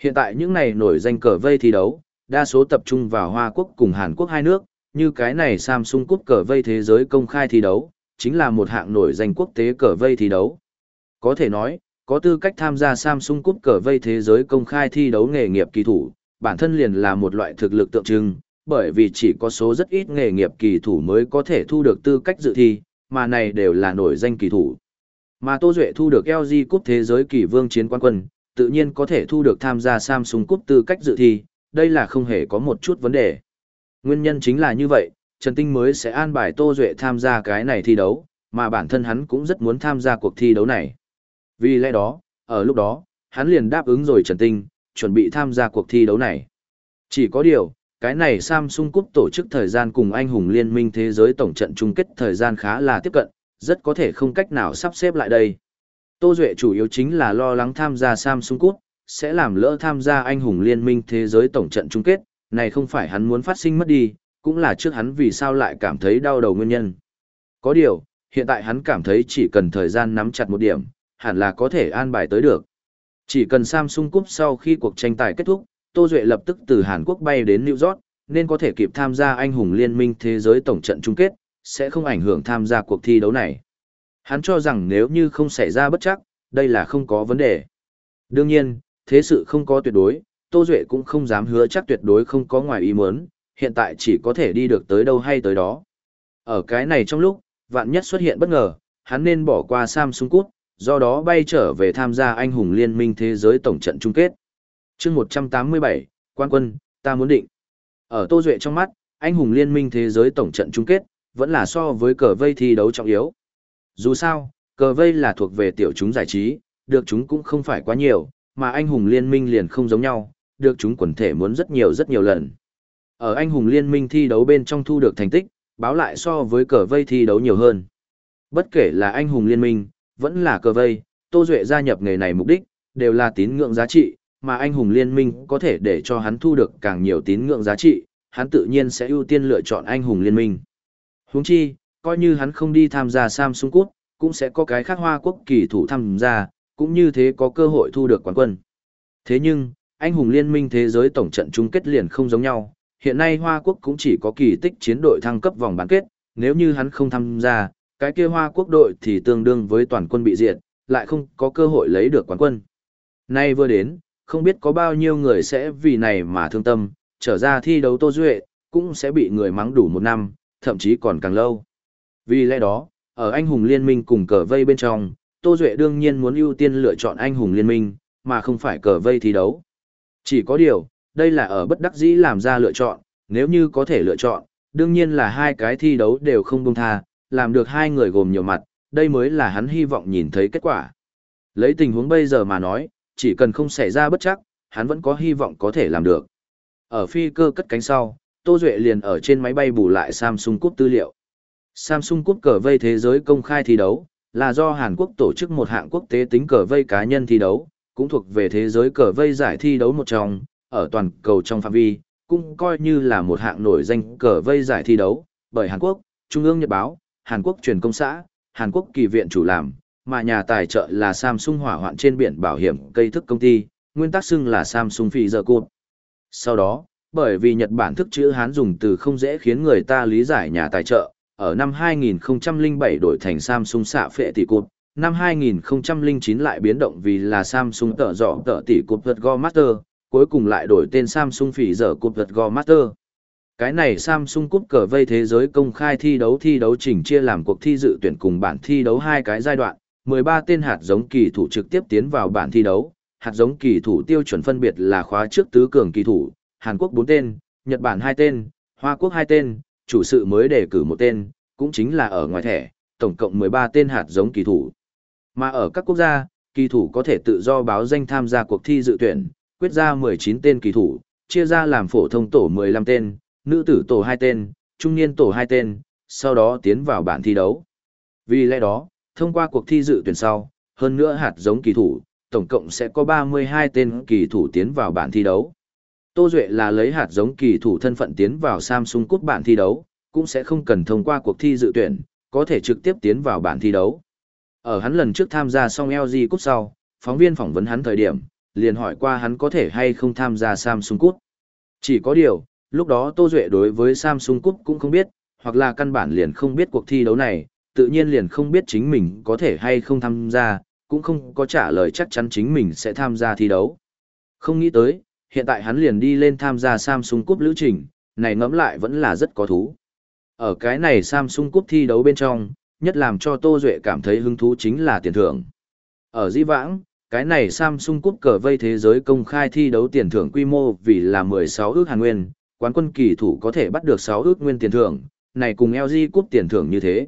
[SPEAKER 1] Hiện tại những này nổi danh cờ vây thi đấu, đa số tập trung vào Hoa Quốc cùng Hàn Quốc hai nước, như cái này Samsung Cup cờ vây thế giới công khai thi đấu, chính là một hạng nổi danh quốc tế cờ vây thi đấu. Có thể nói, có tư cách tham gia Samsung Cup cờ vây thế giới công khai thi đấu nghề nghiệp kỳ thủ, bản thân liền là một loại thực lực tượng trưng, bởi vì chỉ có số rất ít nghề nghiệp kỳ thủ mới có thể thu được tư cách dự thi, mà này đều là nổi danh kỳ thủ. Mà Tô Duệ thu được LG Cup thế giới kỳ vương chiến quan quân, tự nhiên có thể thu được tham gia Samsung Cup tư cách dự thi, đây là không hề có một chút vấn đề. Nguyên nhân chính là như vậy, Trần Tinh mới sẽ an bài Tô Duệ tham gia cái này thi đấu, mà bản thân hắn cũng rất muốn tham gia cuộc thi đấu này. Vì lẽ đó, ở lúc đó, hắn liền đáp ứng rồi Trần Tinh, chuẩn bị tham gia cuộc thi đấu này. Chỉ có điều, cái này Samsung Cup tổ chức thời gian cùng anh hùng liên minh thế giới tổng trận chung kết thời gian khá là tiếp cận, rất có thể không cách nào sắp xếp lại đây. Tô Duệ chủ yếu chính là lo lắng tham gia Samsung Cup, sẽ làm lỡ tham gia anh hùng liên minh thế giới tổng trận chung kết, này không phải hắn muốn phát sinh mất đi, cũng là trước hắn vì sao lại cảm thấy đau đầu nguyên nhân. Có điều, hiện tại hắn cảm thấy chỉ cần thời gian nắm chặt một điểm, hẳn là có thể an bài tới được. Chỉ cần Samsung Cup sau khi cuộc tranh tài kết thúc, Tô Duệ lập tức từ Hàn Quốc bay đến New York, nên có thể kịp tham gia anh hùng liên minh thế giới tổng trận chung kết, sẽ không ảnh hưởng tham gia cuộc thi đấu này. Hắn cho rằng nếu như không xảy ra bất chắc, đây là không có vấn đề. Đương nhiên, thế sự không có tuyệt đối, Tô Duệ cũng không dám hứa chắc tuyệt đối không có ngoài ý muốn, hiện tại chỉ có thể đi được tới đâu hay tới đó. Ở cái này trong lúc, vạn nhất xuất hiện bất ngờ, hắn nên bỏ qua Samsung cút, do đó bay trở về tham gia anh hùng liên minh thế giới tổng trận chung kết. chương 187, quan quân, ta muốn định. Ở Tô Duệ trong mắt, anh hùng liên minh thế giới tổng trận chung kết, vẫn là so với cờ vây thi đấu trọng yếu. Dù sao, cờ vây là thuộc về tiểu chúng giải trí, được chúng cũng không phải quá nhiều, mà anh hùng liên minh liền không giống nhau, được chúng quần thể muốn rất nhiều rất nhiều lần. Ở anh hùng liên minh thi đấu bên trong thu được thành tích, báo lại so với cờ vây thi đấu nhiều hơn. Bất kể là anh hùng liên minh, vẫn là cờ vây, Tô Duệ gia nhập nghề này mục đích, đều là tín ngưỡng giá trị, mà anh hùng liên minh có thể để cho hắn thu được càng nhiều tín ngưỡng giá trị, hắn tự nhiên sẽ ưu tiên lựa chọn anh hùng liên minh. Huống chi, coi như hắn không đi tham gia Samsung Cup, cũng sẽ có cái khác hoa quốc kỳ thủ tham gia, cũng như thế có cơ hội thu được quán quân. Thế nhưng, anh hùng liên minh thế giới tổng trận chung kết liền không giống nhau, hiện nay Hoa Quốc cũng chỉ có kỳ tích chiến đội thăng cấp vòng bán kết, nếu như hắn không tham gia, cái kia Hoa Quốc đội thì tương đương với toàn quân bị diệt, lại không có cơ hội lấy được quán quân. Nay vừa đến, không biết có bao nhiêu người sẽ vì này mà thương tâm, trở ra thi đấu Tô Duệ, cũng sẽ bị người mắng đủ một năm, thậm chí còn càng lâu. Vì lẽ đó, ở anh hùng liên minh cùng cờ vây bên trong, Tô Duệ đương nhiên muốn ưu tiên lựa chọn anh hùng liên minh, mà không phải cờ vây thi đấu. Chỉ có điều, đây là ở bất đắc dĩ làm ra lựa chọn, nếu như có thể lựa chọn, đương nhiên là hai cái thi đấu đều không buông tha, làm được hai người gồm nhiều mặt, đây mới là hắn hy vọng nhìn thấy kết quả. Lấy tình huống bây giờ mà nói, chỉ cần không xảy ra bất chắc, hắn vẫn có hy vọng có thể làm được. Ở phi cơ cất cánh sau, Tô Duệ liền ở trên máy bay bù lại Samsung Cup tư liệu. Samsung Cup cờ vây thế giới công khai thi đấu, là do Hàn Quốc tổ chức một hạng quốc tế tính cờ vây cá nhân thi đấu, cũng thuộc về thế giới cờ vây giải thi đấu một trong, ở toàn cầu trong phạm vi, cũng coi như là một hạng nổi danh cờ vây giải thi đấu, bởi Hàn Quốc, Trung ương Nhật báo, Hàn Quốc truyền công xã, Hàn Quốc kỳ viện chủ làm, mà nhà tài trợ là Samsung hỏa hoạn trên biển bảo hiểm cây thức công ty, nguyên tắc xưng là Samsung Phi Giờ Cụt. Sau đó, bởi vì Nhật Bản thức chữ Hán dùng từ không dễ khiến người ta lý giải nhà tài trợ, ở năm 2007 đổi thành Samsung xạ phệ tỷ cụt, năm 2009 lại biến động vì là Samsung tợ dọ tợ tỷ cụt vật Go Master, cuối cùng lại đổi tên Samsung phỉ dở cụt vật Go Master. Cái này Samsung cúp cờ vây thế giới công khai thi đấu thi đấu chỉnh chia làm cuộc thi dự tuyển cùng bản thi đấu hai cái giai đoạn, 13 tên hạt giống kỳ thủ trực tiếp tiến vào bản thi đấu, hạt giống kỳ thủ tiêu chuẩn phân biệt là khóa trước tứ cường kỳ thủ, Hàn Quốc 4 tên, Nhật Bản 2 tên, Hoa Quốc 2 tên, chủ sự mới đề cử một tên, cũng chính là ở ngoài thẻ, tổng cộng 13 tên hạt giống kỳ thủ. Mà ở các quốc gia, kỳ thủ có thể tự do báo danh tham gia cuộc thi dự tuyển, quyết ra 19 tên kỳ thủ, chia ra làm phổ thông tổ 15 tên, nữ tử tổ 2 tên, trung niên tổ 2 tên, sau đó tiến vào bản thi đấu. Vì lẽ đó, thông qua cuộc thi dự tuyển sau, hơn nữa hạt giống kỳ thủ, tổng cộng sẽ có 32 tên kỳ thủ tiến vào bản thi đấu. Tô Duệ là lấy hạt giống kỳ thủ thân phận tiến vào Samsung Cup bản thi đấu, cũng sẽ không cần thông qua cuộc thi dự tuyển, có thể trực tiếp tiến vào bản thi đấu. Ở hắn lần trước tham gia xong LG Cup sau, phóng viên phỏng vấn hắn thời điểm, liền hỏi qua hắn có thể hay không tham gia Samsung Cup. Chỉ có điều, lúc đó Tô Duệ đối với Samsung Cup cũng không biết, hoặc là căn bản liền không biết cuộc thi đấu này, tự nhiên liền không biết chính mình có thể hay không tham gia, cũng không có trả lời chắc chắn chính mình sẽ tham gia thi đấu. Không nghĩ tới, hiện tại hắn liền đi lên tham gia Samsung Cup lữ trình, này ngẫm lại vẫn là rất có thú. Ở cái này Samsung Cup thi đấu bên trong, nhất làm cho Tô Duệ cảm thấy hứng thú chính là tiền thưởng. Ở di vãng, cái này Samsung Cup cờ vây thế giới công khai thi đấu tiền thưởng quy mô vì là 16 ước hàn nguyên, quán quân kỳ thủ có thể bắt được 6 ước nguyên tiền thưởng, này cùng LG Cup tiền thưởng như thế.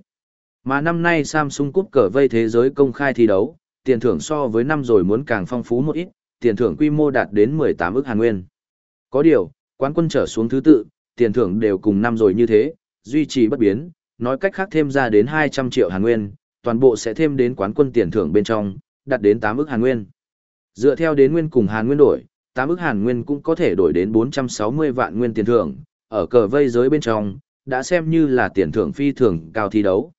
[SPEAKER 1] Mà năm nay Samsung Cup cờ vây thế giới công khai thi đấu, tiền thưởng so với năm rồi muốn càng phong phú một ít, tiền thưởng quy mô đạt đến 18 ức hàn nguyên. Có điều, quán quân trở xuống thứ tự, tiền thưởng đều cùng năm rồi như thế, duy trì bất biến, nói cách khác thêm ra đến 200 triệu hàn nguyên, toàn bộ sẽ thêm đến quán quân tiền thưởng bên trong, đạt đến 8 ức hàn nguyên. Dựa theo đến nguyên cùng hàn nguyên đổi, 8 ức hàn nguyên cũng có thể đổi đến 460 vạn nguyên tiền thưởng, ở cờ vây giới bên trong, đã xem như là tiền thưởng phi thường cao thi đấu.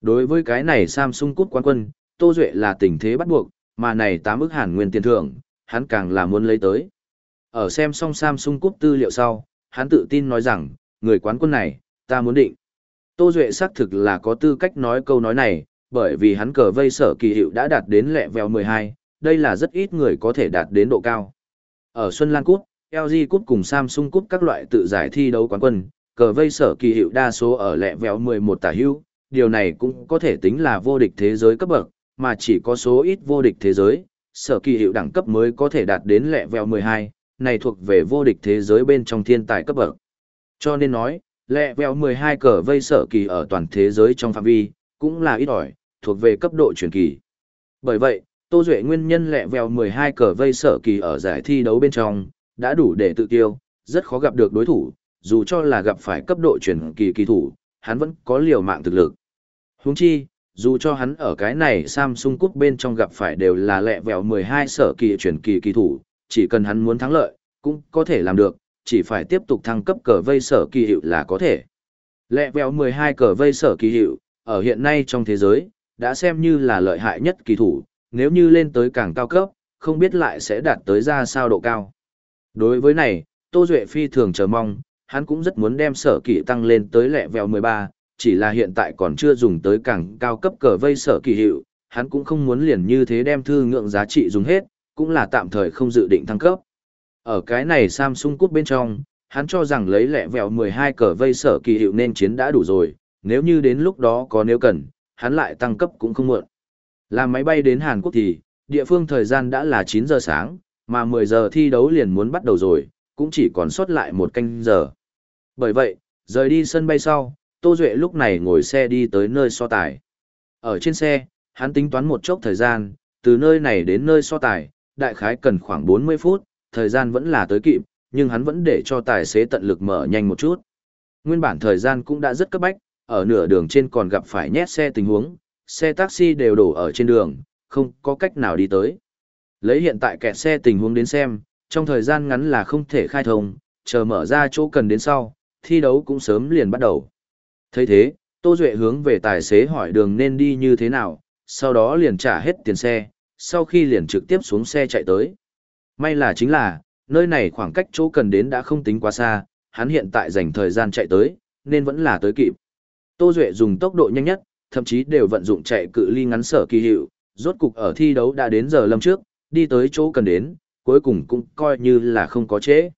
[SPEAKER 1] Đối với cái này Samsung cút quán quân, Tô Duệ là tình thế bắt buộc, mà này 8 ức hàn nguyên tiền thưởng, hắn càng là muốn lấy tới. Ở xem xong Samsung cút tư liệu sau, hắn tự tin nói rằng, người quán quân này, ta muốn định. Tô Duệ xác thực là có tư cách nói câu nói này, bởi vì hắn cờ vây sở kỳ hiệu đã đạt đến lẹ vèo 12, đây là rất ít người có thể đạt đến độ cao. Ở Xuân Lan Cúp, LG Cúp cùng Samsung Cúp các loại tự giải thi đấu quán quân, cờ vây sở kỳ hiệu đa số ở lẹ vèo 11 tả hữu, điều này cũng có thể tính là vô địch thế giới cấp bậc, mà chỉ có số ít vô địch thế giới, sở kỳ hiệu đẳng cấp mới có thể đạt đến lẹ vèo 12, này thuộc về vô địch thế giới bên trong thiên tài cấp bậc. Cho nên nói, lẹ vèo 12 cờ vây sở kỳ ở toàn thế giới trong phạm vi, cũng là ít ỏi, thuộc về cấp độ truyền kỳ. Bởi vậy, Tô Duệ nguyên nhân lẹ vèo 12 cờ vây sở kỳ ở giải thi đấu bên trong, đã đủ để tự tiêu, rất khó gặp được đối thủ, dù cho là gặp phải cấp độ truyền kỳ kỳ thủ, hắn vẫn có liều mạng thực lực. Huống chi, dù cho hắn ở cái này Samsung Cup bên trong gặp phải đều là lẹ vẹo 12 sở kỳ chuyển kỳ kỳ thủ, chỉ cần hắn muốn thắng lợi, cũng có thể làm được, chỉ phải tiếp tục thăng cấp cờ vây sở kỳ hiệu là có thể. Lẹ vẹo 12 cờ vây sở kỳ hiệu, ở hiện nay trong thế giới, đã xem như là lợi hại nhất kỳ thủ, nếu như lên tới càng cao cấp, không biết lại sẽ đạt tới ra sao độ cao. Đối với này, Tô Duệ phi thường chờ mong, hắn cũng rất muốn đem sở kỳ tăng lên tới lẹ vẹo 13, chỉ là hiện tại còn chưa dùng tới càng cao cấp cờ vây sở kỳ hiệu, hắn cũng không muốn liền như thế đem thư ngượng giá trị dùng hết, cũng là tạm thời không dự định thăng cấp. Ở cái này Samsung cút bên trong, hắn cho rằng lấy lẹ vẹo 12 cờ vây sở kỳ hiệu nên chiến đã đủ rồi, nếu như đến lúc đó có nếu cần, hắn lại tăng cấp cũng không muộn. Làm máy bay đến Hàn Quốc thì, địa phương thời gian đã là 9 giờ sáng, mà 10 giờ thi đấu liền muốn bắt đầu rồi, cũng chỉ còn sót lại một canh giờ. Bởi vậy, rời đi sân bay sau, Tô Duệ lúc này ngồi xe đi tới nơi so tài. Ở trên xe, hắn tính toán một chốc thời gian, từ nơi này đến nơi so tài, đại khái cần khoảng 40 phút, thời gian vẫn là tới kịp, nhưng hắn vẫn để cho tài xế tận lực mở nhanh một chút. Nguyên bản thời gian cũng đã rất cấp bách, ở nửa đường trên còn gặp phải nhét xe tình huống, xe taxi đều đổ ở trên đường, không có cách nào đi tới. Lấy hiện tại kẹt xe tình huống đến xem, trong thời gian ngắn là không thể khai thông, chờ mở ra chỗ cần đến sau, thi đấu cũng sớm liền bắt đầu thấy thế, Tô Duệ hướng về tài xế hỏi đường nên đi như thế nào, sau đó liền trả hết tiền xe, sau khi liền trực tiếp xuống xe chạy tới. May là chính là, nơi này khoảng cách chỗ cần đến đã không tính quá xa, hắn hiện tại dành thời gian chạy tới, nên vẫn là tới kịp. Tô Duệ dùng tốc độ nhanh nhất, thậm chí đều vận dụng chạy cự ly ngắn sở kỳ hiệu, rốt cục ở thi đấu đã đến giờ lâm trước, đi tới chỗ cần đến, cuối cùng cũng coi như là không có chế.